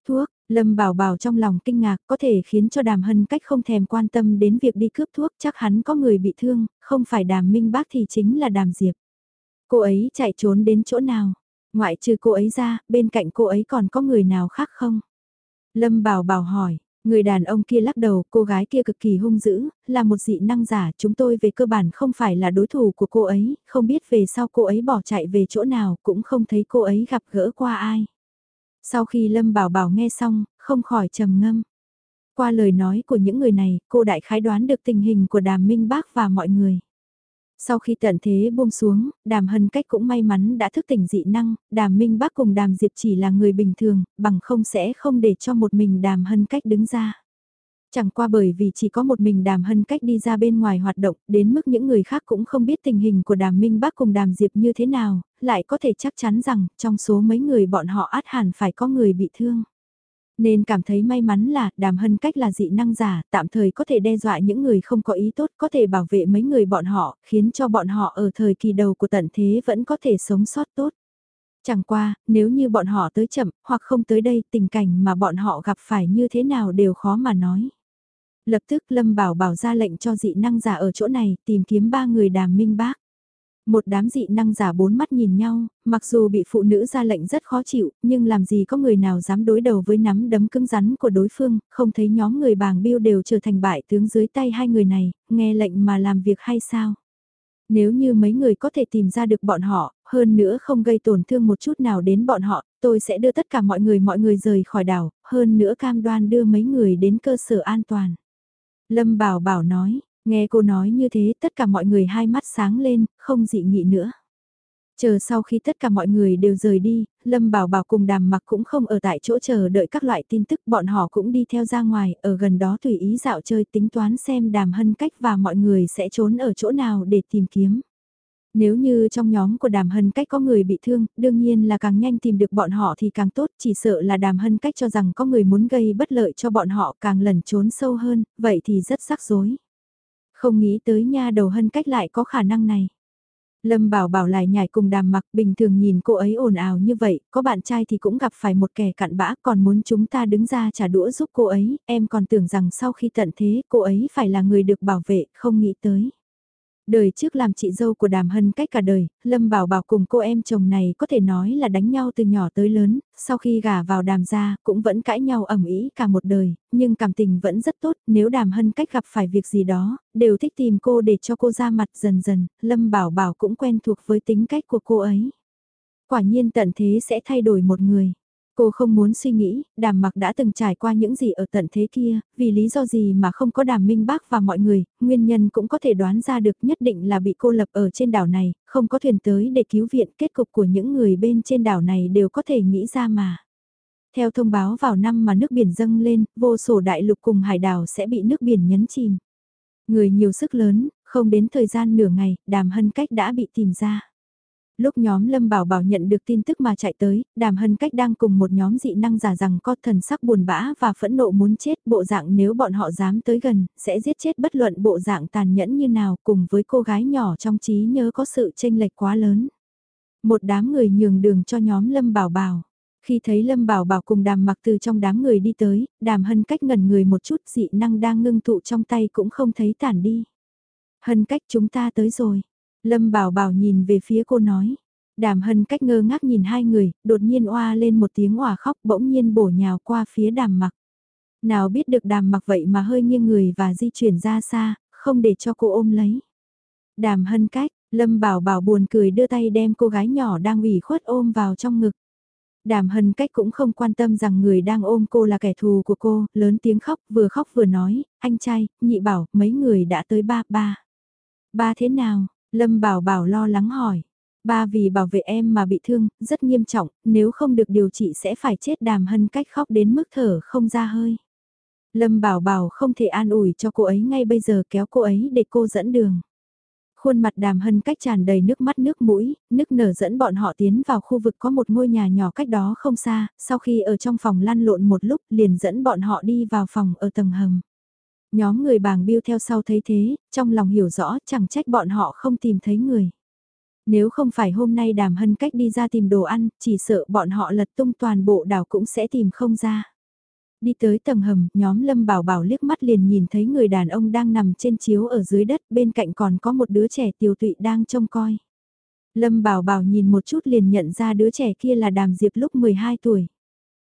Thuốc, Lâm Bảo Bảo trong lòng kinh ngạc có thể khiến cho đàm hân cách không thèm quan tâm đến việc đi cướp thuốc chắc hắn có người bị thương, không phải đàm minh bác thì chính là đàm diệp. Cô ấy chạy trốn đến chỗ nào? Ngoại trừ cô ấy ra, bên cạnh cô ấy còn có người nào khác không? Lâm Bảo Bảo hỏi, người đàn ông kia lắc đầu, cô gái kia cực kỳ hung dữ, là một dị năng giả, chúng tôi về cơ bản không phải là đối thủ của cô ấy, không biết về sau cô ấy bỏ chạy về chỗ nào, cũng không thấy cô ấy gặp gỡ qua ai. Sau khi Lâm Bảo Bảo nghe xong, không khỏi trầm ngâm. Qua lời nói của những người này, cô đại khái đoán được tình hình của đàm minh bác và mọi người. Sau khi tận thế buông xuống, đàm hân cách cũng may mắn đã thức tỉnh dị năng, đàm minh bác cùng đàm diệp chỉ là người bình thường, bằng không sẽ không để cho một mình đàm hân cách đứng ra. Chẳng qua bởi vì chỉ có một mình đàm hân cách đi ra bên ngoài hoạt động, đến mức những người khác cũng không biết tình hình của đàm minh bác cùng đàm diệp như thế nào, lại có thể chắc chắn rằng trong số mấy người bọn họ át hẳn phải có người bị thương. Nên cảm thấy may mắn là đàm hân cách là dị năng giả, tạm thời có thể đe dọa những người không có ý tốt, có thể bảo vệ mấy người bọn họ, khiến cho bọn họ ở thời kỳ đầu của tận thế vẫn có thể sống sót tốt. Chẳng qua, nếu như bọn họ tới chậm, hoặc không tới đây, tình cảnh mà bọn họ gặp phải như thế nào đều khó mà nói. Lập tức Lâm Bảo Bảo ra lệnh cho dị năng giả ở chỗ này tìm kiếm ba người đàm minh bác. Một đám dị năng giả bốn mắt nhìn nhau, mặc dù bị phụ nữ ra lệnh rất khó chịu, nhưng làm gì có người nào dám đối đầu với nắm đấm cứng rắn của đối phương, không thấy nhóm người bàng biêu đều trở thành bại tướng dưới tay hai người này, nghe lệnh mà làm việc hay sao? Nếu như mấy người có thể tìm ra được bọn họ, hơn nữa không gây tổn thương một chút nào đến bọn họ, tôi sẽ đưa tất cả mọi người mọi người rời khỏi đảo, hơn nữa cam đoan đưa mấy người đến cơ sở an toàn. Lâm Bảo Bảo nói, nghe cô nói như thế tất cả mọi người hai mắt sáng lên, không dị nghị nữa. Chờ sau khi tất cả mọi người đều rời đi, Lâm Bảo Bảo cùng đàm mặc cũng không ở tại chỗ chờ đợi các loại tin tức bọn họ cũng đi theo ra ngoài, ở gần đó tùy ý dạo chơi tính toán xem đàm hân cách và mọi người sẽ trốn ở chỗ nào để tìm kiếm. Nếu như trong nhóm của đàm hân cách có người bị thương, đương nhiên là càng nhanh tìm được bọn họ thì càng tốt, chỉ sợ là đàm hân cách cho rằng có người muốn gây bất lợi cho bọn họ càng lẩn trốn sâu hơn, vậy thì rất rắc rối. Không nghĩ tới nha đầu hân cách lại có khả năng này. Lâm Bảo Bảo lại nhảy cùng đàm mặc bình thường nhìn cô ấy ồn ào như vậy, có bạn trai thì cũng gặp phải một kẻ cặn bã còn muốn chúng ta đứng ra trả đũa giúp cô ấy, em còn tưởng rằng sau khi tận thế cô ấy phải là người được bảo vệ, không nghĩ tới. Đời trước làm chị dâu của đàm hân cách cả đời, Lâm Bảo Bảo cùng cô em chồng này có thể nói là đánh nhau từ nhỏ tới lớn, sau khi gả vào đàm gia cũng vẫn cãi nhau ẩm ý cả một đời, nhưng cảm tình vẫn rất tốt, nếu đàm hân cách gặp phải việc gì đó, đều thích tìm cô để cho cô ra mặt dần dần, Lâm Bảo Bảo cũng quen thuộc với tính cách của cô ấy. Quả nhiên tận thế sẽ thay đổi một người. Cô không muốn suy nghĩ, đàm mặc đã từng trải qua những gì ở tận thế kia, vì lý do gì mà không có đàm minh bác và mọi người, nguyên nhân cũng có thể đoán ra được nhất định là bị cô lập ở trên đảo này, không có thuyền tới để cứu viện kết cục của những người bên trên đảo này đều có thể nghĩ ra mà. Theo thông báo vào năm mà nước biển dâng lên, vô sổ đại lục cùng hải đảo sẽ bị nước biển nhấn chìm. Người nhiều sức lớn, không đến thời gian nửa ngày, đàm hân cách đã bị tìm ra. Lúc nhóm Lâm Bảo Bảo nhận được tin tức mà chạy tới, Đàm Hân Cách đang cùng một nhóm dị năng giả rằng có thần sắc buồn bã và phẫn nộ muốn chết bộ dạng nếu bọn họ dám tới gần, sẽ giết chết bất luận bộ dạng tàn nhẫn như nào cùng với cô gái nhỏ trong trí nhớ có sự tranh lệch quá lớn. Một đám người nhường đường cho nhóm Lâm Bảo Bảo. Khi thấy Lâm Bảo Bảo cùng đàm mặc từ trong đám người đi tới, đàm hân cách ngẩn người một chút dị năng đang ngưng tụ trong tay cũng không thấy tản đi. Hân cách chúng ta tới rồi. Lâm Bảo Bảo nhìn về phía cô nói. Đàm hân cách ngơ ngác nhìn hai người, đột nhiên oa lên một tiếng hòa khóc bỗng nhiên bổ nhào qua phía đàm mặc. Nào biết được đàm mặc vậy mà hơi nghiêng người và di chuyển ra xa, không để cho cô ôm lấy. Đàm hân cách, Lâm Bảo Bảo buồn cười đưa tay đem cô gái nhỏ đang ủy khuất ôm vào trong ngực. Đàm hân cách cũng không quan tâm rằng người đang ôm cô là kẻ thù của cô, lớn tiếng khóc, vừa khóc vừa nói, anh trai, nhị bảo, mấy người đã tới ba, ba. Ba thế nào, Lâm Bảo Bảo lo lắng hỏi. Ba vì bảo vệ em mà bị thương, rất nghiêm trọng, nếu không được điều trị sẽ phải chết đàm hân cách khóc đến mức thở không ra hơi. Lâm Bảo Bảo không thể an ủi cho cô ấy ngay bây giờ kéo cô ấy để cô dẫn đường. Khuôn mặt đàm hân cách tràn đầy nước mắt nước mũi, nước nở dẫn bọn họ tiến vào khu vực có một ngôi nhà nhỏ cách đó không xa, sau khi ở trong phòng lăn lộn một lúc liền dẫn bọn họ đi vào phòng ở tầng hầm. Nhóm người bàng biêu theo sau thấy thế, trong lòng hiểu rõ chẳng trách bọn họ không tìm thấy người. Nếu không phải hôm nay đàm hân cách đi ra tìm đồ ăn, chỉ sợ bọn họ lật tung toàn bộ đảo cũng sẽ tìm không ra. Đi tới tầng hầm, nhóm Lâm Bảo Bảo liếc mắt liền nhìn thấy người đàn ông đang nằm trên chiếu ở dưới đất, bên cạnh còn có một đứa trẻ tiêu tụy đang trông coi. Lâm Bảo Bảo nhìn một chút liền nhận ra đứa trẻ kia là Đàm Diệp lúc 12 tuổi.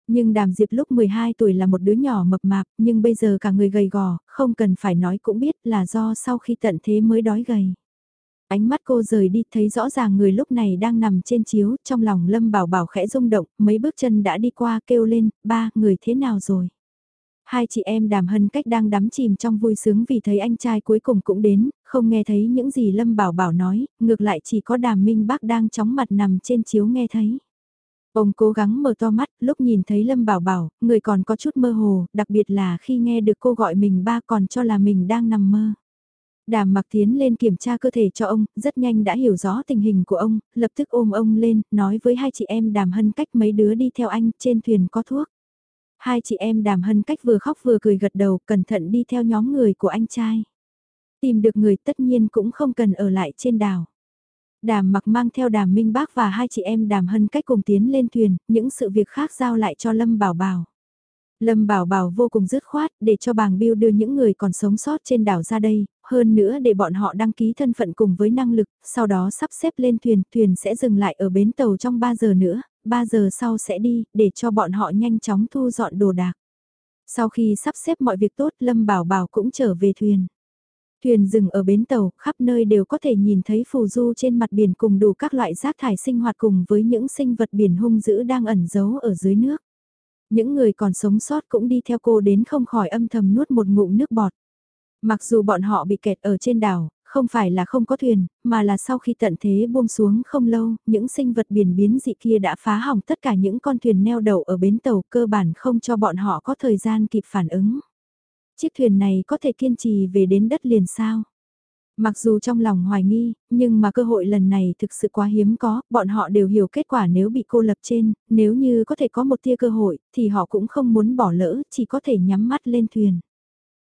Nhưng Đàm Diệp lúc 12 tuổi là một đứa nhỏ mập mạp, nhưng bây giờ cả người gầy gò, không cần phải nói cũng biết là do sau khi tận thế mới đói gầy. Ánh mắt cô rời đi thấy rõ ràng người lúc này đang nằm trên chiếu, trong lòng Lâm Bảo Bảo khẽ rung động, mấy bước chân đã đi qua kêu lên, ba, người thế nào rồi? Hai chị em đàm hân cách đang đắm chìm trong vui sướng vì thấy anh trai cuối cùng cũng đến, không nghe thấy những gì Lâm Bảo Bảo nói, ngược lại chỉ có đàm minh bác đang chóng mặt nằm trên chiếu nghe thấy. Ông cố gắng mở to mắt, lúc nhìn thấy Lâm Bảo Bảo, người còn có chút mơ hồ, đặc biệt là khi nghe được cô gọi mình ba còn cho là mình đang nằm mơ. Đàm mặc tiến lên kiểm tra cơ thể cho ông, rất nhanh đã hiểu rõ tình hình của ông, lập tức ôm ông lên, nói với hai chị em đàm hân cách mấy đứa đi theo anh, trên thuyền có thuốc. Hai chị em đàm hân cách vừa khóc vừa cười gật đầu, cẩn thận đi theo nhóm người của anh trai. Tìm được người tất nhiên cũng không cần ở lại trên đảo. Đàm mặc mang theo đàm minh bác và hai chị em đàm hân cách cùng tiến lên thuyền, những sự việc khác giao lại cho Lâm Bảo Bảo. Lâm Bảo Bảo vô cùng dứt khoát để cho bàng biêu đưa những người còn sống sót trên đảo ra đây, hơn nữa để bọn họ đăng ký thân phận cùng với năng lực, sau đó sắp xếp lên thuyền, thuyền sẽ dừng lại ở bến tàu trong 3 giờ nữa, 3 giờ sau sẽ đi, để cho bọn họ nhanh chóng thu dọn đồ đạc. Sau khi sắp xếp mọi việc tốt Lâm Bảo Bảo cũng trở về thuyền. Thuyền dừng ở bến tàu, khắp nơi đều có thể nhìn thấy phù du trên mặt biển cùng đủ các loại rác thải sinh hoạt cùng với những sinh vật biển hung dữ đang ẩn giấu ở dưới nước. Những người còn sống sót cũng đi theo cô đến không khỏi âm thầm nuốt một ngụm nước bọt. Mặc dù bọn họ bị kẹt ở trên đảo, không phải là không có thuyền, mà là sau khi tận thế buông xuống không lâu, những sinh vật biển biến dị kia đã phá hỏng tất cả những con thuyền neo đậu ở bến tàu cơ bản không cho bọn họ có thời gian kịp phản ứng. Chiếc thuyền này có thể kiên trì về đến đất liền sao? Mặc dù trong lòng hoài nghi, nhưng mà cơ hội lần này thực sự quá hiếm có, bọn họ đều hiểu kết quả nếu bị cô lập trên, nếu như có thể có một tia cơ hội, thì họ cũng không muốn bỏ lỡ, chỉ có thể nhắm mắt lên thuyền.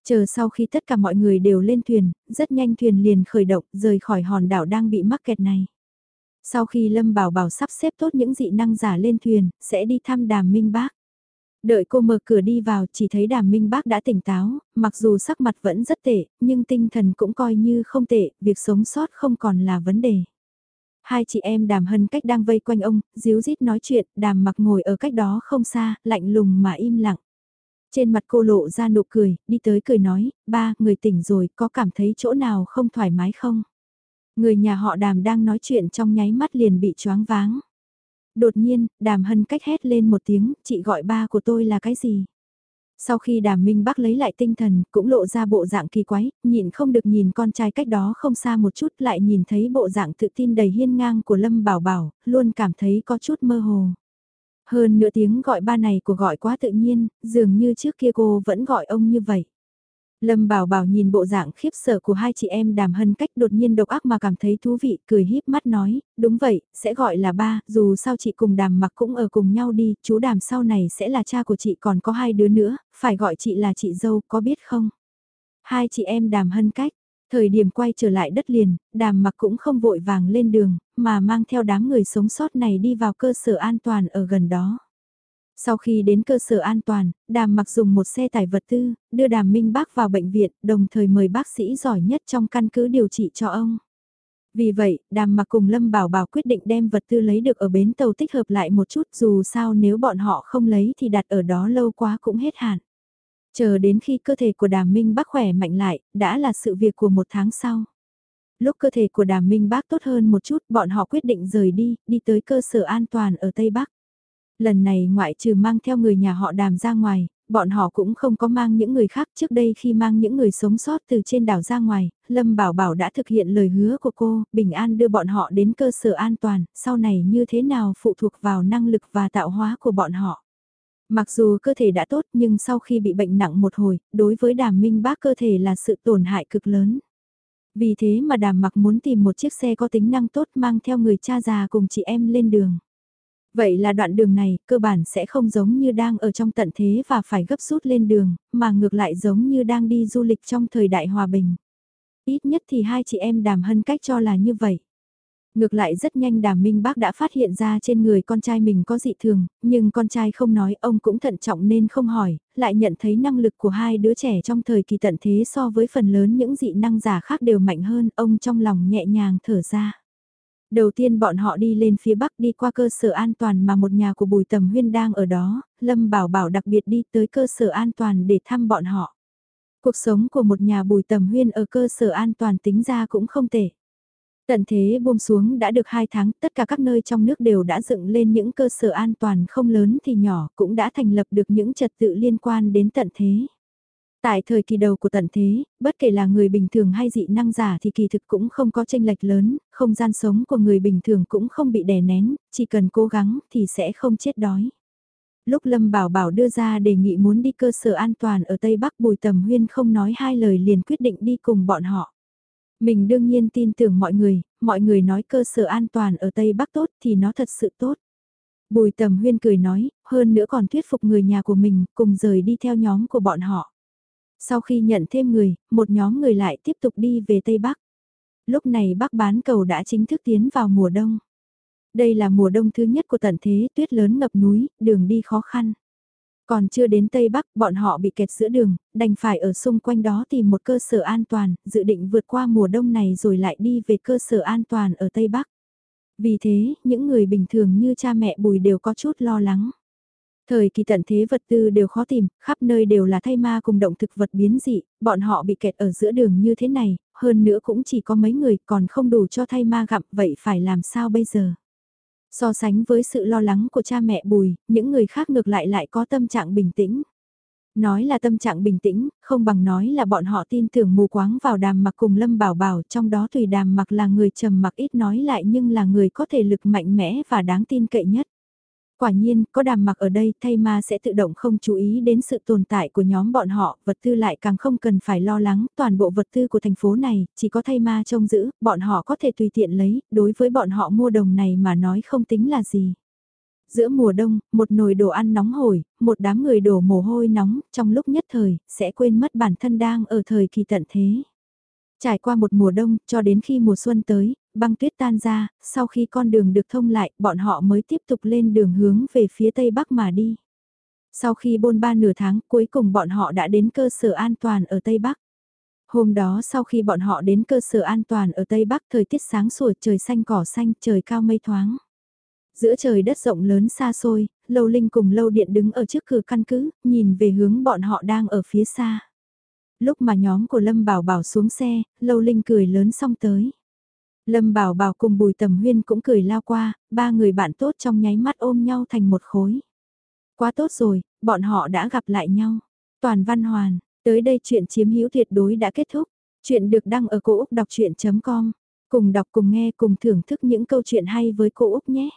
Chờ sau khi tất cả mọi người đều lên thuyền, rất nhanh thuyền liền khởi động, rời khỏi hòn đảo đang bị mắc kẹt này. Sau khi Lâm Bảo Bảo sắp xếp tốt những dị năng giả lên thuyền, sẽ đi thăm đàm minh bác. Đợi cô mở cửa đi vào chỉ thấy đàm minh bác đã tỉnh táo, mặc dù sắc mặt vẫn rất tệ, nhưng tinh thần cũng coi như không tệ, việc sống sót không còn là vấn đề. Hai chị em đàm hân cách đang vây quanh ông, díu dít nói chuyện, đàm mặc ngồi ở cách đó không xa, lạnh lùng mà im lặng. Trên mặt cô lộ ra nụ cười, đi tới cười nói, ba, người tỉnh rồi, có cảm thấy chỗ nào không thoải mái không? Người nhà họ đàm đang nói chuyện trong nháy mắt liền bị choáng váng. Đột nhiên, đàm hân cách hét lên một tiếng, chị gọi ba của tôi là cái gì? Sau khi đàm minh bắc lấy lại tinh thần, cũng lộ ra bộ dạng kỳ quái, nhịn không được nhìn con trai cách đó không xa một chút lại nhìn thấy bộ dạng tự tin đầy hiên ngang của Lâm Bảo Bảo, luôn cảm thấy có chút mơ hồ. Hơn nửa tiếng gọi ba này của gọi quá tự nhiên, dường như trước kia cô vẫn gọi ông như vậy. Lâm Bảo Bảo nhìn bộ dạng khiếp sợ của hai chị em đàm hân cách đột nhiên độc ác mà cảm thấy thú vị, cười híp mắt nói, đúng vậy, sẽ gọi là ba, dù sao chị cùng đàm mặc cũng ở cùng nhau đi, chú đàm sau này sẽ là cha của chị còn có hai đứa nữa, phải gọi chị là chị dâu, có biết không? Hai chị em đàm hân cách, thời điểm quay trở lại đất liền, đàm mặc cũng không vội vàng lên đường, mà mang theo đám người sống sót này đi vào cơ sở an toàn ở gần đó. Sau khi đến cơ sở an toàn, đàm mặc dùng một xe tải vật tư, đưa đàm minh bác vào bệnh viện, đồng thời mời bác sĩ giỏi nhất trong căn cứ điều trị cho ông. Vì vậy, đàm mặc cùng Lâm Bảo Bảo quyết định đem vật tư lấy được ở bến tàu tích hợp lại một chút dù sao nếu bọn họ không lấy thì đặt ở đó lâu quá cũng hết hạn. Chờ đến khi cơ thể của đàm minh bác khỏe mạnh lại, đã là sự việc của một tháng sau. Lúc cơ thể của đàm minh bác tốt hơn một chút, bọn họ quyết định rời đi, đi tới cơ sở an toàn ở Tây Bắc. Lần này ngoại trừ mang theo người nhà họ đàm ra ngoài, bọn họ cũng không có mang những người khác trước đây khi mang những người sống sót từ trên đảo ra ngoài, Lâm Bảo Bảo đã thực hiện lời hứa của cô, bình an đưa bọn họ đến cơ sở an toàn, sau này như thế nào phụ thuộc vào năng lực và tạo hóa của bọn họ. Mặc dù cơ thể đã tốt nhưng sau khi bị bệnh nặng một hồi, đối với đàm minh bác cơ thể là sự tổn hại cực lớn. Vì thế mà đàm mặc muốn tìm một chiếc xe có tính năng tốt mang theo người cha già cùng chị em lên đường. Vậy là đoạn đường này, cơ bản sẽ không giống như đang ở trong tận thế và phải gấp rút lên đường, mà ngược lại giống như đang đi du lịch trong thời đại hòa bình. Ít nhất thì hai chị em đàm hân cách cho là như vậy. Ngược lại rất nhanh đàm minh bác đã phát hiện ra trên người con trai mình có dị thường, nhưng con trai không nói ông cũng thận trọng nên không hỏi, lại nhận thấy năng lực của hai đứa trẻ trong thời kỳ tận thế so với phần lớn những dị năng giả khác đều mạnh hơn, ông trong lòng nhẹ nhàng thở ra. Đầu tiên bọn họ đi lên phía bắc đi qua cơ sở an toàn mà một nhà của Bùi Tầm Huyên đang ở đó, Lâm Bảo Bảo đặc biệt đi tới cơ sở an toàn để thăm bọn họ. Cuộc sống của một nhà Bùi Tầm Huyên ở cơ sở an toàn tính ra cũng không tệ. Tận thế buông xuống đã được 2 tháng, tất cả các nơi trong nước đều đã dựng lên những cơ sở an toàn không lớn thì nhỏ, cũng đã thành lập được những trật tự liên quan đến tận thế. Tại thời kỳ đầu của tận thế, bất kể là người bình thường hay dị năng giả thì kỳ thực cũng không có tranh lệch lớn, không gian sống của người bình thường cũng không bị đè nén, chỉ cần cố gắng thì sẽ không chết đói. Lúc Lâm Bảo Bảo đưa ra đề nghị muốn đi cơ sở an toàn ở Tây Bắc Bùi Tầm Huyên không nói hai lời liền quyết định đi cùng bọn họ. Mình đương nhiên tin tưởng mọi người, mọi người nói cơ sở an toàn ở Tây Bắc tốt thì nó thật sự tốt. Bùi Tầm Huyên cười nói, hơn nữa còn thuyết phục người nhà của mình cùng rời đi theo nhóm của bọn họ. Sau khi nhận thêm người, một nhóm người lại tiếp tục đi về Tây Bắc. Lúc này Bắc bán cầu đã chính thức tiến vào mùa đông. Đây là mùa đông thứ nhất của tận thế, tuyết lớn ngập núi, đường đi khó khăn. Còn chưa đến Tây Bắc, bọn họ bị kẹt giữa đường, đành phải ở xung quanh đó tìm một cơ sở an toàn, dự định vượt qua mùa đông này rồi lại đi về cơ sở an toàn ở Tây Bắc. Vì thế, những người bình thường như cha mẹ Bùi đều có chút lo lắng. Thời kỳ tận thế vật tư đều khó tìm, khắp nơi đều là thay ma cùng động thực vật biến dị, bọn họ bị kẹt ở giữa đường như thế này, hơn nữa cũng chỉ có mấy người còn không đủ cho thay ma gặm, vậy phải làm sao bây giờ? So sánh với sự lo lắng của cha mẹ Bùi, những người khác ngược lại lại có tâm trạng bình tĩnh. Nói là tâm trạng bình tĩnh, không bằng nói là bọn họ tin tưởng mù quáng vào đàm mặc cùng Lâm Bảo Bảo, trong đó tùy đàm mặc là người trầm mặc ít nói lại nhưng là người có thể lực mạnh mẽ và đáng tin cậy nhất. Quả nhiên, có đàm mặc ở đây thay ma sẽ tự động không chú ý đến sự tồn tại của nhóm bọn họ, vật tư lại càng không cần phải lo lắng, toàn bộ vật tư của thành phố này, chỉ có thay ma trông giữ, bọn họ có thể tùy tiện lấy, đối với bọn họ mua đồng này mà nói không tính là gì. Giữa mùa đông, một nồi đồ ăn nóng hổi, một đám người đổ mồ hôi nóng, trong lúc nhất thời, sẽ quên mất bản thân đang ở thời kỳ tận thế. Trải qua một mùa đông, cho đến khi mùa xuân tới, băng tuyết tan ra, sau khi con đường được thông lại, bọn họ mới tiếp tục lên đường hướng về phía tây bắc mà đi. Sau khi bôn ba nửa tháng, cuối cùng bọn họ đã đến cơ sở an toàn ở Tây Bắc. Hôm đó sau khi bọn họ đến cơ sở an toàn ở Tây Bắc thời tiết sáng sủa trời xanh cỏ xanh trời cao mây thoáng. Giữa trời đất rộng lớn xa xôi, Lâu Linh cùng Lâu Điện đứng ở trước cửa căn cứ, nhìn về hướng bọn họ đang ở phía xa. Lúc mà nhóm của Lâm Bảo Bảo xuống xe, Lâu Linh cười lớn xong tới. Lâm Bảo Bảo cùng Bùi Tầm Huyên cũng cười lao qua, ba người bạn tốt trong nháy mắt ôm nhau thành một khối. Quá tốt rồi, bọn họ đã gặp lại nhau. Toàn Văn Hoàn, tới đây chuyện chiếm hữu tuyệt đối đã kết thúc. Chuyện được đăng ở cổ Úc đọc chuyện.com. Cùng đọc cùng nghe cùng thưởng thức những câu chuyện hay với cô Úc nhé.